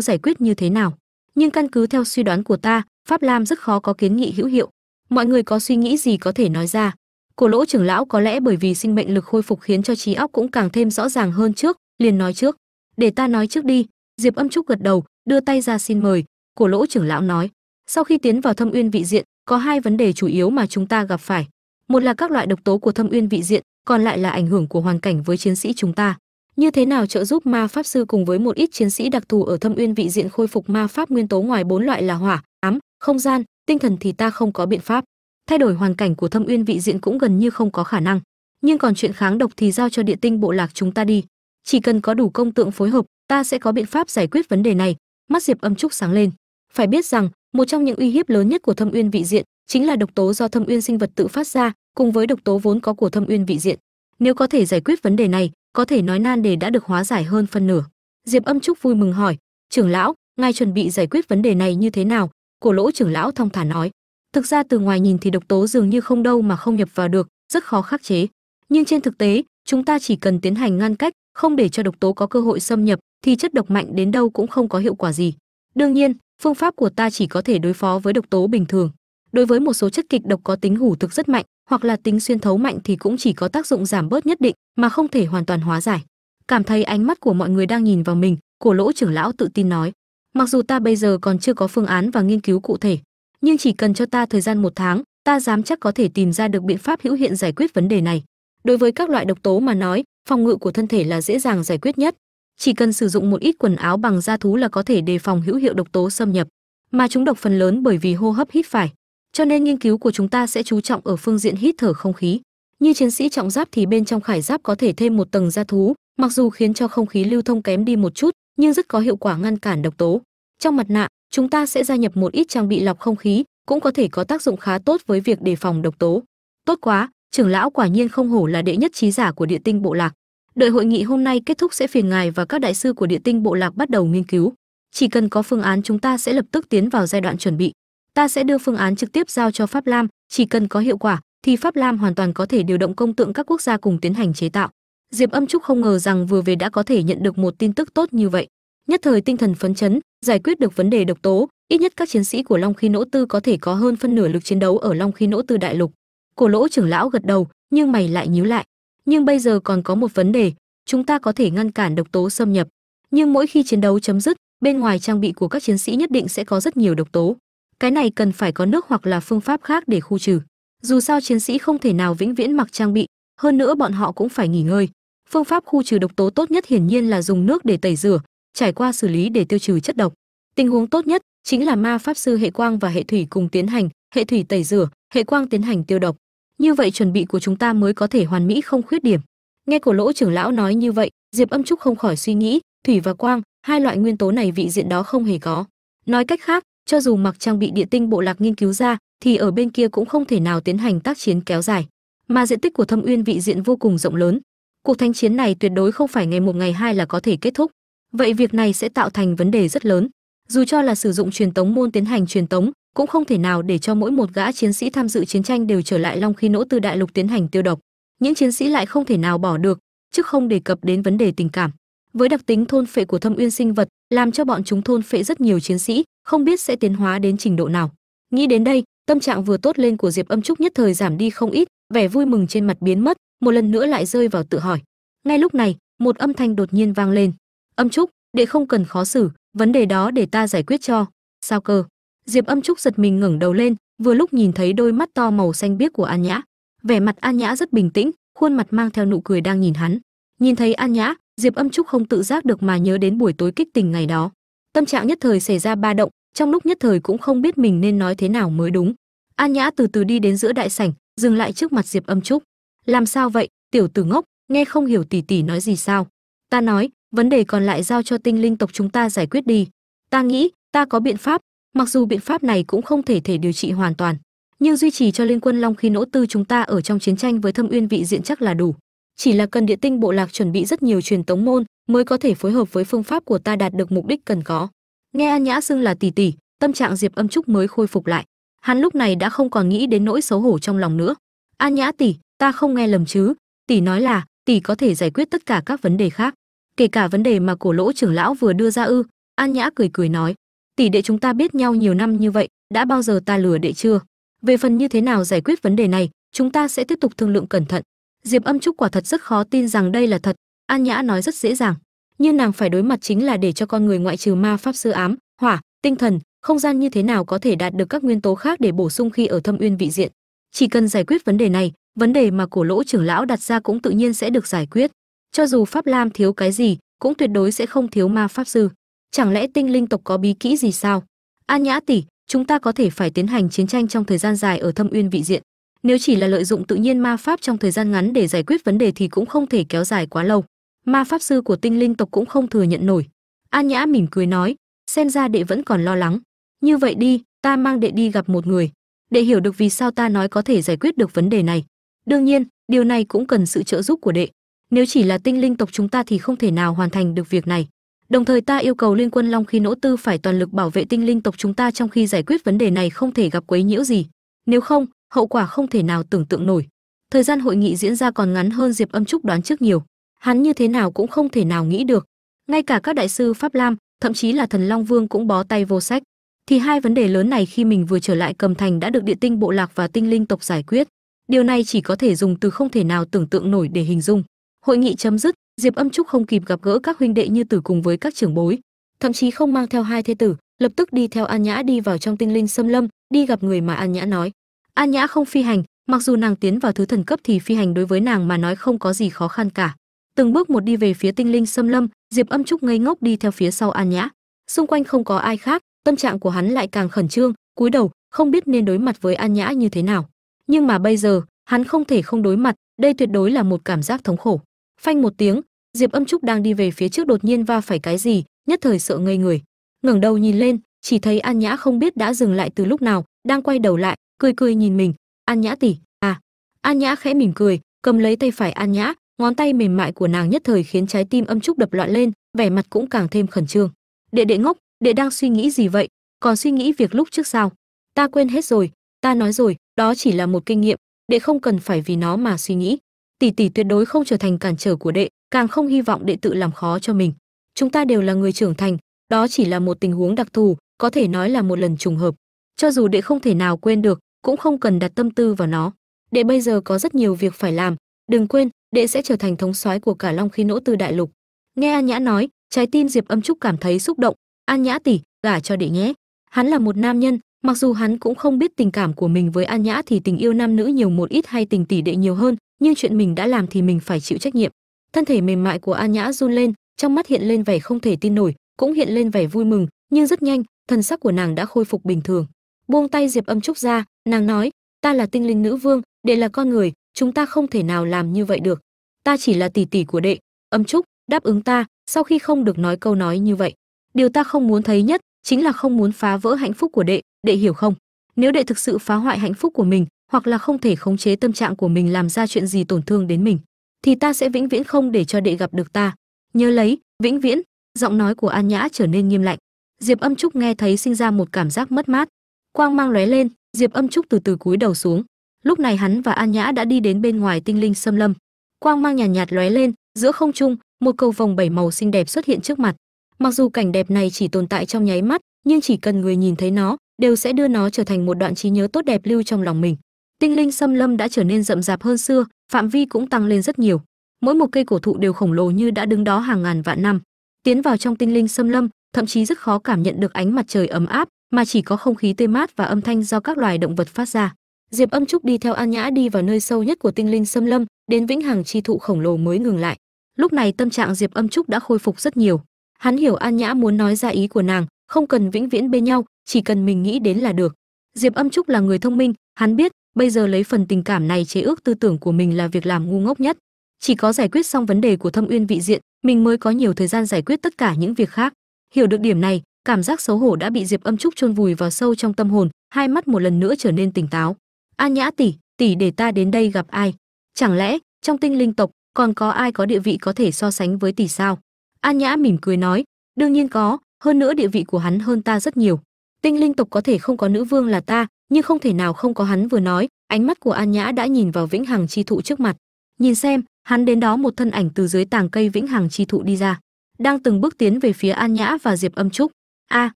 giải quyết như thế nào. Nhưng căn cứ theo suy đoán của ta, pháp lam rất khó có kiến nghị hữu hiệu. Mọi người có suy nghĩ gì có thể nói ra. Cổ lỗ trưởng lão có lẽ bởi vì sinh mệnh lực khôi phục khiến cho trí óc cũng càng thêm rõ ràng hơn trước, liền nói trước. Để ta nói trước đi. Diệp âm trúc gật đầu, đưa tay ra xin mời. Cổ lỗ trưởng lão nói. Sau khi tiến vào thâm uyên vị diện, có hai vấn đề chủ yếu mà chúng ta gặp phải. Một là các loại độc tố của thâm uyên vị diện, còn lại là ảnh hưởng của hoàn cảnh với chiến sĩ chúng ta như thế nào trợ giúp ma pháp sư cùng với một ít chiến sĩ đặc thù ở thâm uyên vị diện khôi phục ma pháp nguyên tố ngoài bốn loại là hỏa, ám, không gian, tinh thần thì ta không có biện pháp. Thay đổi hoàn cảnh của thâm uyên vị diện cũng gần như không có khả năng. Nhưng còn chuyện kháng độc thì giao cho địa tinh bộ lạc chúng ta đi. Chỉ cần có đủ công tượng phối hợp, ta sẽ có biện pháp giải quyết vấn đề này. Mắt diệp âm trúc sáng lên. Phải biết rằng, một trong những uy hiếp lớn nhất của thâm uyên vị diện chính là độc tố do thâm uyên sinh vật tự phát ra, cùng với độc tố vốn có của thâm uyên vị diện. Nếu có thể giải quyết vấn đề này có thể nói nan đề đã được hóa giải hơn phân nửa. Diệp âm trúc vui mừng hỏi, trưởng lão, ngài chuẩn bị giải quyết vấn đề này như thế nào? Cổ lỗ trưởng lão thong thả nói, thực ra từ ngoài nhìn thì độc tố dường như không đâu mà không nhập vào được, rất khó khắc chế. Nhưng trên thực tế, chúng ta chỉ cần tiến hành ngăn cách, không để cho độc tố có cơ hội xâm nhập, thì chất độc mạnh đến đâu cũng không có hiệu quả gì. Đương nhiên, phương pháp của ta chỉ có thể đối phó với độc tố bình thường. Đối với một số chất kịch độc có tính hủ thực rất mạnh hoặc là tính xuyên thấu mạnh thì cũng chỉ có tác dụng giảm bớt nhất định mà không thể hoàn toàn hóa giải. Cảm thấy ánh mắt của mọi người đang nhìn vào mình, cổ lỗ trưởng lão tự tin nói. Mặc dù ta bây giờ còn chưa có phương án và nghiên cứu cụ thể, nhưng chỉ cần cho ta thời gian một tháng, ta dám chắc có thể tìm ra được biện pháp hữu hiện giải quyết vấn đề này. Đối với các loại độc tố mà nói, phòng ngự của thân thể là dễ dàng giải quyết nhất. Chỉ cần sử dụng một ít quần áo bằng da thú là có thể đề phòng hữu hiệu độc tố xâm nhập. Mà chúng độc phần lớn bởi vì hô hấp hít phải cho nên nghiên cứu của chúng ta sẽ chú trọng ở phương diện hít thở không khí. Như chiến sĩ trọng giáp thì bên trong khải giáp có thể thêm một tầng da thú, mặc dù khiến cho không khí lưu thông kém đi một chút, nhưng rất có hiệu quả ngăn cản độc tố. Trong mặt nạ, chúng ta sẽ gia nhập một ít trang bị lọc không khí, cũng có thể có tác dụng khá tốt với việc đề phòng độc tố. Tốt quá, trưởng lão quả nhiên không hổ là đệ nhất trí giả của địa tinh bộ lạc. Đợi hội nghị hôm nay kết thúc sẽ phiền ngài và các đại sư của địa tinh bộ lạc bắt đầu nghiên cứu. Chỉ cần có phương án chúng ta sẽ lập tức tiến vào giai đoạn chuẩn bị ta sẽ đưa phương án trực tiếp giao cho pháp lam, chỉ cần có hiệu quả, thì pháp lam hoàn toàn có thể điều động công tượng các quốc gia cùng tiến hành chế tạo. Diệp âm trúc không ngờ rằng vừa về đã có thể nhận được một tin tức tốt như vậy. Nhất thời tinh thần phấn chấn, giải quyết được vấn đề độc tố, ít nhất các chiến sĩ của long khí nỗ tư có thể có hơn phân nửa lực chiến đấu ở long khí nỗ tư đại lục. Cổ lỗ trưởng lão gật đầu, nhưng mày lại nhíu lại. Nhưng bây giờ còn có một vấn đề, chúng ta có thể ngăn cản độc tố xâm nhập. Nhưng mỗi khi chiến đấu chấm dứt, bên ngoài trang bị của các chiến sĩ nhất định sẽ có rất nhiều độc tố cái này cần phải có nước hoặc là phương pháp khác để khu trừ. Dù sao chiến sĩ không thể nào vĩnh viễn mặc trang bị, hơn nữa bọn họ cũng phải nghỉ ngơi. Phương pháp khu trừ độc tố tốt nhất hiển nhiên là dùng nước để tẩy rửa, trải qua xử lý để tiêu trừ chất độc. Tình huống tốt nhất chính là ma pháp sư hệ quang và hệ thủy cùng tiến hành, hệ thủy tẩy rửa, hệ quang tiến hành tiêu độc. Như vậy chuẩn bị của chúng ta mới có thể hoàn mỹ không khuyết điểm. Nghe cổ lỗ trưởng lão nói như vậy, diệp âm trúc không khỏi suy nghĩ, thủy và quang, hai loại nguyên tố này vị diện đó không hề có. Nói cách khác cho dù mặc trang bị địa tinh bộ lạc nghiên cứu ra, thì ở bên kia cũng không thể nào tiến hành tác chiến kéo dài. Mà diện tích của thâm uyên vị diện vô cùng rộng lớn. Cuộc thanh chiến này tuyệt đối không phải ngày một ngày hai là có thể kết thúc. Vậy việc này sẽ tạo thành vấn đề rất lớn. Dù cho là sử dụng truyền tống môn tiến hành truyền tống, cũng không thể nào để cho mỗi một gã chiến sĩ tham dự chiến tranh đều trở lại long khí nỗ từ đại lục tiến hành tiêu độc. Những chiến sĩ lại không thể nào bỏ được, chứ không đề cập đến vấn đề tình cảm với đặc tính thôn phệ của thâm uyên sinh vật, làm cho bọn chúng thôn phệ rất nhiều chiến sĩ, không biết sẽ tiến hóa đến trình độ nào. Nghĩ đến đây, tâm trạng vừa tốt lên của diệp âm trúc nhất thời giảm đi không ít, vẻ vui mừng trên mặt biến mất, một lần nữa lại rơi vào tự hỏi. Ngay lúc này, một âm thanh đột nhiên vang lên. Âm trúc, đệ không cần khó xử, vấn đề đó để ta giải quyết cho. Sao cơ? Diệp âm trúc giật mình ngẩng đầu lên, vừa lúc nhìn thấy đôi mắt to màu xanh biếc của an nhã. Vẻ mặt an nhã rất bình tĩnh, khuôn mặt mang theo nụ cười đang nhìn hắn. Nhìn thấy an nhã diệp âm trúc không tự giác được mà nhớ đến buổi tối kích tình ngày đó. Tâm trạng nhất thời xảy ra ba động, trong lúc nhất thời cũng không biết mình nên nói thế nào mới đúng. An nhã từ từ đi đến giữa đại sảnh, dừng lại trước mặt diệp âm trúc. Làm sao vậy, tiểu tử ngốc, nghe không hiểu tỷ tỷ nói gì sao? Ta nói, vấn đề còn lại giao cho tinh linh tộc chúng ta giải quyết đi. Ta nghĩ, ta có biện pháp, mặc dù biện pháp này cũng không thể thể điều trị hoàn toàn, nhưng duy trì cho liên quân long khi nỗ tư chúng ta ở trong chiến tranh với thâm uyên vị diện chắc là đủ chỉ là cần địa tinh bộ lạc chuẩn bị rất nhiều truyền tống môn mới có thể phối hợp với phương pháp của ta đạt được mục đích cần có. Nghe an nhã xưng là tỷ tỷ, tâm trạng diệp âm trúc mới khôi phục lại. Hắn lúc này đã không còn nghĩ đến nỗi xấu hổ trong lòng nữa. An nhã tỷ, ta không nghe lầm chứ? Tỷ nói là, tỷ có thể giải quyết tất cả các vấn đề khác. Kể cả vấn đề mà cổ lỗ trưởng lão vừa đưa ra ư? An nhã cười cười nói, tỷ đệ chúng ta biết nhau nhiều năm như vậy, đã bao giờ ta lừa đệ chưa? Về phần như thế nào giải quyết vấn đề này, chúng ta sẽ tiếp tục thương lượng cẩn thận diệp âm trúc quả thật rất khó tin rằng đây là thật. An nhã nói rất dễ dàng. Nhưng nàng phải đối mặt chính là để cho con người ngoại trừ ma pháp sư ám, hỏa, tinh thần, không gian như thế nào có thể đạt được các nguyên tố khác để bổ sung khi ở thâm uyên vị diện. Chỉ cần giải quyết vấn đề này, vấn đề mà cổ lỗ trưởng lão đặt ra cũng tự nhiên sẽ được giải quyết. Cho dù pháp lam thiếu cái gì, cũng tuyệt đối sẽ không thiếu ma pháp sư. Chẳng lẽ tinh linh tộc có bí kỹ gì sao? An nhã tỷ, chúng ta có thể phải tiến hành chiến tranh trong thời gian dài ở thâm uyên vị diện nếu chỉ là lợi dụng tự nhiên ma pháp trong thời gian ngắn để giải quyết vấn đề thì cũng không thể kéo dài quá lâu. Ma pháp sư của tinh linh tộc cũng không thừa nhận nổi. An nhã mỉm cười nói, xem ra đệ vẫn còn lo lắng. Như vậy đi, ta mang đệ đi gặp một người. Để hiểu được vì sao ta nói có thể giải quyết được vấn đề này. Đương nhiên, điều này cũng cần sự trợ giúp của đệ. Nếu chỉ là tinh linh tộc chúng ta thì không thể nào hoàn thành được việc này. Đồng thời ta yêu cầu liên quân long khi nỗ tư phải toàn lực bảo vệ tinh linh tộc chúng ta trong khi giải quyết vấn đề này không thể gặp quấy nhiễu gì. Nếu không hậu quả không thể nào tưởng tượng nổi. Thời gian hội nghị diễn ra còn ngắn hơn diệp âm trúc đoán trước nhiều. Hắn như thế nào cũng không thể nào nghĩ được. Ngay cả các đại sư pháp lam, thậm chí là thần long vương cũng bó tay vô sách. Thì hai vấn đề lớn này khi mình vừa trở lại cầm thành đã được địa tinh, bộ lạc và tinh linh tộc giải quyết. Điều này chỉ có thể dùng từ không thể nào tưởng tượng nổi để hình dung. Hội nghị chấm dứt, diệp âm trúc không kịp gặp gỡ các huynh đệ như tử cùng với các trưởng bối. Thậm chí không mang theo hai thê tử, lập tức đi theo an nhã đi vào trong tinh linh xâm lâm, đi gặp người mà an nhã nói an nhã không phi hành, mặc dù nàng tiến vào thứ thần cấp thì phi hành đối với nàng mà nói không có gì khó khăn cả. Từng bước một đi về phía tinh linh xâm lâm, diệp âm trúc ngây ngốc đi theo phía sau an nhã. Xung quanh không có ai khác, tâm trạng của hắn lại càng khẩn trương, cúi đầu, không biết nên đối mặt với an nhã như thế nào. Nhưng mà bây giờ, hắn không thể không đối mặt, đây tuyệt đối là một cảm giác thống khổ. Phanh một tiếng, diệp âm trúc đang đi về phía trước đột nhiên va phải cái gì, nhất thời sợ ngây người. ngẩng đầu nhìn lên, chỉ thấy an nhã không biết đã dừng lại từ lúc nào đang quay đầu lại, cười cười nhìn mình. An nhã tỷ à. An nhã khẽ mỉm cười, cầm lấy tay phải an nhã, ngón tay mềm mại của nàng nhất thời khiến trái tim âm trúc đập loạn lên, vẻ mặt cũng càng thêm khẩn trương. Đệ đệ ngốc, đệ đang suy nghĩ gì vậy? Còn suy nghĩ việc lúc trước sao? Ta quên hết rồi, ta nói rồi, đó chỉ là một kinh nghiệm, đệ không cần phải vì nó mà suy nghĩ. Tỷ tỷ tuyệt đối không trở thành cản trở của đệ, càng không hy vọng đệ tự làm khó cho mình. Chúng ta đều là người trưởng thành, đó chỉ là một tình huống đặc thù, có thể nói là một lần trùng hợp cho dù đệ không thể nào quên được, cũng không cần đặt tâm tư vào nó. Đệ bây giờ có rất nhiều việc phải làm. Đừng quên, đệ sẽ trở thành thống soái của cả long khí nỗ tư đại lục. Nghe an nhã nói, trái tim diệp âm trúc cảm thấy xúc động. An nhã tỷ, gả cho đệ nhé. Hắn là một nam nhân, mặc dù hắn cũng không biết tình cảm của mình với an nhã thì tình yêu nam nữ nhiều một ít hay tình tỷ đệ nhiều hơn, nhưng chuyện mình đã làm thì mình phải chịu trách nhiệm. Thân thể mềm mại của an nhã run lên, trong mắt hiện lên vẻ không thể tin nổi, cũng hiện lên vẻ vui mừng, nhưng rất nhanh, thần sắc của nàng đã khôi phục bình thường buông tay diệp âm trúc ra, nàng nói, ta là tinh linh nữ vương, đệ là con người, chúng ta không thể nào làm như vậy được. Ta chỉ là tỷ tỷ của đệ. Âm trúc đáp ứng ta, sau khi không được nói câu nói như vậy. Điều ta không muốn thấy nhất chính là không muốn phá vỡ hạnh phúc của đệ đệ hiểu không? Nếu đệ thực sự phá hoại hạnh phúc của mình, hoặc là không thể khống chế tâm trạng của mình làm ra chuyện gì tổn thương đến mình, thì ta sẽ vĩnh viễn không để cho đệ gặp được ta. Nhớ lấy, vĩnh viễn, giọng nói của an nhã trở nên nghiêm lạnh. Diệp âm trúc nghe thấy sinh ra một cảm giác mất mát quang mang lóe lên diệp âm trúc từ từ cúi đầu xuống. Lúc này hắn và an nhã đã đi đến bên ngoài tinh linh xâm lâm. Quang mang nhàn nhạt, nhạt lóe lên giữa không trung một cầu vòng bảy màu xinh đẹp xuất hiện trước mặt. Mặc dù cảnh đẹp này chỉ tồn tại trong nháy mắt nhưng chỉ cần người nhìn thấy nó đều sẽ đưa nó trở thành một đoạn trí nhớ tốt đẹp lưu trong lòng mình. Tinh linh xâm lâm đã trở nên rậm rạp hơn xưa phạm vi cũng tăng lên rất nhiều. Mỗi một cây cổ thụ đều khổng lồ như đã đứng đó hàng ngàn vạn năm. Tiến vào trong tinh linh xâm lâm thậm chí rất khó cảm nhận được ánh mặt trời ấm áp mà chỉ có không khí tươi mát và âm thanh do các loài động vật phát ra. Diệp âm trúc đi theo an nhã đi vào nơi sâu nhất của tinh linh xâm lâm, đến vĩnh hằng chi thụ khổng lồ mới ngừng lại. Lúc này tâm trạng diệp âm trúc đã khôi phục rất nhiều. Hắn hiểu an nhã muốn nói ra ý của nàng, không cần vĩnh viễn bên nhau, chỉ cần mình nghĩ đến là được. Diệp âm trúc là người thông minh, hắn biết, bây giờ lấy phần tình cảm này chế ước tư tưởng của mình là việc làm ngu ngốc nhất. Chỉ có giải quyết xong vấn đề của thâm uyên vị diện, mình mới có nhiều thời gian giải quyết tất cả những việc khác. Hiểu được điểm này cảm giác xấu hổ đã bị diệp âm trúc chôn vùi vào sâu trong tâm hồn, hai mắt một lần nữa trở nên tỉnh táo. An nhã tỷ tỷ để ta đến đây gặp ai? Chẳng lẽ, trong tinh linh tộc, còn có ai có địa vị có thể so sánh với tỷ sao? An nhã mỉm cười nói, đương nhiên có, hơn nữa địa vị của hắn hơn ta rất nhiều. Tinh linh tộc có thể không có nữ vương là ta, nhưng không thể nào không có hắn. Vừa nói, ánh mắt của an nhã đã nhìn vào vĩnh hằng chi thụ trước mặt. Nhìn xem, hắn đến đó một thân ảnh từ dưới tàng cây vĩnh hằng chi thụ đi ra, đang từng bước tiến về phía an nhã và diệp âm trúc a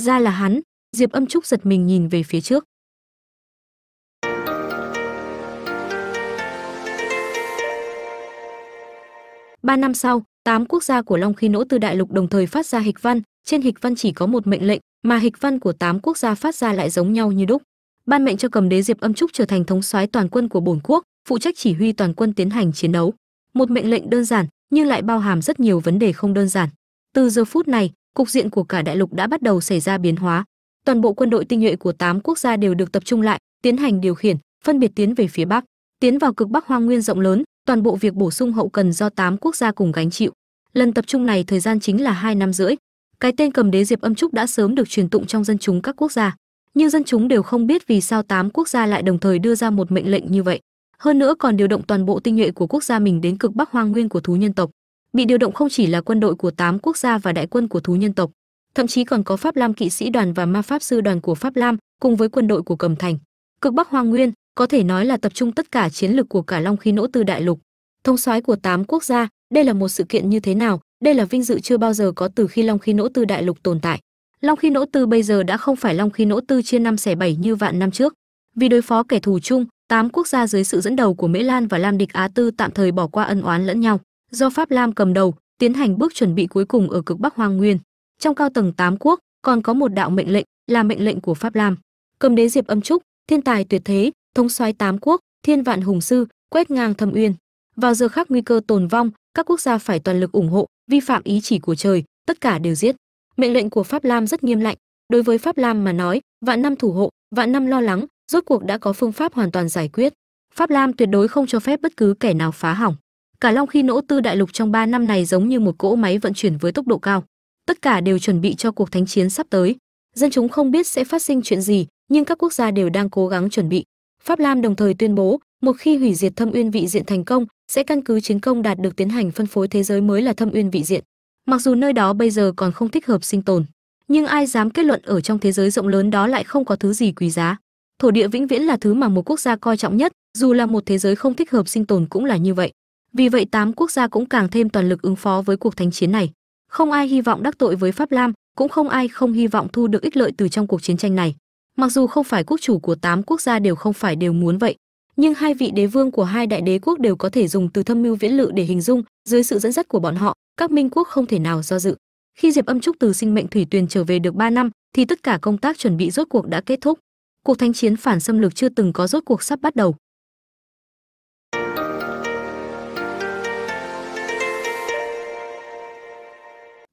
ra là hắn. Diệp âm trúc giật mình nhìn về phía trước. Ba năm sau, tám quốc gia của long khí nỗ từ đại lục đồng thời phát ra hịch văn. Trên hịch văn chỉ có một mệnh lệnh, mà hịch văn của tám quốc gia phát ra lại giống nhau như đúc. Ban mệnh cho cầm đế diệp âm trúc trở thành thống soái toàn quân của bổn quốc, phụ trách chỉ huy toàn quân tiến hành chiến đấu. Một mệnh lệnh đơn giản, nhưng lại bao hàm rất nhiều vấn đề không đơn giản. Từ giờ phút này cục diện của cả đại lục đã bắt đầu xảy ra biến hóa. Toàn bộ quân đội tinh nhuệ của tám quốc gia đều được tập trung lại, tiến hành điều khiển, phân biệt tiến về phía bắc, tiến vào cực bắc hoang nguyên rộng lớn, toàn bộ việc bổ sung hậu cần do tám quốc gia cùng gánh chịu. Lần tập trung này thời gian chính là hai năm rưỡi. Cái tên cầm đế diệp âm trúc đã sớm được truyền tụng trong dân chúng các quốc gia. Nhưng dân chúng đều không biết vì sao tám quốc gia lại đồng thời đưa ra một mệnh lệnh như vậy. Hơn nữa còn điều động toàn bộ tinh nhuệ của quốc gia mình đến cực bắc hoang nguyên của thú nhân tộc bị điều động không chỉ là quân đội của tám quốc gia và đại quân của thú nhân tộc, thậm chí còn có pháp lam kỵ sĩ đoàn và ma pháp sư đoàn của pháp lam cùng với quân đội của cầm thành. Cực bắc hoang nguyên có thể nói là tập trung tất cả chiến lược của cả long khí nỗ tư đại lục. Thông soái của tám quốc gia, đây là một sự kiện như thế nào? Đây là vinh dự chưa bao giờ có từ khi long khí nỗ tư đại lục tồn tại. Long khí nỗ tư bây giờ đã không phải long khí nỗ tư chia năm xẻ bảy như vạn năm trước. Vì đối phó kẻ thù chung, tám quốc gia dưới sự dẫn đầu của mễ lan và lam địch á tư tạm thời bỏ qua ân oán lẫn nhau do pháp lam cầm đầu, tiến hành bước chuẩn bị cuối cùng ở cực bắc hoang nguyên. Trong cao tầng tám quốc, còn có một đạo mệnh lệnh, là mệnh lệnh của pháp lam. Cầm đế diệp âm trúc, thiên tài tuyệt thế, thống soái tám quốc, thiên vạn hùng sư, quét ngang thâm uyên. Vào giờ khắc nguy cơ tồn vong, các quốc gia phải toàn lực ủng hộ, vi phạm ý chỉ của trời, tất cả đều giết. Mệnh lệnh của pháp lam rất nghiêm lạnh. Đối với pháp lam mà nói, vạn năm thủ hộ, vạn năm lo lắng, rốt cuộc đã có phương pháp hoàn toàn giải quyết. Pháp lam tuyệt đối không cho phép bất cứ kẻ nào phá hỏng cả long khi nỗ tư đại lục trong 3 năm này giống như một cỗ máy vận chuyển với tốc độ cao. Tất cả đều chuẩn bị cho cuộc thánh chiến sắp tới. Dân chúng không biết sẽ phát sinh chuyện gì, nhưng các quốc gia đều đang cố gắng chuẩn bị. Pháp lam đồng thời tuyên bố, một khi hủy diệt thâm uyên vị diện thành công, sẽ căn cứ chiến công đạt được tiến hành phân phối thế giới mới là thâm uyên vị diện. Mặc dù nơi đó bây giờ còn không thích hợp sinh tồn, nhưng ai dám kết luận ở trong thế giới rộng lớn đó lại không có thứ gì quý giá. Thổ địa vĩnh viễn là thứ mà một quốc gia coi trọng nhất, dù là một thế giới không thích hợp sinh tồn cũng là như vậy vì vậy tám quốc gia cũng càng thêm toàn lực ứng phó với cuộc thánh chiến này. Không ai hy vọng đắc tội với pháp lam, cũng không ai không hy vọng thu được ích lợi từ trong cuộc chiến tranh này. Mặc dù không phải quốc chủ của tám quốc gia đều không phải đều muốn vậy, nhưng hai vị đế vương của hai đại đế quốc đều có thể dùng từ thâm mưu viễn lự để hình dung, dưới sự dẫn dắt của bọn họ, các minh quốc không thể nào do dự. Khi diệp âm trúc từ sinh mệnh thủy tuyền trở về được 3 năm, thì tất cả công tác chuẩn bị rốt cuộc đã kết thúc. Cuộc thánh chiến phản xâm lược chưa từng có rốt cuộc sắp bắt đầu.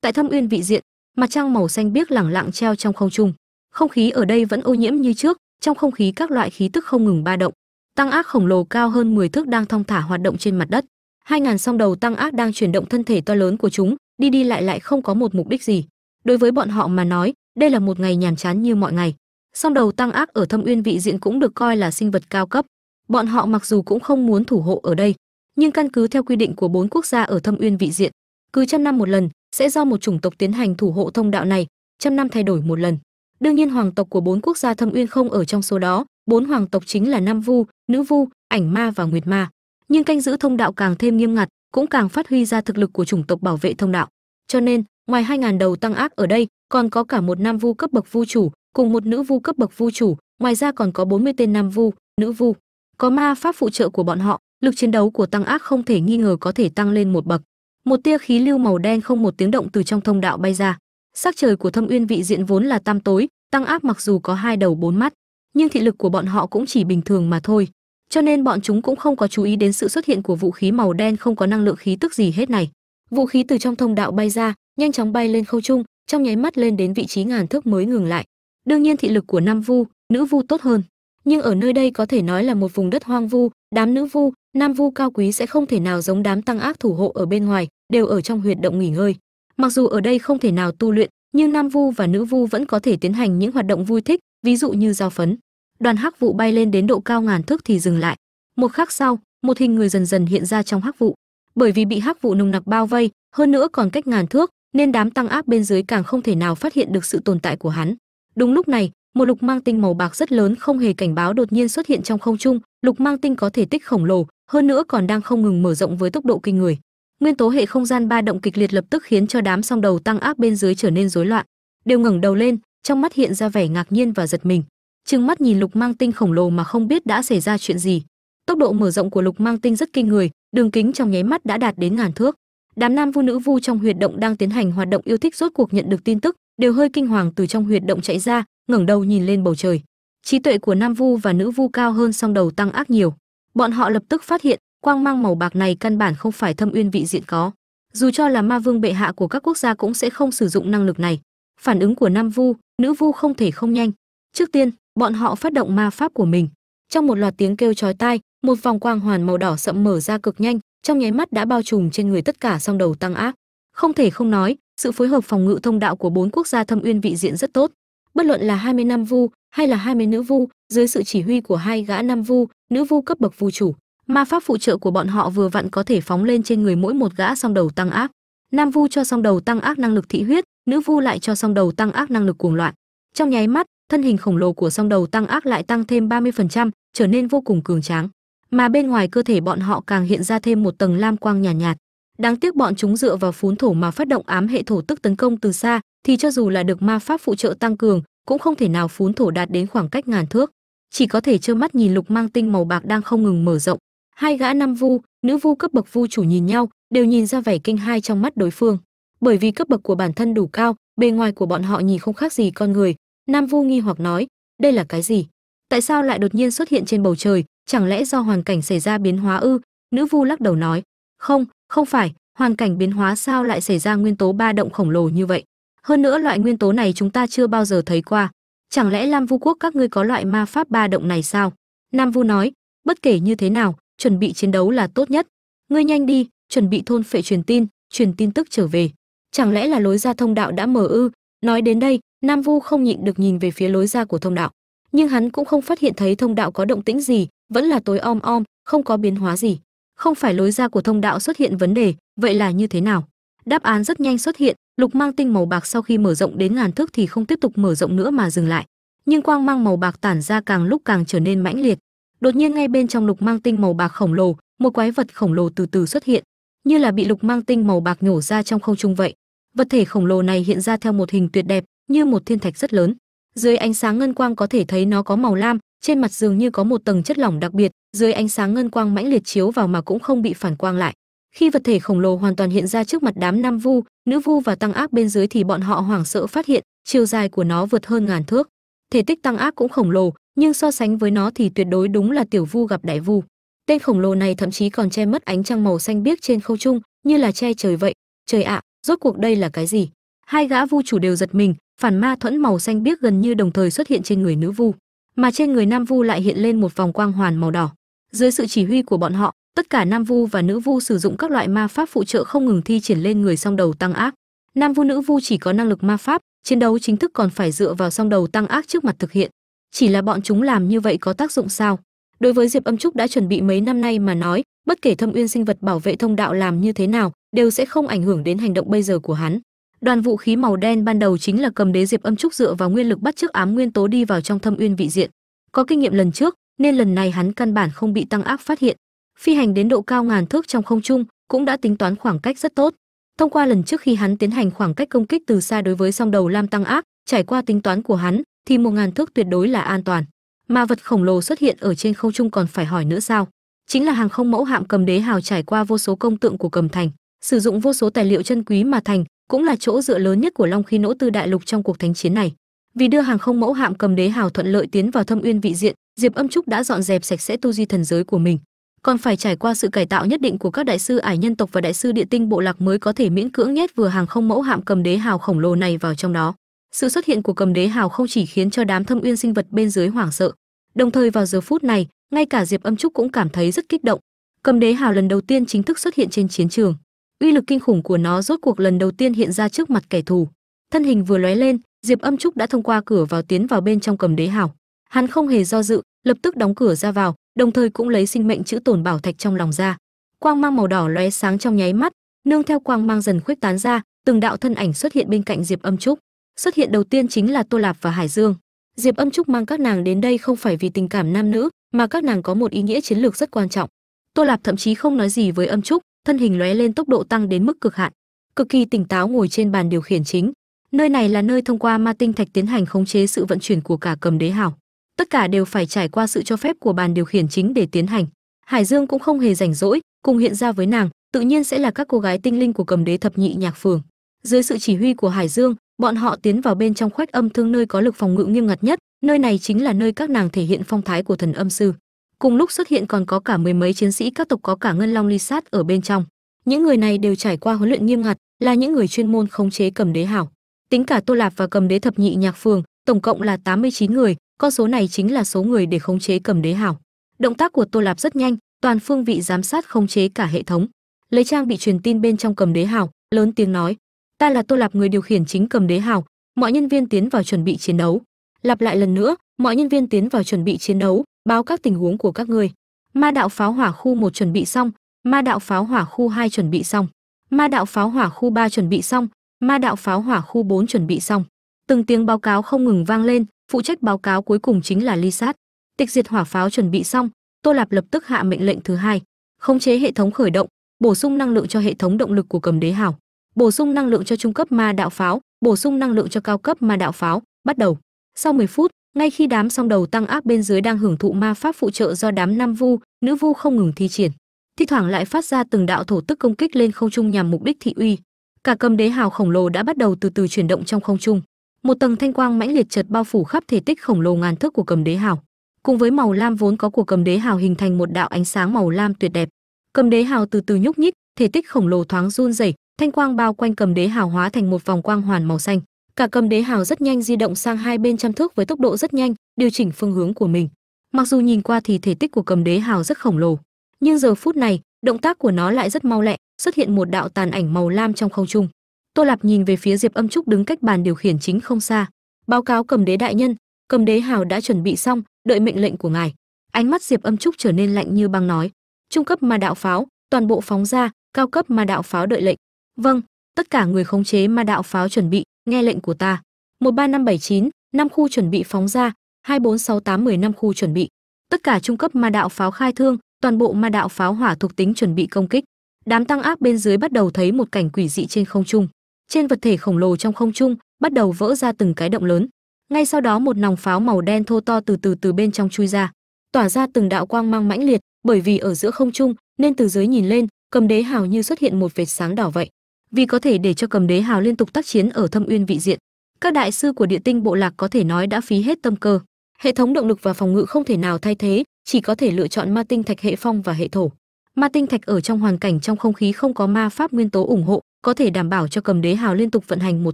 Tại thâm uyên vị diện, mặt trăng màu xanh biếc lẳng lặng treo trong không trung. Không khí ở đây vẫn ô nhiễm như trước, trong không khí các loại khí tức không ngừng ba động. Tăng ác khổng lồ cao hơn 10 thước đang thong thả hoạt động trên mặt đất. Hai ngàn song đầu tăng ác đang chuyển động thân thể to lớn của chúng, đi đi lại lại không có một mục đích gì. Đối với bọn họ mà nói, đây là một ngày nhàm chán như mọi ngày. Song đầu tăng ác ở thâm uyên vị diện cũng được coi là sinh vật cao cấp. Bọn họ mặc dù cũng không muốn thủ hộ ở đây, nhưng căn cứ theo quy định của bốn quốc gia ở thâm uyên vị diện, cứ trăm năm một lần sẽ do một chủng tộc tiến hành thủ hộ thông đạo này, trăm năm thay đổi một lần. Đương nhiên hoàng tộc của bốn quốc gia thâm uyên không ở trong số đó, bốn hoàng tộc chính là nam vu, nữ vu, ảnh ma và nguyệt ma. Nhưng canh giữ thông đạo càng thêm nghiêm ngặt, cũng càng phát huy ra thực lực của chủng tộc bảo vệ thông đạo. Cho nên, ngoài 2.000 đầu tăng ác ở đây, còn có cả một nam vu cấp bậc vu chủ, cùng một nữ vu cấp bậc vu chủ, ngoài ra còn có 40 tên nam vu, nữ vu. Có ma pháp phụ trợ của bọn họ, lực chiến đấu của tăng ác không thể nghi ngờ có thể tăng lên một bậc một tia khí lưu màu đen không một tiếng động từ trong thông đạo bay ra. Sắc trời của thâm uyên vị diện vốn là tam tối, tăng ác mặc dù có hai đầu bốn mắt, nhưng thị lực của bọn họ cũng chỉ bình thường mà thôi. Cho nên bọn chúng cũng không có chú ý đến sự xuất hiện của vũ khí màu đen không có năng lượng khí tức gì hết này. Vũ khí từ trong thông đạo bay ra, nhanh chóng bay lên khâu trung, trong nháy mắt lên đến vị trí ngàn thước mới ngừng lại. Đương nhiên thị lực của nam vu, nữ vu tốt hơn. Nhưng ở nơi đây có thể nói là một vùng đất hoang vu, đám nữ vu, nam vu cao quý sẽ không thể nào giống đám tăng ác thủ hộ ở bên ngoài đều ở trong huyệt động nghỉ ngơi. Mặc dù ở đây không thể nào tu luyện, nhưng nam vu và nữ vu vẫn có thể tiến hành những hoạt động vui thích, ví dụ như giao phấn. Đoàn hắc vụ bay lên đến độ cao ngàn thước thì dừng lại. Một khắc sau, một hình người dần dần hiện ra trong hắc vụ. Bởi vì bị hắc vụ nồng nặc bao vây, hơn nữa còn cách ngàn thước, nên đám tăng áp bên dưới càng không thể nào phát hiện được sự tồn tại của hắn. Đúng lúc này, một lục mang tinh màu bạc rất lớn không hề cảnh báo đột nhiên xuất hiện trong không trung. Lục mang tinh có thể tích khổng lồ, hơn nữa còn đang không ngừng mở rộng với tốc độ kinh người nguyên tố hệ không gian ba động kịch liệt lập tức khiến cho đám song đầu tăng ác bên dưới trở nên rối loạn, đều ngẩng đầu lên, trong mắt hiện ra vẻ ngạc nhiên và giật mình. Trừng mắt nhìn lục mang tinh khổng lồ mà không biết đã xảy ra chuyện gì. Tốc độ mở rộng của lục mang tinh rất kinh người, đường kính trong nháy mắt đã đạt đến ngàn thước. Đám nam vu nữ vu trong huyệt động đang tiến hành hoạt động yêu thích rốt cuộc nhận được tin tức, đều hơi kinh hoàng từ trong huyệt động chạy ra, ngẩng đầu nhìn lên bầu trời. Trí tuệ của nam vu và nữ vu cao hơn song đầu tăng ác nhiều. Bọn họ lập tức phát hiện quang mang màu bạc này căn bản không phải thâm uyên vị diện có. Dù cho là ma vương bệ hạ của các quốc gia cũng sẽ không sử dụng năng lực này. Phản ứng của nam vu, nữ vu không thể không nhanh. Trước tiên, bọn họ phát động ma pháp của mình. Trong một loạt tiếng kêu chói tai, một vòng quang hoàn màu đỏ sậm mở ra cực nhanh, trong nháy mắt đã bao trùm trên người tất cả song đầu tăng ác. Không thể không nói, sự phối hợp phòng ngự thông đạo của bốn quốc gia thâm uyên vị diện rất tốt. Bất luận là 20 năm vu, hay là 20 nữ vu, dưới sự chỉ huy của hai gã nam vu, nữ vu cấp bậc vu chủ ma pháp phụ trợ của bọn họ vừa vặn có thể phóng lên trên người mỗi một gã song đầu tăng ác. Nam vu cho song đầu tăng ác năng lực thị huyết nữ vu lại cho song đầu tăng ác năng lực cuồng loạn. Trong nháy mắt thân hình khổng lồ của song đầu tăng ác lại tăng thêm 30%, trở nên vô cùng cường tráng. Mà bên ngoài cơ thể bọn họ càng hiện ra thêm một tầng lam quang nhàn nhạt, nhạt. Đáng tiếc bọn chúng dựa vào phún thổ mà phát động ám hệ thổ tức tấn công từ xa thì cho dù là được ma pháp phụ trợ tăng cường cũng không thể nào phún thổ đạt đến khoảng cách ngàn thước. Chỉ có thể trơ mắt nhìn lục mang tinh màu bạc đang không ngừng mở rộng hai gã nam vu, nữ vu cấp bậc vu chủ nhìn nhau, đều nhìn ra vẻ kinh hai trong mắt đối phương. Bởi vì cấp bậc của bản thân đủ cao, bề ngoài của bọn họ nhìn không khác gì con người. Nam vu nghi hoặc nói, đây là cái gì? Tại sao lại đột nhiên xuất hiện trên bầu trời? Chẳng lẽ do hoàn cảnh xảy ra biến hóa ư? Nữ vu lắc đầu nói, không không phải, hoàn cảnh biến hóa sao lại xảy ra nguyên tố ba động khổng lồ như vậy? Hơn nữa loại nguyên tố này chúng ta chưa bao giờ thấy qua. Chẳng lẽ lam vu quốc các ngươi có loại ma pháp ba động này sao? Nam vu nói, bất kể như thế nào chuẩn bị chiến đấu là tốt nhất. Ngươi nhanh đi, chuẩn bị thôn phệ truyền tin truyền tin tức trở về. Chẳng lẽ là lối ra thông đạo đã mở ư? Nói đến đây, nam vu không nhịn được nhìn về phía lối ra của thông đạo. Nhưng hắn cũng không phát hiện thấy thông đạo có động tĩnh gì, vẫn là tối om om, không có biến hóa gì. Không phải lối ra của thông đạo xuất hiện vấn đề, vậy là như thế nào? Đáp án rất nhanh xuất hiện, lục mang tinh màu bạc sau khi mở rộng đến ngàn thước thì không tiếp tục mở rộng nữa mà dừng lại. Nhưng quang mang màu bạc tản ra càng lúc càng trở nên mãnh liệt đột nhiên ngay bên trong lục mang tinh màu bạc khổng lồ, một quái vật khổng lồ từ từ xuất hiện, như là bị lục mang tinh màu bạc nhổ ra trong không trung vậy. Vật thể khổng lồ này hiện ra theo một hình tuyệt đẹp, như một thiên thạch rất lớn. Dưới ánh sáng ngân quang có thể thấy nó có màu lam, trên mặt dường như có một tầng chất lỏng đặc biệt, dưới ánh sáng ngân quang mãnh liệt chiếu vào mà cũng không bị phản quang lại. Khi vật thể khổng lồ hoàn toàn hiện ra trước mặt đám nam vu, nữ vu và tăng ác bên dưới thì bọn họ hoảng sợ phát hiện, chiều dài của nó vượt hơn ngàn thước. Thể tích tăng ác cũng khổng lồ nhưng so sánh với nó thì tuyệt đối đúng là tiểu vu gặp đại vu. Tên khổng lồ này thậm chí còn che mất ánh trăng màu xanh biếc trên khâu trung, như là che trời vậy. Trời ạ, rốt cuộc đây là cái gì? Hai gã vu chủ đều giật mình, phản ma thuẫn màu xanh biếc gần như đồng thời xuất hiện trên người nữ vu. Mà trên người nam vu lại hiện lên một vòng quang hoàn màu đỏ. Dưới sự chỉ huy của bọn họ, tất cả nam vu và nữ vu sử dụng các loại ma pháp phụ trợ không ngừng thi triển lên người song đầu tăng ác. Nam vu nữ vu chỉ có năng lực ma pháp, chiến đấu chính thức còn phải dựa vào song đầu tăng ác trước mặt thực hiện chỉ là bọn chúng làm như vậy có tác dụng sao? Đối với diệp âm trúc đã chuẩn bị mấy năm nay mà nói, bất kể thâm uyên sinh vật bảo vệ thông đạo làm như thế nào, đều sẽ không ảnh hưởng đến hành động bây giờ của hắn. Đoàn vũ khí màu đen ban đầu chính là cầm đế diệp âm trúc dựa vào nguyên lực bắt trước ám nguyên tố đi vào trong thâm uyên vị diện. Có kinh nghiệm lần trước, nên lần này hắn căn bản không bị tăng áp phát hiện. Phi hành đến độ cao ngàn thước trong không trung, cũng đã tính toán khoảng cách rất tốt. Thông qua lần trước khi hắn tiến hành khoảng cách công kích từ xa đối với song đầu lam tăng ác, trải qua tính toán của hắn thì một ngàn thước tuyệt đối là an toàn. Mà vật khổng lồ xuất hiện ở trên không trung còn phải hỏi nữa sao? Chính là hàng không mẫu hạm cầm đế hào trải qua vô số công tượng của cầm thành, sử dụng vô số tài liệu chân quý mà thành, cũng là chỗ dựa lớn nhất của long khí nỗ tư đại lục trong cuộc thánh chiến này. Vì đưa hàng không mẫu hạm cầm đế hào thuận lợi tiến vào thâm uyên vị diện, diệp âm trúc đã dọn dẹp sạch sẽ tu di thần giới của mình. Còn phải trải qua sự cải tạo nhất định của các đại sư ải nhân tộc và đại sư địa tinh bộ lạc mới có thể miễn cưỡng nhét vừa hàng không mẫu hạm cầm đế hào khổng lồ này vào trong đó sự xuất hiện của cầm đế hào không chỉ khiến cho đám thâm uyên sinh vật bên dưới hoảng sợ. Đồng thời vào giờ phút này, ngay cả diệp âm trúc cũng cảm thấy rất kích động. Cầm đế hào lần đầu tiên chính thức xuất hiện trên chiến trường. Uy lực kinh khủng của nó rốt cuộc lần đầu tiên hiện ra trước mặt kẻ thù. Thân hình vừa lóe lên, diệp âm trúc đã thông qua cửa vào tiến vào bên trong cầm đế hào. Hắn không hề do dự, lập tức đóng cửa ra vào, đồng thời cũng lấy sinh mệnh chữ tổn bảo thạch trong lòng ra. Quang mang màu đỏ lóe sáng trong nháy mắt, nương theo quang mang dần khuếch tán ra, từng đạo thân ảnh xuất hiện bên cạnh diệp âm trúc xuất hiện đầu tiên chính là tô lạp và hải dương. Diệp âm trúc mang các nàng đến đây không phải vì tình cảm nam nữ, mà các nàng có một ý nghĩa chiến lược rất quan trọng. Tô lạp thậm chí không nói gì với âm trúc, thân hình lóe lên tốc độ tăng đến mức cực hạn. Cực kỳ tỉnh táo ngồi trên bàn điều khiển chính. Nơi này là nơi thông qua ma tinh thạch tiến hành khống chế sự vận chuyển của cả cầm đế hảo tất cả đều phải trải qua sự cho phép của bàn điều khiển chính để tiến hành. Hải dương cũng không hề rảnh rỗi, cùng hiện ra với nàng, tự nhiên sẽ là các cô gái tinh linh của cầm đế thập nhị nhạc phường. Dưới sự chỉ huy của hải dương bọn họ tiến vào bên trong khoách âm thương nơi có lực phòng ngự nghiêm ngặt nhất, nơi này chính là nơi các nàng thể hiện phong thái của thần âm sư. Cùng lúc xuất hiện còn có cả mười mấy chiến sĩ các tộc có cả ngân long ly sát ở bên trong. Những người này đều trải qua huấn luyện nghiêm ngặt, là những người chuyên môn khống chế cầm đế hảo. Tính cả tô lạp và cầm đế thập nhị nhạc phường, tổng cộng là 89 người, con số này chính là số người để khống chế cầm đế hảo. Động tác của tô lạp rất nhanh, toàn phương vị giám sát khống chế cả hệ thống. Lấy trang bị truyền tin bên trong cầm đế hảo, lớn tiếng nói ta là tô lạp người điều khiển chính cầm đế hào. mọi nhân viên tiến vào chuẩn bị chiến đấu. Lặp lại lần nữa, mọi nhân viên tiến vào chuẩn bị chiến đấu, báo các tình huống của các ngươi. Ma đạo pháo hỏa khu một chuẩn bị xong. Ma đạo pháo hỏa khu 2 chuẩn bị xong. Ma đạo pháo hỏa khu 3 chuẩn bị xong. Ma đạo pháo hỏa khu 4 chuẩn bị xong. Từng tiếng báo cáo không ngừng vang lên, phụ trách báo cáo cuối cùng chính là ly sát. Tịch diệt hỏa pháo chuẩn bị xong, tô lạp lập tức hạ mệnh lệnh thứ hai, khống chế hệ thống khởi động, bổ sung năng lượng cho hệ thống động lực của cầm đế hảo bổ sung năng lượng cho trung cấp ma đạo pháo. Bổ sung năng lượng cho cao cấp ma đạo pháo. Bắt đầu. Sau 10 phút, ngay khi đám song đầu tăng áp bên dưới đang hưởng thụ ma pháp phụ trợ do đám nam vu, nữ vu không ngừng thi triển. Thi thoảng lại phát ra từng đạo thổ tức công kích lên không trung nhằm mục đích thị uy. Cả cầm đế hào khổng lồ đã bắt đầu từ từ chuyển động trong không trung. Một tầng thanh quang mãnh liệt chợt bao phủ khắp thể tích khổng lồ ngàn thước của cầm đế hào. Cùng với màu lam vốn có của cầm đế hào hình thành một đạo ánh sáng màu lam tuyệt đẹp. Cầm đế hào từ từ nhúc nhích, thể tích khổng lồ thoáng run rẩy thanh quang bao quanh cầm đế hào hóa thành một vòng quang hoàn màu xanh. Cả cầm đế hào rất nhanh di động sang hai bên trăm thước với tốc độ rất nhanh, điều chỉnh phương hướng của mình. Mặc dù nhìn qua thì thể tích của cầm đế hào rất khổng lồ, nhưng giờ phút này, động tác của nó lại rất mau lẹ, xuất hiện một đạo tàn ảnh màu lam trong không trung. Tô lạp nhìn về phía diệp âm trúc đứng cách bàn điều khiển chính không xa. Báo cáo cầm đế đại nhân, cầm đế hào đã chuẩn bị xong, đợi mệnh lệnh của ngài. Ánh mắt diệp âm trúc trở nên lạnh như băng nói. Trung cấp ma đạo pháo, toàn bộ phóng ra, cao cấp ma đạo pháo đợi lệnh vâng tất cả người khống chế ma đạo pháo chuẩn bị, nghe lệnh của ta. một ba năm bảy chín, năm khu chuẩn bị phóng ra. hai bốn sáu tám mười năm khu chuẩn bị. Tất cả trung cấp ma đạo pháo khai thương, toàn bộ ma đạo pháo hỏa thuộc tính chuẩn bị công kích. Đám tăng áp bên dưới bắt đầu thấy một cảnh quỷ dị trên không trung. Trên vật thể khổng lồ trong không trung, bắt đầu vỡ ra từng cái động lớn. Ngay sau đó một nòng pháo màu đen thô to từ từ từ bên trong chui ra. Tỏa ra từng đạo quang mang mãnh liệt, bởi vì ở giữa không trung, nên từ dưới nhìn lên, cầm đế hào như xuất hiện một vệt sáng đỏ vậy vì có thể để cho cầm đế hào liên tục tác chiến ở thâm uyên vị diện. Các đại sư của địa tinh bộ lạc có thể nói đã phí hết tâm cơ. Hệ thống động lực và phòng ngự không thể nào thay thế, chỉ có thể lựa chọn ma tinh thạch hệ phong và hệ thổ. Ma tinh thạch ở trong hoàn cảnh trong không khí không có ma pháp nguyên tố ủng hộ, có thể đảm bảo cho cầm đế hào liên tục vận hành một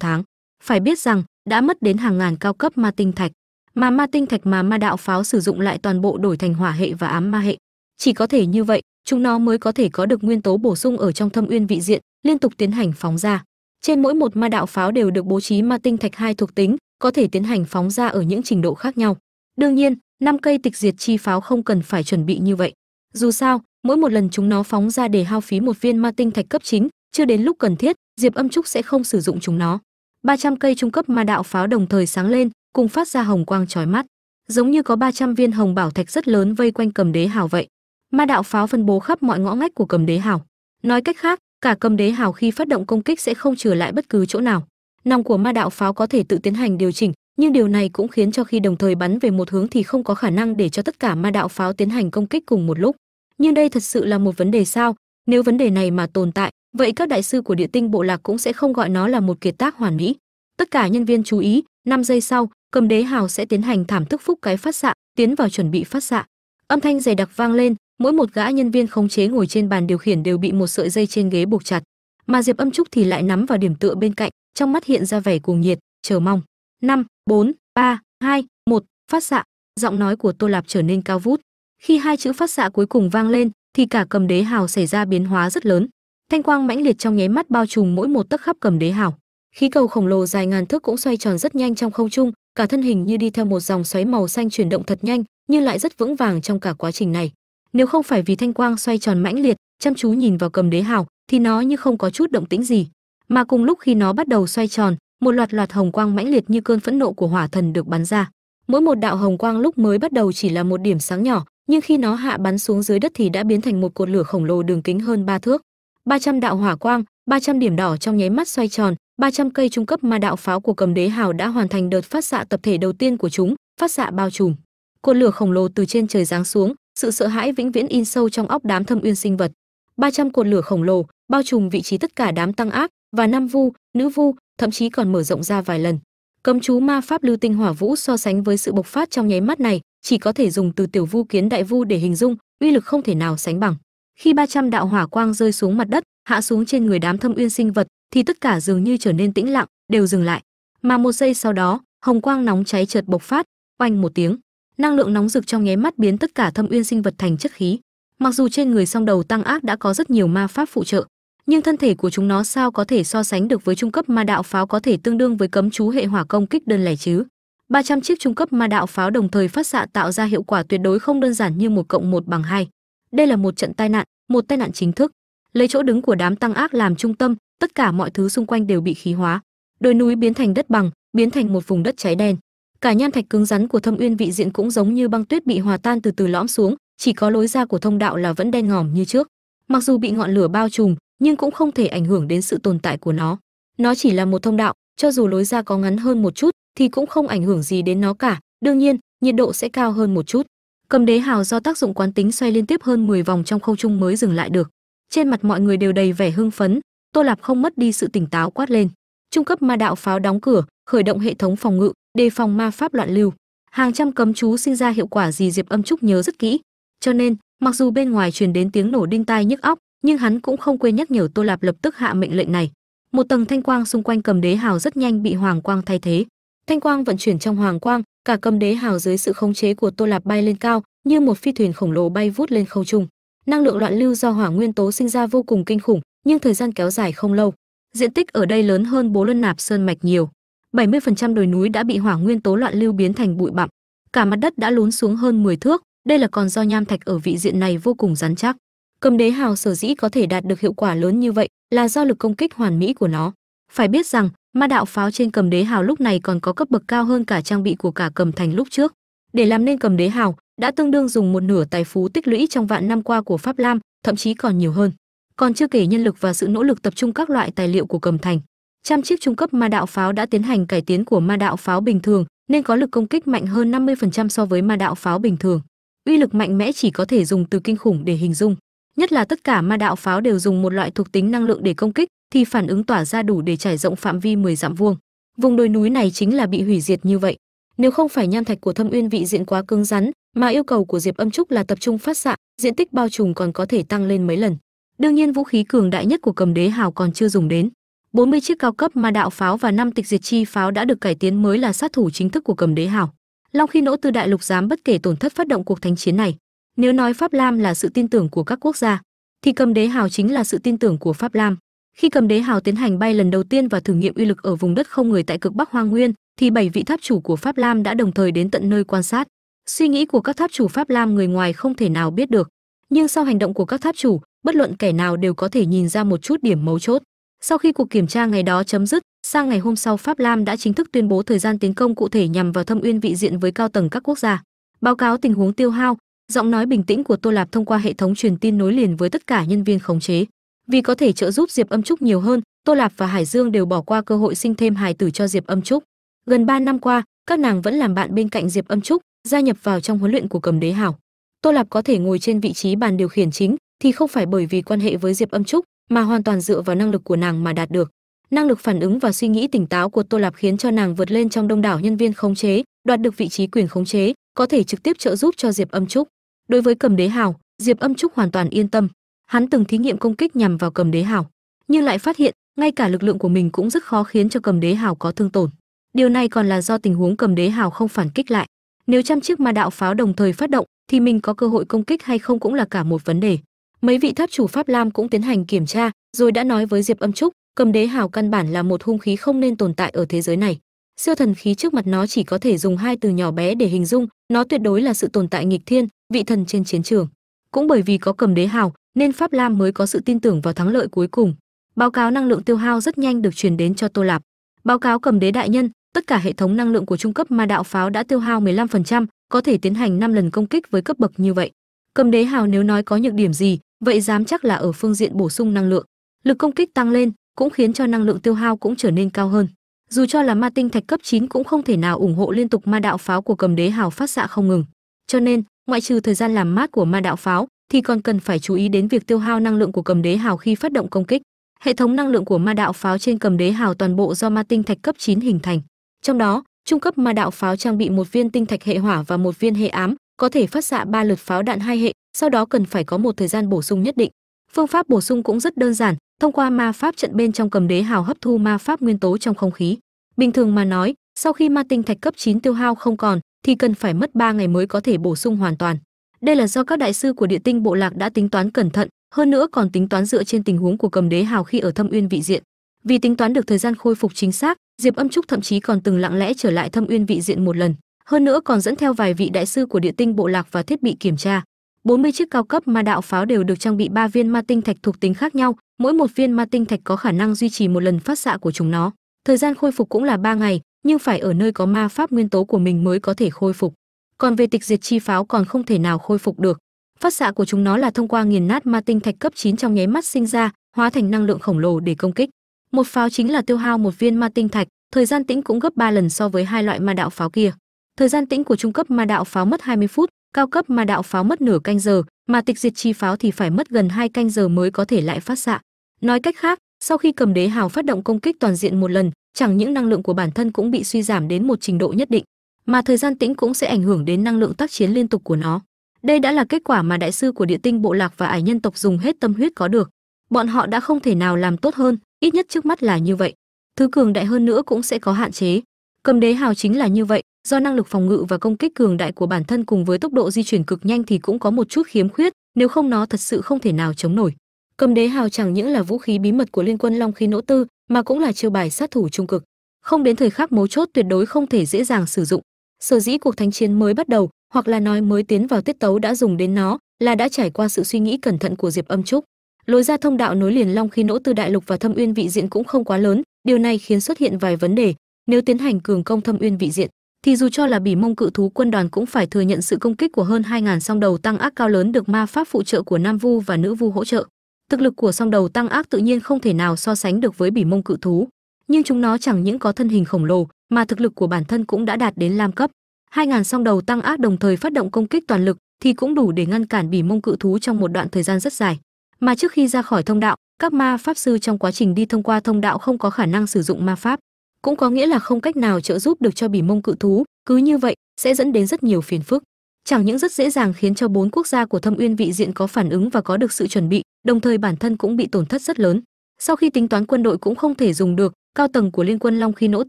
tháng. Phải biết rằng, đã mất đến hàng ngàn cao cấp ma tinh thạch. Mà ma tinh thạch mà ma đạo pháo sử dụng lại toàn bộ đổi thành hỏa hệ và ám ma hệ. Chỉ có thể như vậy, chúng nó mới có thể có được nguyên tố bổ sung ở trong thâm uyên vị diện liên tục tiến hành phóng ra. Trên mỗi một ma đạo pháo đều được bố trí ma tinh thạch hai thuộc tính, có thể tiến hành phóng ra ở những trình độ khác nhau. Đương nhiên, năm cây tịch diệt chi pháo không cần phải chuẩn bị như vậy. Dù sao, mỗi một lần chúng nó phóng ra để hao phí một viên ma tinh thạch cấp chính chưa đến lúc cần thiết, diệp âm trúc sẽ không sử dụng chúng nó. 300 cây trung cấp ma đạo pháo đồng thời sáng lên, cùng phát ra hồng quang chói mắt. Giống như có 300 viên hồng bảo thạch rất lớn vây quanh cầm đế hào vậy. Ma đạo pháo phân bố khắp mọi ngõ ngách của cầm đế hào. Nói cách khác cả cầm đế hào khi phát động công kích sẽ không trở lại bất cứ chỗ nào. Nòng của ma đạo pháo có thể tự tiến hành điều chỉnh, nhưng điều này cũng khiến cho khi đồng thời bắn về một hướng thì không có khả năng để cho tất cả ma đạo pháo tiến hành công kích cùng một lúc. Nhưng đây thật sự là một vấn đề sao? Nếu vấn đề này mà tồn tại, vậy các đại sư của địa tinh bộ lạc cũng sẽ không gọi nó là một kiệt tác hoàn mỹ. Tất cả nhân viên chú ý 5 giây sau, cầm đế hào sẽ tiến hành thảm thức phúc cái phát xạ, tiến vào chuẩn bị phát xạ. Âm thanh dày đặc vang lên mỗi một gã nhân viên khống chế ngồi trên bàn điều khiển đều bị một sợi dây trên ghế buộc chặt. Mà diệp âm trúc thì lại nắm vào điểm tựa bên cạnh, trong mắt hiện ra vẻ cuồng nhiệt, chờ mong. Năm, bốn, ba, hai, một, phát xạ. Giọng nói của tô lạp trở nên cao vút. Khi hai chữ phát xạ cuối cùng vang lên, thì cả cầm đế hào xảy ra biến hóa rất lớn. Thanh quang mãnh liệt trong nháy mắt bao trùm mỗi một tấc khắp cầm đế hào. Khí cầu khổng lồ dài ngàn thước cũng xoay tròn rất nhanh trong không trung, cả thân hình như đi theo một dòng xoáy màu xanh chuyển động thật nhanh, nhưng lại rất vững vàng trong cả quá trình này nếu không phải vì thanh quang xoay tròn mãnh liệt, chăm chú nhìn vào cầm đế hào, thì nó như không có chút động tĩnh gì. Mà cùng lúc khi nó bắt đầu xoay tròn, một loạt loạt hồng quang mãnh liệt như cơn phẫn nộ của hỏa thần được bắn ra. Mỗi một đạo hồng quang lúc mới bắt đầu chỉ là một điểm sáng nhỏ, nhưng khi nó hạ bắn xuống dưới đất thì đã biến thành một cột lửa khổng lồ đường kính hơn ba thước. 300 đạo hỏa quang 300 điểm đỏ trong nháy mắt xoay tròn 300 cây trung cấp ma đạo pháo của cầm đế hào đã hoàn thành đợt phát xạ tập thể đầu tiên của chúng, phát xạ bao trùm. Cột lửa khổng lồ từ trên trời giáng xuống sự sợ hãi vĩnh viễn in sâu trong óc đám thâm uyên sinh vật. 300 cột lửa khổng lồ bao trùm vị trí tất cả đám tăng ác và nam vu, nữ vu, thậm chí còn mở rộng ra vài lần. Cấm chú ma pháp lưu tinh hỏa vũ so sánh với sự bộc phát trong nháy mắt này chỉ có thể dùng từ tiểu vu kiến đại vu để hình dung uy lực không thể nào sánh bằng. Khi 300 đạo hỏa quang rơi xuống mặt đất, hạ xuống trên người đám thâm uyên sinh vật thì tất cả dường như trở nên tĩnh lặng, đều dừng lại. Mà một giây sau đó, hồng quang nóng cháy chợt bộc phát, oanh một tiếng năng lượng nóng rực trong nháy mắt biến tất cả thâm uyên sinh vật thành chất khí. Mặc dù trên người song đầu tăng ác đã có rất nhiều ma pháp phụ trợ, nhưng thân thể của chúng nó sao có thể so sánh được với trung cấp ma đạo pháo có thể tương đương với cấm chú hệ hỏa công kích đơn lẻ chứ? 300 chiếc trung cấp ma đạo pháo đồng thời phát xạ tạo ra hiệu quả tuyệt đối không đơn giản như một cộng một bằng hai. Đây là một trận tai nạn, một tai nạn chính thức. Lấy chỗ đứng của đám tăng ác làm trung tâm, tất cả mọi thứ xung quanh đều bị khí hóa. Đồi núi biến thành đất bằng, biến thành một vùng đất cháy đen cả nham thạch cứng rắn của thâm uyên vị diện cũng giống như băng tuyết bị hòa tan từ từ lõm xuống, chỉ có lối ra của thông đạo là vẫn đen ngòm như trước. Mặc dù bị ngọn lửa bao trùm, nhưng cũng không thể ảnh hưởng đến sự tồn tại của nó. Nó chỉ là một thông đạo, cho dù lối ra có ngắn hơn một chút, thì cũng không ảnh hưởng gì đến nó cả. Đương nhiên, nhiệt độ sẽ cao hơn một chút. Cầm đế hào do tác dụng quán tính xoay liên tiếp hơn 10 vòng trong không trung mới dừng lại được. Trên mặt mọi người đều đầy vẻ hưng phấn, tô lạp không mất đi sự tỉnh táo quát lên. Trung cấp ma đạo pháo đóng cửa khởi động hệ thống phòng ngự, đề phòng ma pháp loạn lưu. Hàng trăm cấm chú sinh ra hiệu quả gì diệp âm trúc nhớ rất kỹ. Cho nên, mặc dù bên ngoài truyền đến tiếng nổ đinh tai nhức óc, nhưng hắn cũng không quên nhắc nhở tô lạp lập tức hạ mệnh lệnh này. Một tầng thanh quang xung quanh cầm đế hào rất nhanh bị hoàng quang thay thế. Thanh quang vận chuyển trong hoàng quang, cả cầm đế hào dưới sự khống chế của tô lạp bay lên cao, như một phi thuyền khổng lồ bay vút lên không trung. Năng lượng loạn lưu do hỏa nguyên tố sinh ra vô cùng kinh khủng, nhưng thời gian kéo dài không lâu. Diện tích ở đây lớn hơn bố luân nạp sơn mạch nhiều. 70% đồi núi đã bị hỏa nguyên tố loạn lưu biến thành bụi bặm cả mặt đất đã lún xuống hơn 10 thước đây là còn do nham thạch ở vị diện này vô cùng rắn chắc Cầm đế hào sở dĩ có thể đạt được hiệu quả lớn như vậy là do lực công kích hoàn mỹ của nó. Phải biết rằng, ma đạo pháo trên cầm đế hào lúc này còn có cấp bậc cao hơn cả trang bị của cả cầm thành lúc trước. Để làm nên cầm đế hào, đã tương đương dùng một nửa tài phú tích lũy trong vạn năm qua của Pháp Lam, thậm chí còn nhiều hơn. Còn chưa kể nhân lực và sự nỗ lực tập trung các loại tài liệu của cầm thành. Trăm chiếc trung cấp ma đạo pháo đã tiến hành cải tiến của ma đạo pháo bình thường, nên có lực công kích mạnh hơn 50% so với ma đạo pháo bình thường. Uy lực mạnh mẽ chỉ có thể dùng từ kinh khủng để hình dung. Nhất là tất cả ma đạo pháo đều dùng một loại thuộc tính năng lượng để công kích, thì phản ứng tỏa ra đủ để trải rộng phạm vi 10 dặm vuông. Vùng đồi núi này chính là bị hủy diệt như vậy. Nếu không phải nham thạch của Thâm Uyên vị diện quá cứng rắn, mà yêu cầu của Diệp Âm Trúc là tập trung phát xạ, diện tích bao trùm còn có thể tăng lên mấy lần. Đương nhiên vũ khí cường đại nhất của Cầm Đế Hào còn chưa dùng đến. 40 chiếc cao cấp ma đạo pháo và năm tịch diệt chi pháo đã được cải tiến mới là sát thủ chính thức của Cầm Đế Hào. Long khi nỗ tư đại lục dám bất kể tổn thất phát động cuộc thánh chiến này. Nếu nói Pháp Lam là sự tin tưởng của các quốc gia, thì Cầm Đế Hào chính là sự tin tưởng của Pháp Lam. Khi Cầm Đế Hào tiến hành bay lần đầu tiên và thử nghiệm uy lực ở vùng đất không người tại cực Bắc Hoang Nguyên, thì bảy vị tháp chủ của Pháp Lam đã đồng thời đến tận nơi quan sát. Suy nghĩ của các tháp chủ Pháp Lam người ngoài không thể nào biết được, nhưng sau hành động của các tháp chủ, bất luận kẻ nào đều có thể nhìn ra một chút điểm mấu chốt. Sau khi cuộc kiểm tra ngày đó chấm dứt, sang ngày hôm sau Pháp Lam đã chính thức tuyên bố thời gian tiến công cụ thể nhằm vào Thâm Uyên vị diện với cao tầng các quốc gia. Báo cáo tình huống tiêu hao, giọng nói bình tĩnh của Tô Lạp thông qua hệ thống truyền tin nối liền với tất cả nhân viên khống chế. Vì có thể trợ giúp Diệp Âm Trúc nhiều hơn, Tô Lạp và Hải Dương đều bỏ qua cơ hội sinh thêm hài tử cho Diệp Âm Trúc. Gần 3 năm qua, các nàng vẫn làm bạn bên cạnh Diệp Âm Trúc, gia nhập vào trong huấn luyện của Cầm Đế Hảo. Tô Lạp có thể ngồi trên vị trí bàn điều khiển chính thì không phải bởi vì quan hệ với Diệp Âm Trúc, mà hoàn toàn dựa vào năng lực của nàng mà đạt được. Năng lực phản ứng và suy nghĩ tỉnh táo của Tô Lạp khiến cho nàng vượt lên trong đông đảo nhân viên khống chế, đoạt được vị trí quyền khống chế, có thể trực tiếp trợ giúp cho Diệp Âm Trúc. Đối với Cầm Đế hào, Diệp Âm Trúc hoàn toàn yên tâm. Hắn từng thí nghiệm công kích nhằm vào Cầm Đế hào, nhưng lại phát hiện, ngay cả lực lượng của mình cũng rất khó khiến cho Cầm Đế hào có thương tổn. Điều này còn là do tình huống Cầm Đế hào không phản kích lại. Nếu trăm chiếc ma đạo pháo đồng thời phát động, thì mình có cơ hội công kích hay không cũng là cả một vấn đề. Mấy vị tháp chủ Pháp Lam cũng tiến hành kiểm tra, rồi đã nói với Diệp Âm Trúc, cầm đế hào căn bản là một hung khí không nên tồn tại ở thế giới này. Siêu thần khí trước mặt nó chỉ có thể dùng hai từ nhỏ bé để hình dung, nó tuyệt đối là sự tồn tại nghịch thiên, vị thần trên chiến trường. Cũng bởi vì có cầm đế hào, nên Pháp Lam mới có sự tin tưởng vào thắng lợi cuối cùng. Báo cáo năng lượng tiêu hao rất nhanh được truyền đến cho Tô Lạp. Báo cáo cầm đế đại nhân, tất cả hệ thống năng lượng của trung cấp ma đạo pháo đã tiêu hao 15%, có thể tiến hành 5 lần công kích với cấp bậc như vậy. Cầm đế hào nếu nói có nhược điểm gì, vậy dám chắc là ở phương diện bổ sung năng lượng. Lực công kích tăng lên, cũng khiến cho năng lượng tiêu hao cũng trở nên cao hơn. Dù cho là ma tinh thạch cấp 9 cũng không thể nào ủng hộ liên tục ma đạo pháo của cầm đế hào phát xạ không ngừng. Cho nên, ngoại trừ thời gian làm mát của ma đạo pháo, thì còn cần phải chú ý đến việc tiêu hao năng lượng của cầm đế hào khi phát động công kích. Hệ thống năng lượng của ma đạo pháo trên cầm đế hào toàn bộ do ma tinh thạch cấp 9 hình thành. Trong đó, trung cấp ma đạo pháo trang bị một viên tinh thạch hệ hỏa và một viên hệ ám, có thể phát xạ ba lượt pháo đạn hai hệ, sau đó cần phải có một thời gian bổ sung nhất định. Phương pháp bổ sung cũng rất đơn giản, thông qua ma pháp trận bên trong cầm đế hào hấp thu ma pháp nguyên tố trong không khí. Bình thường mà nói, sau khi ma tinh thạch cấp 9 tiêu hao không còn, thì cần phải mất 3 ngày mới có thể bổ sung hoàn toàn. Đây là do các đại sư của địa tinh bộ lạc đã tính toán cẩn thận, hơn nữa còn tính toán dựa trên tình huống của cầm đế hào khi ở thâm uyên vị diện. Vì tính toán được thời gian khôi phục chính xác, Diệp Âm Trúc thậm chí còn từng lặng lẽ trở lại thâm uyên vị diện một lần, hơn nữa còn dẫn theo vài vị đại sư của địa tinh bộ lạc và thiết bị kiểm tra. 40 chiếc cao cấp ma đạo pháo đều được trang bị 3 viên ma tinh thạch thuộc tính khác nhau, mỗi một viên ma tinh thạch có khả năng duy trì một lần phát xạ của chúng nó. Thời gian khôi phục cũng là 3 ngày, nhưng phải ở nơi có ma pháp nguyên tố của mình mới có thể khôi phục. Còn về tịch diệt chi pháo còn không thể nào khôi phục được. Phát xạ của chúng nó là thông qua nghiền nát ma tinh thạch cấp 9 trong nháy mắt sinh ra, hóa thành năng lượng khổng lồ để công kích. Một pháo chính là tiêu hao một viên ma tinh thạch, thời gian tĩnh cũng gấp 3 lần so với hai loại ma đạo pháo kia. Thời gian tĩnh của trung cấp ma đạo pháo mất 20 phút, cao cấp ma đạo pháo mất nửa canh giờ, mà tịch diệt chi pháo thì phải mất gần hai canh giờ mới có thể lại phát xạ. Nói cách khác, sau khi cầm đế hào phát động công kích toàn diện một lần, chẳng những năng lượng của bản thân cũng bị suy giảm đến một trình độ nhất định, mà thời gian tĩnh cũng sẽ ảnh hưởng đến năng lượng tác chiến liên tục của nó. Đây đã là kết quả mà đại sư của địa tinh bộ lạc và ải nhân tộc dùng hết tâm huyết có được. Bọn họ đã không thể nào làm tốt hơn, ít nhất trước mắt là như vậy. Thứ cường đại hơn nữa cũng sẽ có hạn chế. Cầm đế hào chính là như vậy, do năng lực phòng ngự và công kích cường đại của bản thân cùng với tốc độ di chuyển cực nhanh thì cũng có một chút khiếm khuyết, nếu không nó thật sự không thể nào chống nổi. Cầm đế hào chẳng những là vũ khí bí mật của liên quân Long khí nỗ tư, mà cũng là chiêu bài sát thủ trung cực. Không đến thời khắc mấu chốt tuyệt đối không thể dễ dàng sử dụng. Sở dĩ cuộc thánh chiến mới bắt đầu, hoặc là nói mới tiến vào tiết tấu đã dùng đến nó, là đã trải qua sự suy nghĩ cẩn thận của Diệp Âm Trúc. Lối ra thông đạo nối liền Long Khí Nỗ tư đại lục và Thâm Uyên vị diện cũng không quá lớn, điều này khiến xuất hiện vài vấn đề. Nếu tiến hành cường công Thâm Uyên vị diện, thì dù cho là Bỉ Mông cự thú quân đoàn cũng phải thừa nhận sự công kích của hơn 2.000 song đầu tăng ác cao lớn được ma pháp phụ trợ của Nam Vu và Nữ Vu hỗ trợ. Thực lực của song đầu tăng ác tự nhiên không thể nào so sánh được với Bỉ Mông cự thú, nhưng chúng nó chẳng những có thân hình khổng lồ, mà thực lực của bản thân cũng đã đạt đến lam cấp. 2.000 song đầu tăng ác đồng thời phát động công kích toàn lực thì cũng đủ để ngăn cản Bỉ Mông cự thú trong một đoạn thời gian rất dài. Mà trước khi ra khỏi thông đạo, các ma pháp sư trong quá trình đi thông qua thông đạo không có khả năng sử dụng ma pháp, cũng có nghĩa là không cách nào trợ giúp được cho Bỉ Mông cự thú, cứ như vậy sẽ dẫn đến rất nhiều phiền phức. Chẳng những rất dễ dàng khiến cho bốn quốc gia của Thâm Uyên vị diện có phản ứng và có được sự chuẩn bị, đồng thời bản thân cũng bị tổn thất rất lớn. Sau khi tính toán quân đội cũng không thể dùng được, cao tầng của liên quân Long khi Nỗ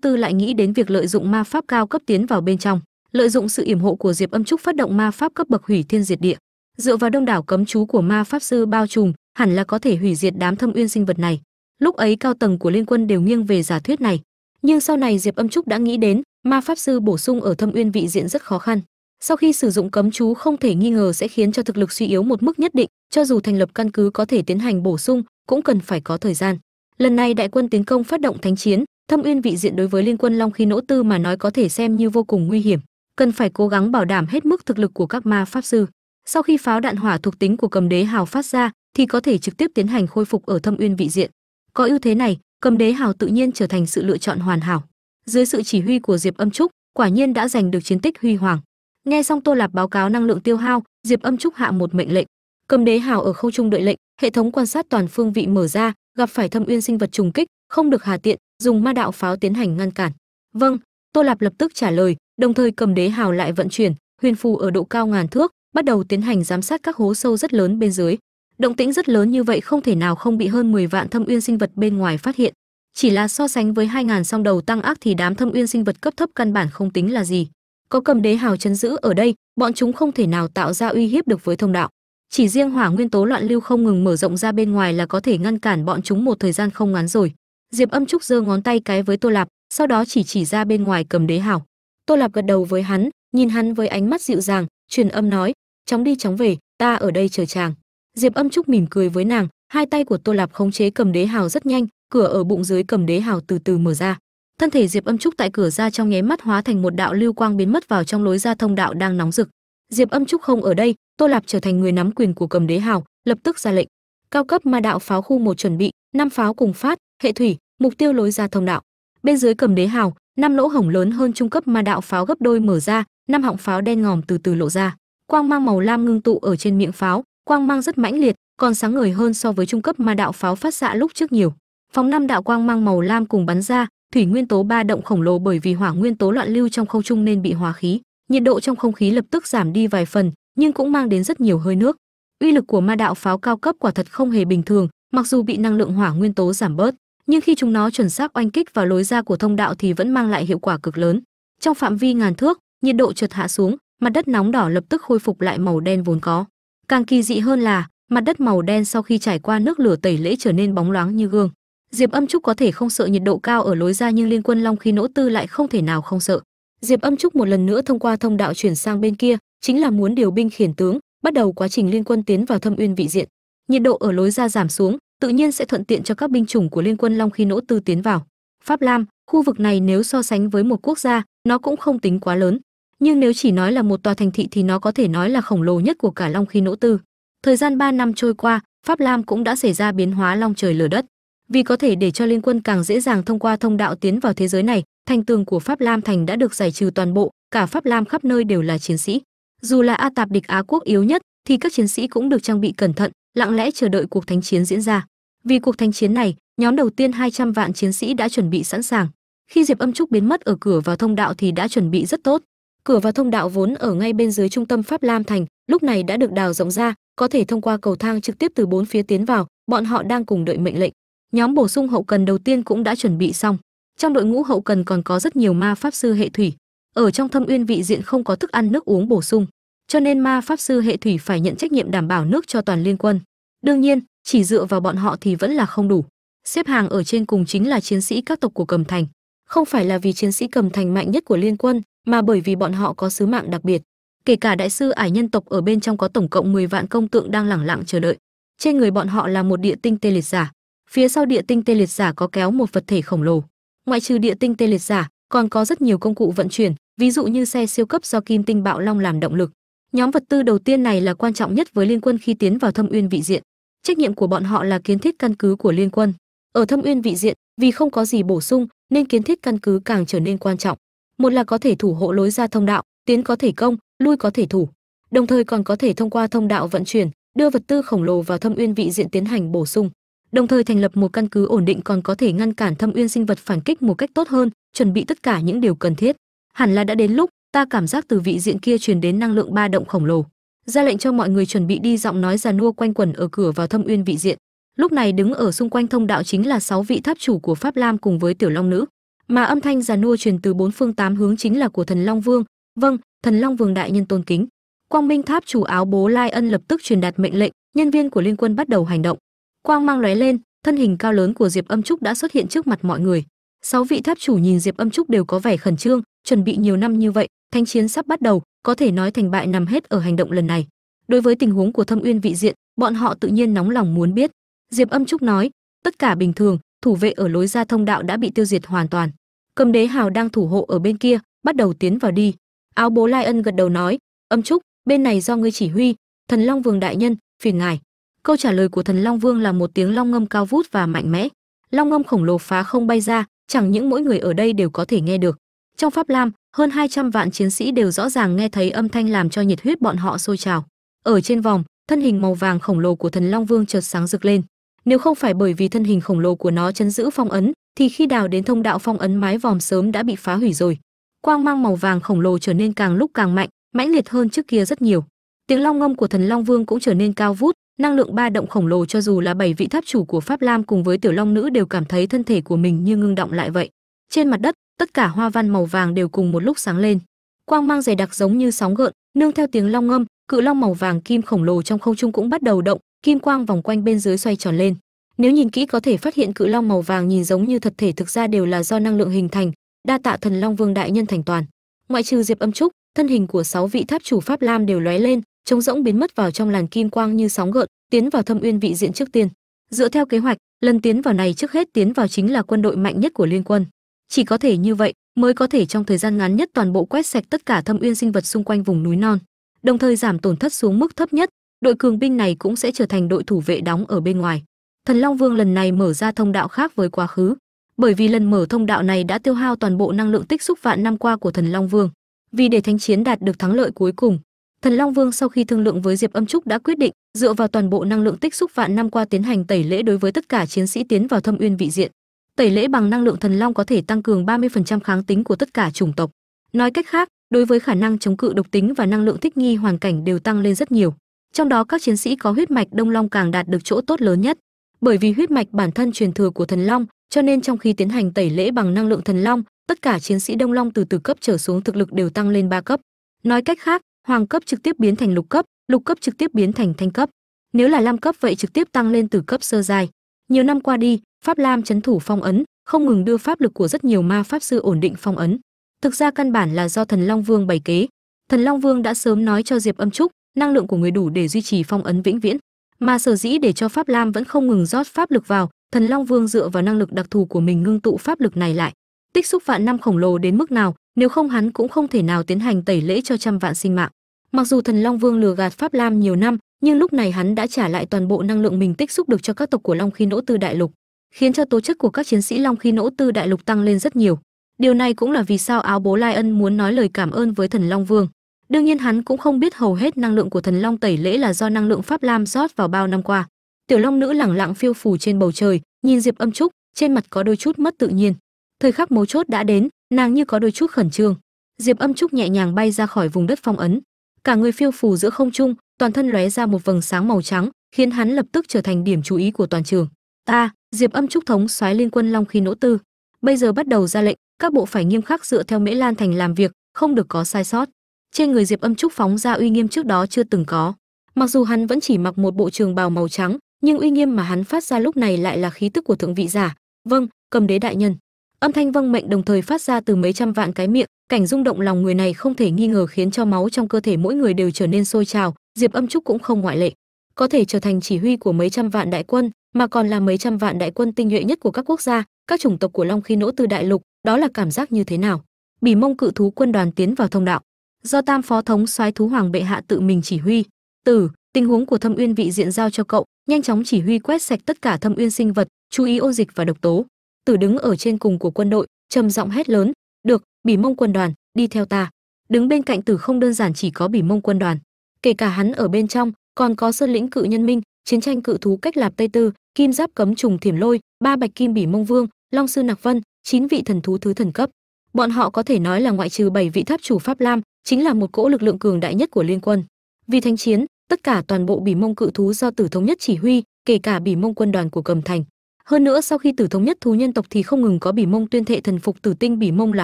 Tư lại nghĩ đến việc lợi dụng ma pháp cao cấp tiến vào bên trong, lợi dụng sự yểm hộ của Diệp Âm Trúc phát động ma pháp cấp bậc hủy thiên diệt địa. Dựa vào đông đảo cấm chú của ma pháp sư bao trùm, hẳn là có thể hủy diệt đám thâm uyên sinh vật này. Lúc ấy cao tầng của liên quân đều nghiêng về giả thuyết này, nhưng sau này Diệp Âm Trúc đã nghĩ đến, ma pháp sư bổ sung ở thâm uyên vị diện rất khó khăn. Sau khi sử dụng cấm chú không thể nghi ngờ sẽ khiến cho thực lực suy yếu một mức nhất định, cho dù thành lập căn cứ có thể tiến hành bổ sung, cũng cần phải có thời gian. Lần này đại quân tiến công phát động thánh chiến, Thâm Uyên vị diện đối với liên quân Long Khí Nỗ Tư mà nói có thể xem như vô cùng nguy hiểm, cần phải cố gắng bảo đảm hết mức thực lực của các ma pháp sư. Sau khi pháo đạn hỏa thuộc tính của Cầm Đế Hào phát ra, thì có thể trực tiếp tiến hành khôi phục ở Thâm Uyên vị diện. Có ưu thế này, Cầm Đế Hào tự nhiên trở thành sự lựa chọn hoàn hảo. Dưới sự chỉ huy của Diệp Âm Trúc, quả nhiên đã giành được chiến tích huy hoàng. Nghe xong Tô Lạp báo cáo năng lượng tiêu hao, Diệp Âm Trúc hạ một mệnh lệnh. Cầm Đế Hào ở khâu trung đợi lệnh, hệ thống quan sát toàn phương vị mở ra, gặp phải thâm uyên sinh vật trùng kích không được hà tiện dùng ma đạo pháo tiến hành ngăn cản vâng tô lạp lập tức trả lời đồng thời cầm đế hào lại vận chuyển huyền phù ở độ cao ngàn thước bắt đầu tiến hành giám sát các hố sâu rất lớn bên dưới động tĩnh rất lớn như vậy không thể nào không bị hơn 10 vạn thâm uyên sinh vật bên ngoài phát hiện. Chỉ là so sánh với 2.000 song đầu tăng ác thì đám thâm uyên sinh vật cấp thấp căn bản không tính là gì. Có cầm đế hào chấn giữ ở đây, bọn chúng không thể nào tạo ra uy hiếp được với thông đạo. Chỉ riêng hỏa nguyên tố loạn lưu không ngừng mở rộng ra bên ngoài là có thể ngăn cản bọn chúng một thời gian không ngắn rồi. Diệp âm trúc giơ ngón tay cái với tô lạp, sau đó chỉ chỉ ra bên ngoài cầm đế hào. Tô lạp gật đầu với hắn, nhìn hắn với ánh mắt dịu dàng, truyền âm nói, chóng đi chóng về, ta ở đây chờ chàng diệp âm trúc mỉm cười với nàng, hai tay của tô lạp khống chế cầm đế hào rất nhanh, cửa ở bụng dưới cầm đế hào từ từ mở ra. Thân thể diệp âm trúc tại cửa ra trong nháy mắt hóa thành một đạo lưu quang biến mất vào trong lối ra thông đạo đang nóng rực. Diệp âm trúc không ở đây, tô lạp trở thành người nắm quyền của cầm đế hào, lập tức ra lệnh. Cao cấp ma đạo pháo khu một chuẩn bị, năm pháo cùng phát, hệ thủy, mục tiêu lối ra thông đạo. Bên dưới cầm đế hào, năm lỗ hổng lớn hơn trung cấp ma đạo pháo gấp đôi mở ra, năm họng pháo đen ngòm từ từ lộ ra. Quang mang màu lam ngưng tụ ở trên miệng pháo quang mang rất mãnh liệt, còn sáng ngời hơn so với trung cấp ma đạo pháo phát xạ lúc trước nhiều. Phóng năm đạo quang mang màu lam cùng bắn ra, thủy nguyên tố ba động khổng lồ bởi vì hỏa nguyên tố loạn lưu trong không trung nên bị hòa khí, nhiệt độ trong không khí lập tức giảm đi vài phần, nhưng cũng mang đến rất nhiều hơi nước. Uy lực của ma đạo pháo cao cấp quả thật không hề bình thường, mặc dù bị năng lượng hỏa nguyên tố giảm bớt, nhưng khi chúng nó chuẩn xác oanh kích vào lối ra của thông đạo thì vẫn mang lại hiệu quả cực lớn. Trong phạm vi ngàn thước, nhiệt độ chợt hạ xuống, mặt đất nóng đỏ lập tức khôi phục lại màu đen vốn có càng kỳ dị hơn là, mặt đất màu đen sau khi trải qua nước lửa tẩy lễ trở nên bóng loáng như gương. Diệp âm trúc có thể không sợ nhiệt độ cao ở lối ra nhưng liên quân long khí nỗ tư lại không thể nào không sợ. Diệp âm trúc một lần nữa thông qua thông đạo chuyển sang bên kia, chính là muốn điều binh khiển tướng, bắt đầu quá trình liên quân tiến vào thâm uyên vị diện. Nhiệt độ ở lối ra giảm xuống, tự nhiên sẽ thuận tiện cho các binh chủng của liên quân long khi nỗ tư tiến vào. Pháp lam, khu vực này nếu so sánh với một quốc gia, nó cũng không tính quá lớn nhưng nếu chỉ nói là một tòa thành thị thì nó có thể nói là khổng lồ nhất của cả long Khí nỗ tư. Thời gian 3 năm trôi qua, pháp lam cũng đã xảy ra biến hóa long trời lở đất. Vì có thể để cho liên quân càng dễ dàng thông qua thông đạo tiến vào thế giới này, thành tường của pháp lam thành đã được giải trừ toàn bộ, cả pháp lam khắp nơi đều là chiến sĩ. Dù là a tạp địch á quốc yếu nhất, thì các chiến sĩ cũng được trang bị cẩn thận, lặng lẽ chờ đợi cuộc thánh chiến diễn ra. Vì cuộc thánh chiến này, nhóm đầu tiên 200 vạn chiến sĩ đã chuẩn bị sẵn sàng. Khi diệp âm trúc biến mất ở cửa vào thông đạo thì đã chuẩn bị rất tốt cửa vào thông đạo vốn ở ngay bên dưới trung tâm pháp lam thành, lúc này đã được đào rộng ra, có thể thông qua cầu thang trực tiếp từ bốn phía tiến vào, bọn họ đang cùng đợi mệnh lệnh. Nhóm bổ sung hậu cần đầu tiên cũng đã chuẩn bị xong. Trong đội ngũ hậu cần còn có rất nhiều ma pháp sư hệ thủy. Ở trong thâm uyên vị diện không có thức ăn nước uống bổ sung, cho nên ma pháp sư hệ thủy phải nhận trách nhiệm đảm bảo nước cho toàn liên quân. Đương nhiên, chỉ dựa vào bọn họ thì vẫn là không đủ. Xếp hàng ở trên cùng chính là chiến sĩ các tộc của cầm thành. Không phải là vì chiến sĩ cầm thành mạnh nhất của liên quân mà bởi vì bọn họ có sứ mạng đặc biệt, kể cả đại sư ải nhân tộc ở bên trong có tổng cộng 10 vạn công tượng đang lẳng lặng chờ đợi. Trên người bọn họ là một địa tinh tê liệt giả, phía sau địa tinh tê liệt giả có kéo một vật thể khổng lồ. Ngoại trừ địa tinh tê liệt giả, còn có rất nhiều công cụ vận chuyển, ví dụ như xe siêu cấp do kim tinh bạo long làm động lực. Nhóm vật tư đầu tiên này là quan trọng nhất với liên quân khi tiến vào thâm uyên vị diện. Trách nhiệm của bọn họ là kiến thiết căn cứ của liên quân. Ở thâm uyên vị diện, vì không có gì bổ sung, nên kiến thiết căn cứ càng trở nên quan trọng một là có thể thủ hộ lối ra thông đạo, tiến có thể công, lui có thể thủ. Đồng thời còn có thể thông qua thông đạo vận chuyển, đưa vật tư khổng lồ vào thâm uyên vị diện tiến hành bổ sung. Đồng thời thành lập một căn cứ ổn định còn có thể ngăn cản thâm uyên sinh vật phản kích một cách tốt hơn, chuẩn bị tất cả những điều cần thiết. Hẳn là đã đến lúc, ta cảm giác từ vị diện kia truyền đến năng lượng ba động khổng lồ. Ra lệnh cho mọi người chuẩn bị đi giọng nói già nua quanh quẩn ở cửa vào thâm uyên vị diện. Lúc này đứng ở xung quanh thông đạo chính là sáu vị tháp chủ của pháp lam cùng với tiểu long nữ mà âm thanh già nua truyền từ bốn phương tám hướng chính là của thần long vương. Vâng thần long vương đại nhân tôn kính. Quang minh tháp chủ áo bố lai ân lập tức truyền đạt mệnh lệnh, nhân viên của liên quân bắt đầu hành động. Quang mang lóe lên, thân hình cao lớn của diệp âm trúc đã xuất hiện trước mặt mọi người. Sáu vị tháp chủ nhìn diệp âm trúc đều có vẻ khẩn trương, chuẩn bị nhiều năm như vậy thanh chiến sắp bắt đầu, có thể nói thành bại nằm hết ở hành động lần này. Đối với tình huống của thâm uyên vị diện, bọn họ tự nhiên nóng lòng muốn biết. Diệp âm trúc nói, tất cả bình thường, thủ vệ ở lối ra thông đạo đã bị tiêu diệt hoàn toàn cầm đế hào đang thủ hộ ở bên kia, bắt đầu tiến vào đi. Áo bố lai ân gật đầu nói, âm trúc, bên này do ngươi chỉ huy, thần long vương đại nhân, phiền ngài. Câu trả lời của thần long vương là một tiếng long ngâm cao vút và mạnh mẽ. Long ngâm khổng lồ phá không bay ra, chẳng những mỗi người ở đây đều có thể nghe được. Trong pháp lam, hơn 200 vạn chiến sĩ đều rõ ràng nghe thấy âm thanh làm cho nhiệt huyết bọn họ sôi trào. Ở trên vòng thân hình màu vàng khổng lồ của thần long vương chợt sáng rực lên nếu không phải bởi vì thân hình khổng lồ của nó chấn giữ phong ấn, thì khi đào đến thông đạo phong ấn mái vòm sớm đã bị phá hủy rồi. Quang mang màu vàng khổng lồ trở nên càng lúc càng mạnh, mãnh liệt hơn trước kia rất nhiều. Tiếng long ngâm của thần long vương cũng trở nên cao vút, năng lượng ba động khổng lồ cho dù là bảy vị tháp chủ của pháp lam cùng với tiểu long nữ đều cảm thấy thân thể của mình như ngưng động lại vậy. Trên mặt đất, tất cả hoa văn màu vàng đều cùng một lúc sáng lên. Quang mang dày đặc giống như sóng gợn, nương theo tiếng long ngâm, cự long màu vàng kim khổng lồ trong không trung cũng bắt đầu động kim quang vòng quanh bên dưới xoay tròn lên. Nếu nhìn kỹ có thể phát hiện cự long màu vàng nhìn giống như thật thể, thực ra đều là do năng lượng hình thành, đa tạ thần long vương đại nhân thành toàn. Ngoại trừ diệp âm trúc, thân hình của sáu vị tháp chủ pháp lam đều lóe lên, trống rỗng biến mất vào trong làn kim quang như sóng gợn, tiến vào thâm uyên vị diện trước tiên. Dựa theo kế hoạch, lần tiến vào này trước hết tiến vào chính là quân đội mạnh nhất của liên quân. Chỉ có thể như vậy mới có thể trong thời gian ngắn nhất toàn bộ quét sạch tất cả thâm uyên sinh vật xung quanh vùng núi non, đồng thời giảm tổn thất xuống mức thấp nhất đội cường binh này cũng sẽ trở thành đội thủ vệ đóng ở bên ngoài. Thần long vương lần này mở ra thông đạo khác với quá khứ, bởi vì lần mở thông đạo này đã tiêu hao toàn bộ năng lượng tích xúc vạn năm qua của thần long vương. Vì để thánh chiến đạt được thắng lợi cuối cùng, thần long vương sau khi thương lượng với diệp âm trúc đã quyết định dựa vào toàn bộ năng lượng tích xúc vạn năm qua tiến hành tẩy lễ đối với tất cả chiến sĩ tiến vào thâm uyên vị diện. Tẩy lễ bằng năng lượng thần long có thể tăng cường 30% kháng tính của tất cả chủng tộc. Nói cách khác, đối với khả năng chống cự độc tính và năng lượng thích nghi hoàn cảnh đều tăng lên rất nhiều trong đó các chiến sĩ có huyết mạch đông long càng đạt được chỗ tốt lớn nhất. Bởi vì huyết mạch bản thân truyền thừa của thần long, cho nên trong khi tiến hành tẩy lễ bằng năng lượng thần long, tất cả chiến sĩ đông long từ từ cấp trở xuống thực lực đều tăng lên ba cấp. Nói cách khác, hoàng cấp trực tiếp biến thành lục cấp lục cấp trực tiếp biến thành thanh cấp. Nếu là lam cấp vậy trực tiếp tăng lên từ cấp sơ dài nhiều năm qua đi, pháp lam chấn thủ phong ấn, không ngừng đưa pháp lực của rất nhiều ma pháp sư ổn định phong ấn. Thực ra căn bản là do thần long vương bày kế. Thần long vương đã sớm nói cho diệp âm trúc năng lượng của người đủ để duy trì phong ấn vĩnh viễn. Mà sở dĩ để cho pháp lam vẫn không ngừng rót pháp lực vào, thần long vương dựa vào năng lực đặc thù của mình ngưng tụ pháp lực này lại. Tích xúc vạn năm khổng lồ đến mức nào, nếu không hắn cũng không thể nào tiến hành tẩy lễ cho trăm vạn sinh mạng. Mặc dù thần long vương lừa gạt pháp lam nhiều năm, nhưng lúc này hắn đã trả lại toàn bộ năng lượng mình tích xúc được cho các tộc của long khí nỗ tư đại lục, khiến cho tố chất của các chiến sĩ long khí nỗ tư đại lục tăng lên rất nhiều. Điều này cũng là vì sao áo bố lai ân muốn nói lời cảm ơn với thần long vương đương nhiên hắn cũng không biết hầu hết năng lượng của thần long tẩy lễ là do năng lượng pháp lam rót vào bao năm qua. Tiểu long nữ lẳng lặng phiêu phù trên bầu trời, nhìn diệp âm trúc, trên mặt có đôi chút mất tự nhiên. Thời khắc mấu chốt đã đến, nàng như có đôi chút khẩn trương. Diệp âm trúc nhẹ nhàng bay ra khỏi vùng đất phong ấn. Cả người phiêu phù giữa không trung, toàn thân lóe ra một vầng sáng màu trắng, khiến hắn lập tức trở thành điểm chú ý của toàn trường. Ta, diệp âm trúc thống soái liên quân long khi nỗ tư. Bây giờ bắt đầu ra lệnh, các bộ phải nghiêm khắc dựa theo mễ lan thành làm việc, không được có sai sót trên người diệp âm trúc phóng ra uy nghiêm trước đó chưa từng có. Mặc dù hắn vẫn chỉ mặc một bộ trường bào màu trắng, nhưng uy nghiêm mà hắn phát ra lúc này lại là khí tức của thượng vị giả. Vâng cầm đế đại nhân. Âm thanh vâng mệnh đồng thời phát ra từ mấy trăm vạn cái miệng, cảnh rung động lòng người này không thể nghi ngờ khiến cho máu trong cơ thể mỗi người đều trở nên sôi trào, diệp âm trúc cũng không ngoại lệ. Có thể trở thành chỉ huy của mấy trăm vạn đại quân, mà còn là mấy trăm vạn đại quân tinh nhuệ nhất của các quốc gia, các chủng tộc của long khí nỗ từ đại lục, đó là cảm giác như thế nào? Bỉ mông cự thú quân đoàn tiến vào thông đạo do tam phó thống soái thú hoàng bệ hạ tự mình chỉ huy. Tử, tình huống của thâm uyên vị diện giao cho cậu, nhanh chóng chỉ huy quét sạch tất cả thâm uyên sinh vật, chú ý ôn dịch và độc tố. Tử đứng ở trên cùng của quân đội, trầm giọng hét lớn, được, bỉ mông quân đoàn, đi theo ta. Đứng bên cạnh tử không đơn giản chỉ có bỉ mông quân đoàn. Kể cả hắn ở bên trong, còn có sơn lĩnh cự nhân minh, chiến tranh cự thú cách lạp tây tư, kim giáp cấm trùng thiểm lôi, ba bạch kim bỉ mông vương, long sư nặc vân, chín vị thần thú thứ thần cấp. Bọn họ có thể nói là ngoại trừ bảy vị tháp chủ pháp lam chính là một cỗ lực lượng cường đại nhất của liên quân. Vì thánh chiến tất cả toàn bộ bỉ mông cự thú do tử thống nhất chỉ huy kể cả bỉ mông quân đoàn của cầm thành. Hơn nữa sau khi tử thống nhất thú nhân tộc thì không ngừng có bỉ mông tuyên thệ thần phục tử tinh bỉ mông là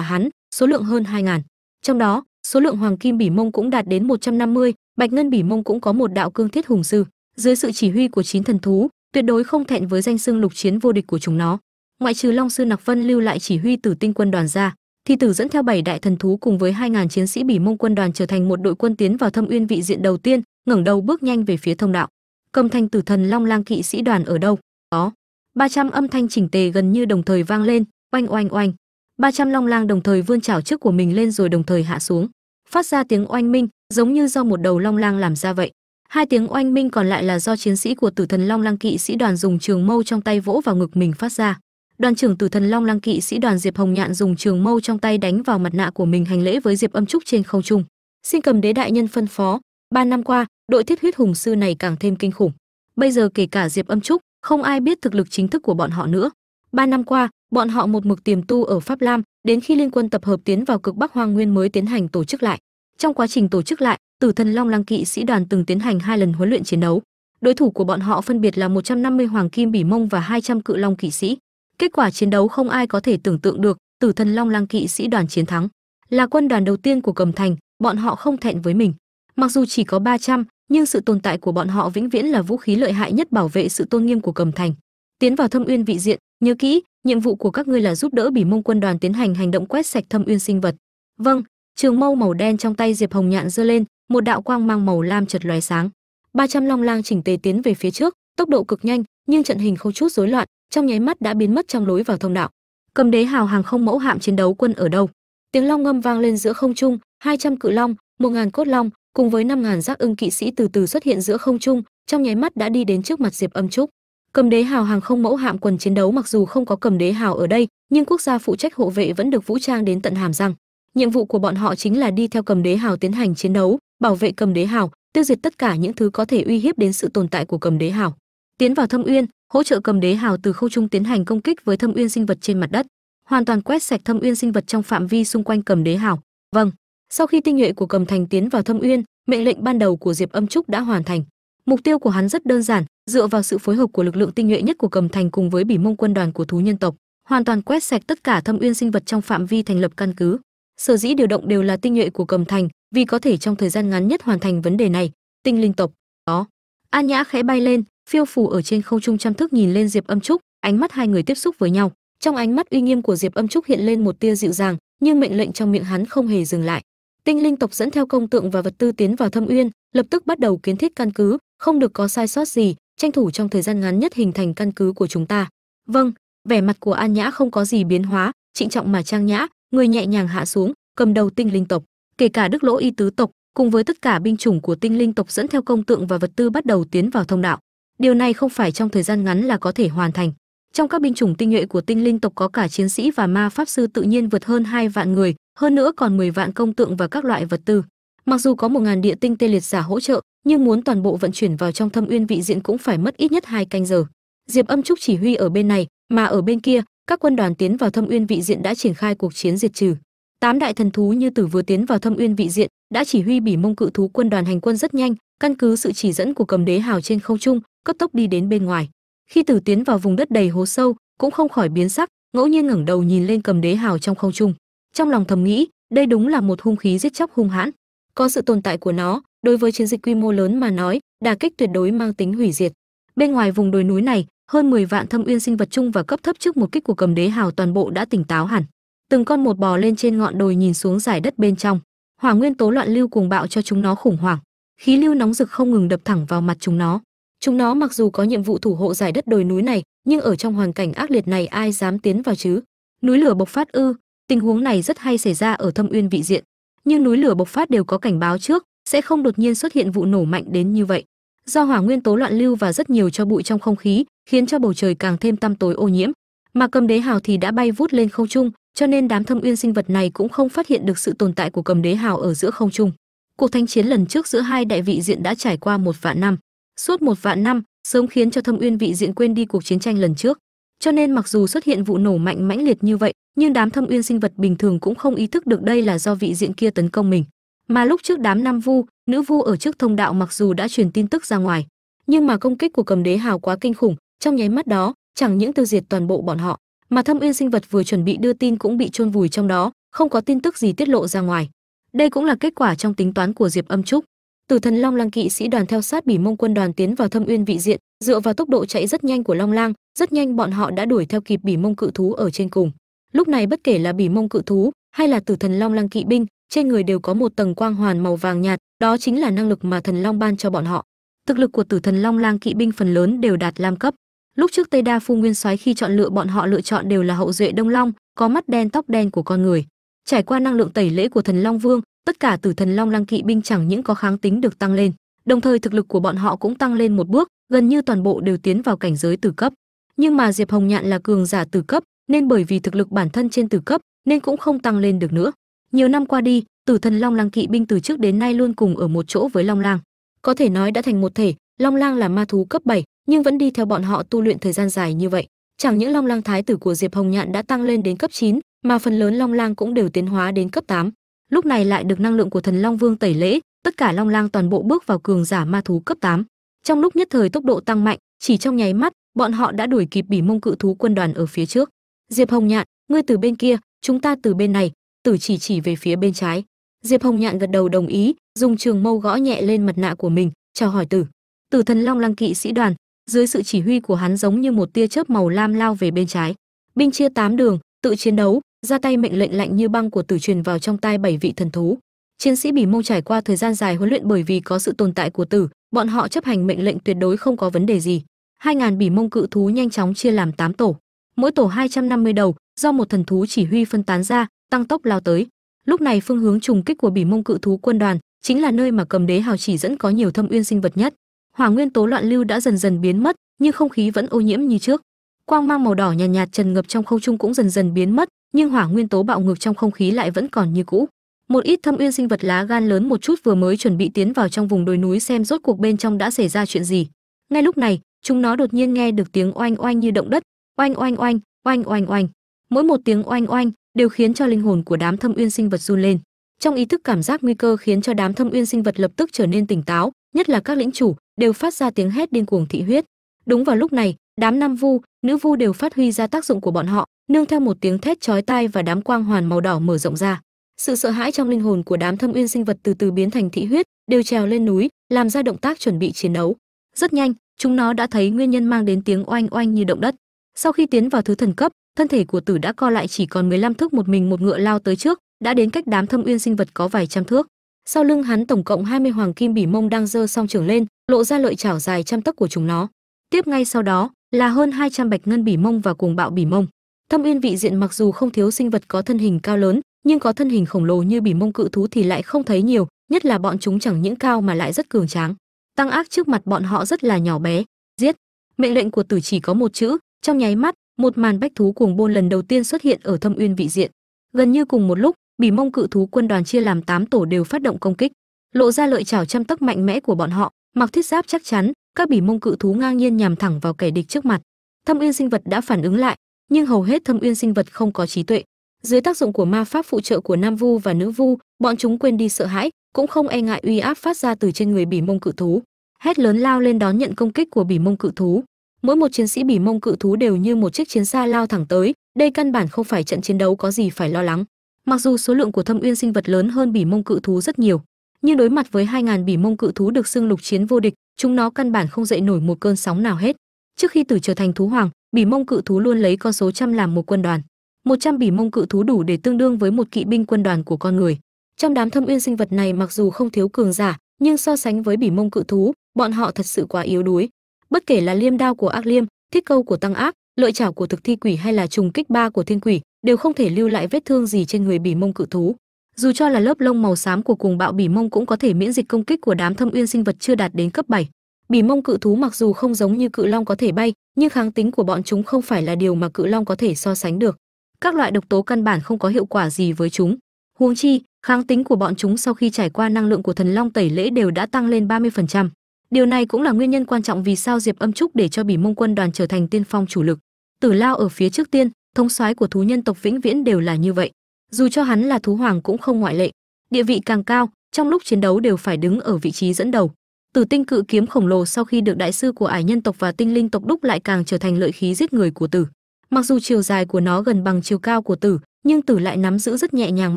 hắn số lượng hơn 2 ngàn. Trong đó số lượng hoàng kim bỉ mông cũng đạt đến 150, bạch ngân bỉ mông cũng có một đạo cương thiết hùng sư. Dưới sự chỉ huy của chín thần thú tuyệt đối không thẹn với danh xưng lục chiến vô địch của chúng nó. Ngoại trừ long sư nặc vân lưu lại chỉ huy tử tinh quân đoàn ra thì tử dẫn theo bảy đại thần thú cùng với 2.000 chiến sĩ bỉ mông quân đoàn trở thành một đội quân tiến vào thâm uyên vị diện đầu tiên, ngẩng đầu bước nhanh về phía thông đạo. Cầm thanh tử thần long lang kỵ sĩ đoàn ở đâu? Có. 300 âm thanh chỉnh tề gần như đồng thời vang lên, oanh oanh oanh. 300 long lang đồng thời vươn chảo trước của mình lên rồi đồng thời hạ xuống. Phát ra tiếng oanh minh, giống như do một đầu long lang làm ra vậy. Hai tiếng oanh minh còn lại là do chiến sĩ của tử thần long lang kỵ sĩ đoàn dùng trường mâu trong tay vỗ vào ngực mình phát ra đoàn trưởng tử thần long lang kỵ sĩ đoàn diệp hồng nhạn dùng trường mâu trong tay đánh vào mặt nạ của mình hành lễ với diệp âm trúc trên không trung. Xin cầm đế đại nhân phân phó, ba năm qua, đội thiết huyết hùng sư này càng thêm kinh khủng. Bây giờ kể cả diệp âm trúc, không ai biết thực lực chính thức của bọn họ nữa. Ba năm qua, bọn họ một mực tiềm tu ở pháp lam, đến khi liên quân tập hợp tiến vào cực bắc hoang nguyên mới tiến hành tổ chức lại. Trong quá trình tổ chức lại tử thần long lăng kỵ sĩ đoàn từng tiến hành hai lần huấn luyện chiến đấu. Đối thủ của bọn họ phân biệt là 150 hoàng kim bỉ mông và 200 cự long kỵ sĩ kết quả chiến đấu không ai có thể tưởng tượng được tử thần long lăng kỵ sĩ đoàn chiến thắng là quân đoàn đầu tiên của cầm thành bọn họ không thẹn với mình. Mặc dù chỉ có 300, nhưng sự tồn tại của bọn họ vĩnh viễn là vũ khí lợi hại nhất bảo vệ sự tôn nghiêm của cầm thành. Tiến vào thâm uyên vị diện nhớ kỹ nhiệm vụ của các ngươi là giúp đỡ bỉ mông quân đoàn tiến hành hành động quét sạch thâm uyên sinh vật. Vâng trường mâu màu đen trong tay diệp hồng nhạn giơ lên một đạo quang mang màu lam chật lóe sáng. 300 long lang chỉnh tề tiến về phía trước tốc độ cực nhanh nhưng trận hình không chút rối loạn trong nháy mắt đã biến mất trong lối vào thông đạo. Cầm đế hào hàng không mẫu hạm chiến đấu quân ở đâu? Tiếng long ngâm vang lên giữa không trung 200 cự long 1000 cốt long, cùng với 5000 giác ưng kỵ sĩ từ từ xuất hiện giữa không trung, trong nháy mắt đã đi đến trước mặt diệp âm trúc. Cầm đế hào hàng không mẫu hạm quần chiến đấu mặc dù không có cầm đế hào ở đây, nhưng quốc gia phụ trách hộ vệ vẫn được vũ trang đến tận hàm răng. Nhiệm vụ của bọn họ chính là đi theo cầm đế hào tiến hành chiến đấu, bảo vệ cầm đế hào, tiêu diệt tất cả những thứ có thể uy hiếp đến sự tồn tại của cầm đế hào tiến vào thâm uyên, hỗ trợ cầm đế hào từ khâu trung tiến hành công kích với thâm uyên sinh vật trên mặt đất, hoàn toàn quét sạch thâm uyên sinh vật trong phạm vi xung quanh cầm đế hào. Vâng sau khi tinh nhuệ của cầm thành tiến vào thâm uyên, mệnh lệnh ban đầu của diệp âm trúc đã hoàn thành. Mục tiêu của hắn rất đơn giản, dựa vào sự phối hợp của lực lượng tinh nhuệ nhất của cầm thành cùng với bỉ mông quân đoàn của thú nhân tộc, hoàn toàn quét sạch tất cả thâm uyên sinh vật trong phạm vi thành lập căn cứ. Sở dĩ điều động đều là tinh nhuệ của cầm thành, vì có thể trong thời gian ngắn nhất hoàn thành vấn đề này. Tinh linh tộc, đó. An nhã khẽ bay lên phiêu phù ở trên không trung chăm thức nhìn lên diệp âm trúc, ánh mắt hai người tiếp xúc với nhau. Trong ánh mắt uy nghiêm của diệp âm trúc hiện lên một tia dịu dàng, nhưng mệnh lệnh trong miệng hắn không hề dừng lại. Tinh linh tộc dẫn theo công tượng và vật tư tiến vào thâm uyên, lập tức bắt đầu kiến thiết căn cứ, không được có sai sót gì, tranh thủ trong thời gian ngắn nhất hình thành căn cứ của chúng ta. Vâng vẻ mặt của an nhã không có gì biến hóa, trịnh trọng mà trang nhã, người nhẹ nhàng hạ xuống, cầm đầu tinh linh tộc. Kể cả đức lỗ y tứ tộc, cùng với tất cả binh chủng của tinh linh tộc dẫn theo công tượng và vật tư bắt đầu tiến vào thông đạo điều này không phải trong thời gian ngắn là có thể hoàn thành. Trong các binh chủng tinh nhuệ của tinh linh tộc có cả chiến sĩ và ma pháp sư tự nhiên vượt hơn hai vạn người, hơn nữa còn 10 vạn công tượng và các loại vật tư. Mặc dù có một ngàn địa tinh tê liệt giả hỗ trợ, nhưng muốn toàn bộ vận chuyển vào trong thâm uyên vị diện cũng phải mất ít nhất hai canh giờ. Diệp âm trúc chỉ huy ở bên này, mà ở bên kia, các quân đoàn tiến vào thâm uyên vị diện đã triển khai cuộc chiến diệt trừ. Tám đại thần thú như tử vừa tiến vào thâm uyên vị diện, đã chỉ huy bỉ mông cự thú quân đoàn hành quân rất nhanh, căn cứ sự chỉ dẫn của cầm đế hào trên không trung cấp tốc đi đến bên ngoài. Khi tử tiến vào vùng đất đầy hố sâu, cũng không khỏi biến sắc, ngẫu nhiên ngẩng đầu nhìn lên cầm đế hào trong không trung. Trong lòng thầm nghĩ, đây đúng là một hung khí giết chóc hung hãn. Có sự tồn tại của nó, đối với chiến dịch quy mô lớn mà nói đà kích tuyệt đối mang tính hủy diệt. Bên ngoài vùng đồi núi này, hơn 10 vạn thâm uyên sinh vật chung và cấp thấp trước một kích của cầm đế hào toàn bộ đã tỉnh táo hẳn. Từng con một bò lên trên ngọn đồi nhìn xuống giải đất bên trong. Hỏa nguyên tố loạn lưu cuồng bạo cho chúng nó khủng hoảng. Khí lưu nóng rực không ngừng đập thẳng vào mặt chúng nó chúng nó mặc dù có nhiệm vụ thủ hộ giải đất đồi núi này, nhưng ở trong hoàn cảnh ác liệt này ai dám tiến vào chứ? Núi lửa bộc phát ư? Tình huống này rất hay xảy ra ở thâm uyên vị diện. Nhưng núi lửa bộc phát đều có cảnh báo trước, sẽ không đột nhiên xuất hiện vụ nổ mạnh đến như vậy. Do hỏa nguyên tố loạn lưu và rất nhiều cho bụi trong không khí, khiến cho bầu trời càng thêm tăm tối ô nhiễm. Mà cầm đế hào thì đã bay vút lên không trung, cho nên đám thâm uyên sinh vật này cũng không phát hiện được sự tồn tại của cầm đế hào ở giữa không trung. Cuộc thanh chiến lần trước giữa hai đại vị diện đã trải qua một vạn năm suốt một vạn năm, sớm khiến cho thâm uyên vị diện quên đi cuộc chiến tranh lần trước. Cho nên mặc dù xuất hiện vụ nổ mạnh mãnh liệt như vậy, nhưng đám thâm uyên sinh vật bình thường cũng không ý thức được đây là do vị diện kia tấn công mình. Mà lúc trước đám nam vu, nữ vu ở trước thông đạo mặc dù đã truyền tin tức ra ngoài, nhưng mà công kích của cầm đế hào quá kinh khủng, trong nháy mắt đó, chẳng những tiêu diệt toàn bộ bọn họ, mà thâm uyên sinh vật vừa chuẩn bị đưa tin cũng bị chôn vùi trong đó, không có tin tức gì tiết lộ ra ngoài. Đây cũng là kết quả trong tính toán của diệp âm trúc tử thần long lang kỵ sĩ đoàn theo sát bỉ mông quân đoàn tiến vào thâm uyên vị diện, dựa vào tốc độ chạy rất nhanh của long lang, rất nhanh bọn họ đã đuổi theo kịp bỉ mông cự thú ở trên cùng. Lúc này bất kể là bỉ mông cự thú, hay là tử thần long lang kỵ binh, trên người đều có một tầng quang hoàn màu vàng nhạt, đó chính là năng lực mà thần long ban cho bọn họ. Thực lực của tử thần long lang kỵ binh phần lớn đều đạt lam cấp. Lúc trước tây đa phu nguyên soái khi chọn lựa bọn họ lựa chọn đều là hậu duệ đông long, có mắt đen tóc đen của con người. Trải qua năng lượng tẩy lễ của thần long vương tất cả tử thần long lang kỵ binh chẳng những có kháng tính được tăng lên đồng thời thực lực của bọn họ cũng tăng lên một bước gần như toàn bộ đều tiến vào cảnh giới tử cấp. Nhưng mà diệp hồng nhạn là cường giả tử cấp nên bởi vì thực lực bản thân trên tử cấp nên cũng không tăng lên được nữa. Nhiều năm qua đi tử thần long lang kỵ binh từ trước đến nay luôn cùng ở một chỗ với long lang. Có thể nói đã thành một thể long lang là ma thú cấp 7, nhưng vẫn đi theo bọn họ tu luyện thời gian dài như vậy. Chẳng những long lang thái tử của diệp hồng nhạn đã tăng lên đến cấp 9, mà phần lớn long lang cũng đều tiến hóa đến cấp 8 lúc này lại được năng lượng của thần long vương tẩy lễ, tất cả long lang toàn bộ bước vào cường giả ma thú cấp 8. trong lúc nhất thời tốc độ tăng mạnh, chỉ trong nháy mắt, bọn họ đã đuổi kịp bỉ mông cự thú quân đoàn ở phía trước. Diệp hồng nhạn, ngươi từ bên kia, chúng ta từ bên này. Tử chỉ chỉ về phía bên trái. Diệp hồng nhạn gật đầu đồng ý, dùng trường mâu gõ nhẹ lên mặt nạ của mình, chào hỏi tử. Tử thần long lăng kỵ sĩ đoàn, dưới sự chỉ huy của hắn giống như một tia chớp màu lam lao về bên trái. Binh chia tám đường, tự chiến đấu ra tay mệnh lệnh lạnh như băng của tử truyền vào trong tai bảy vị thần thú. Chiến sĩ bỉ mông trải qua thời gian dài huấn luyện bởi vì có sự tồn tại của tử bọn họ chấp hành mệnh lệnh tuyệt đối không có vấn đề gì. Hai ngàn bỉ mông cự thú nhanh chóng chia làm 8 tổ. Mỗi tổ 250 đầu do một thần thú chỉ huy phân tán ra tăng tốc lao tới. Lúc này phương hướng trùng kích của bỉ mông cự thú quân đoàn chính là nơi mà cầm đế hào chỉ dẫn có nhiều thâm uyên sinh vật nhất. Hỏa nguyên tố loạn lưu đã dần dần biến mất nhưng không khí vẫn ô nhiễm như trước. Quang mang màu đỏ nhàn nhạt, nhạt trần ngập trong không trung cũng dần dần biến mất nhưng hỏa nguyên tố bạo ngược trong không khí lại vẫn còn như cũ. Một ít thâm uyên sinh vật lá gan lớn một chút vừa mới chuẩn bị tiến vào trong vùng đồi núi xem rốt cuộc bên trong đã xảy ra chuyện gì. Ngay lúc này, chúng nó đột nhiên nghe được tiếng oanh oanh như động đất. Oanh oanh oanh oanh oanh oanh. Mỗi một tiếng oanh oanh đều khiến cho linh hồn của đám thâm uyên sinh vật run lên. Trong ý thức cảm giác nguy cơ khiến cho đám thâm uyên sinh vật lập tức trở nên tỉnh táo, nhất là các lĩnh chủ đều phát ra tiếng hét điên cuồng thị huyết. Đúng vào lúc này đám nam vu, nữ vu đều phát huy ra tác dụng của bọn họ, nương theo một tiếng thét chói tai và đám quang hoàn màu đỏ mở rộng ra. Sự sợ hãi trong linh hồn của đám thâm uyên sinh vật từ từ biến thành thị huyết, đều trèo lên núi, làm ra động tác chuẩn bị chiến đấu. Rất nhanh, chúng nó đã thấy nguyên nhân mang đến tiếng oanh oanh như động đất. Sau khi tiến vào thứ thần cấp, thân thể của tử đã co lại chỉ còn 15 thước một mình một ngựa lao tới trước, đã đến cách đám thâm uyên sinh vật có vài trăm thước. Sau lưng hắn tổng cộng 20 hoàng kim bỉ mông đang dơ song trưởng lên, lộ ra lợi chảo dài trăm tấc của chúng nó. Tiếp ngay sau đó là hơn 200 bạch ngân bỉ mông và cuồng bạo bỉ mông. Thâm uyên vị diện mặc dù không thiếu sinh vật có thân hình cao lớn, nhưng có thân hình khổng lồ như bỉ mông cự thú thì lại không thấy nhiều, nhất là bọn chúng chẳng những cao mà lại rất cường tráng. Tăng ác trước mặt bọn họ rất là nhỏ bé. Giết. Mệnh lệnh của tử chỉ có một chữ, trong nháy mắt, một màn bách thú cuồng bôn lần đầu tiên xuất hiện ở thâm uyên vị diện. Gần như cùng một lúc, bỉ mông cự thú quân đoàn chia làm 8 tổ đều phát động công kích. Lộ ra lợi chảo trăm tấc mạnh mẽ của bọn họ, mặc thiết giáp chắc chắn các bỉ mông cự thú ngang nhiên nhằm thẳng vào kẻ địch trước mặt. Thâm uyên sinh vật đã phản ứng lại, nhưng hầu hết thâm uyên sinh vật không có trí tuệ. Dưới tác dụng của ma pháp phụ trợ của nam vu và nữ vu, bọn chúng quên đi sợ hãi, cũng không e ngại uy áp phát ra từ trên người bỉ mông cự thú. Hét lớn lao lên đón nhận công kích của bỉ mông cự thú. Mỗi một chiến sĩ bỉ mông cự thú đều như một chiếc chiến xa lao thẳng tới, đây căn bản không phải trận chiến đấu có gì phải lo lắng. Mặc dù số lượng của thâm uyên sinh vật lớn hơn bỉ mông cự thú rất nhiều, nhưng đối mặt với 2.000 bỉ mông cự thú được xưng lục chiến vô địch chúng nó căn bản không dậy nổi một cơn sóng nào hết Trước khi Tử trở thành thú hoàng, Bỉ Mông cự thú luôn lấy con số trăm làm một quân đoàn. 100 Bỉ Mông cự thú đủ để tương đương với một kỵ binh quân đoàn của con người. Trong đám thâm uyên sinh vật này mặc dù không thiếu cường giả, nhưng so sánh với Bỉ Mông cự thú, bọn họ thật sự quá yếu đuối. Bất kể là liêm đao của ác liêm, thiết câu của tăng ác, lợi chảo của thực thi quỷ hay là trùng kích ba của thiên quỷ, đều không thể lưu lại vết thương gì trên người Bỉ Mông cự thú. Dù cho là lớp lông màu xám của cuồng bạo Bỉ Mông cũng có thể miễn dịch công kích của đám thâm uyên sinh vật chưa đạt đến cấp 7. Bỉ Mông cự thú mặc dù không giống như cự long có thể bay, nhưng kháng tính của bọn chúng không phải là điều mà cự long có thể so sánh được. Các loại độc tố căn bản không có hiệu quả gì với chúng. Huống chi, kháng tính của bọn chúng sau khi trải qua năng lượng của thần long tẩy lễ đều đã tăng lên 30%. Điều này cũng là nguyên nhân quan trọng vì sao Diệp Âm Trúc để cho Bỉ Mông quân đoàn trở thành tiên phong chủ lực. Tử Lao ở phía trước tiên, thống soái của thú nhân tộc vĩnh viễn đều là như vậy. Dù cho hắn là thú hoàng cũng không ngoại lệ. Địa vị càng cao, trong lúc chiến đấu đều phải đứng ở vị trí dẫn đầu. Tử tinh cự kiếm khổng lồ sau khi được đại sư của ải nhân tộc và tinh linh tộc đúc lại càng trở thành lợi khí giết người của Tử. Mặc dù chiều dài của nó gần bằng chiều cao của Tử, nhưng Tử lại nắm giữ rất nhẹ nhàng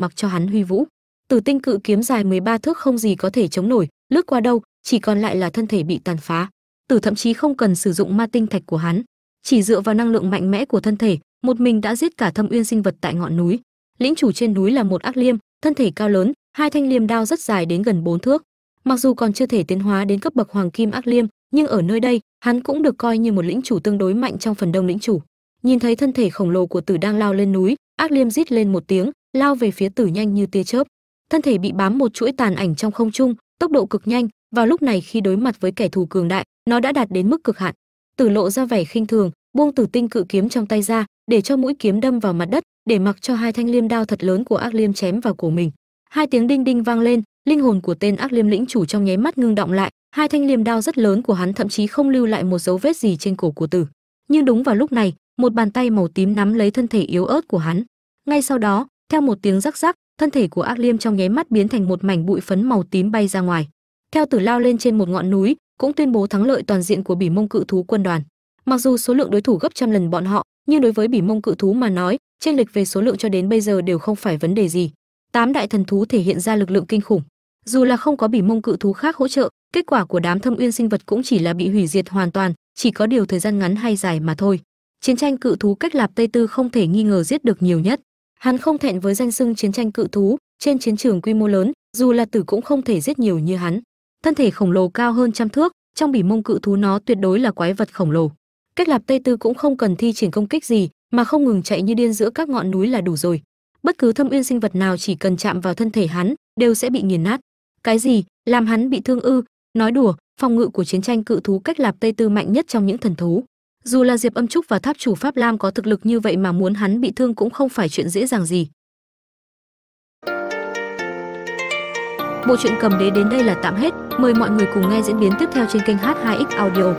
mặc cho hắn huy vũ. Tử tinh cự kiếm dài 13 thước không gì có thể chống nổi, lướt qua đâu, chỉ còn lại là thân thể bị tàn phá. Tử thậm chí không cần sử dụng ma tinh thạch của hắn, chỉ dựa vào năng lượng mạnh mẽ của thân thể, một mình đã giết cả thâm uyên sinh vật tại ngọn núi. Lĩnh chủ trên núi là một ác liêm, thân thể cao lớn, hai thanh liêm đao rất dài đến gần bốn thước. Mặc dù còn chưa thể tiến hóa đến cấp bậc hoàng kim ác liêm, nhưng ở nơi đây, hắn cũng được coi như một lĩnh chủ tương đối mạnh trong phần đông lĩnh chủ. Nhìn thấy thân thể khổng lồ của Tử đang lao lên núi, ác liêm rít lên một tiếng, lao về phía Tử nhanh như tia chớp. Thân thể bị bám một chuỗi tàn ảnh trong không trung, tốc độ cực nhanh, vào lúc này khi đối mặt với kẻ thù cường đại, nó đã đạt đến mức cực hạn. Tử lộ ra vẻ khinh thường, buông Tử tinh cự kiếm trong tay ra, để cho mũi kiếm đâm vào mặt đất, để mặc cho hai thanh liêm đao thật lớn của ác liêm chém vào cổ mình. Hai tiếng đinh đinh vang lên, linh hồn của tên ác liêm lĩnh chủ trong nháy mắt ngưng động lại, hai thanh liêm đao rất lớn của hắn thậm chí không lưu lại một dấu vết gì trên cổ của Tử. Nhưng đúng vào lúc này, một bàn tay màu tím nắm lấy thân thể yếu ớt của hắn. Ngay sau đó, theo một tiếng rắc rắc, thân thể của ác liêm trong nháy mắt biến thành một mảnh bụi phấn màu tím bay ra ngoài. Theo Tử lao lên trên một ngọn núi, cũng tuyên bố thắng lợi toàn diện của Bỉ Mông cự thú quân đoàn. Mặc dù số lượng đối thủ gấp trăm lần bọn họ, nhưng đối với Bỉ Mông cự thú mà nói, chênh lệch về số lượng cho đến bây giờ đều không phải vấn đề gì. Tám đại thần thú thể hiện ra lực lượng kinh khủng. Dù là không có Bỉ Mông cự thú khác hỗ trợ, kết quả của đám thâm uyên sinh vật cũng chỉ là bị hủy diệt hoàn toàn, chỉ có điều thời gian ngắn hay dài mà thôi. Chiến tranh cự thú cách Lạp Tây Tư không thể nghi ngờ giết được nhiều nhất. Hắn không thẹn với danh xưng chiến tranh cự thú, trên chiến trường quy mô lớn, dù là tử cũng không thể giết nhiều như hắn. Thân thể khổng lồ cao hơn trăm thước, trong bỉ mông cự thú nó tuyệt đối là quái vật khổng lồ. Cách Lạp Tây Tư cũng không cần thi triển công kích gì, mà không ngừng chạy như điên giữa các ngọn núi là đủ rồi. Bất cứ thâm uyên sinh vật nào chỉ cần chạm vào thân thể hắn, đều sẽ bị nghiền nát. Cái gì? Làm hắn bị thương ư? Nói đùa, phòng ngự của chiến tranh cự thú cách Lạp Tây Tư mạnh nhất trong những thần thú. Dù là Diệp Âm Trúc và Tháp chủ Pháp Lam có thực lực như vậy mà muốn hắn bị thương cũng không phải chuyện dễ dàng gì. Bộ truyện cầm đế đến đây là tạm hết, mời mọi người cùng nghe diễn biến tiếp theo trên kênh H2X Audio.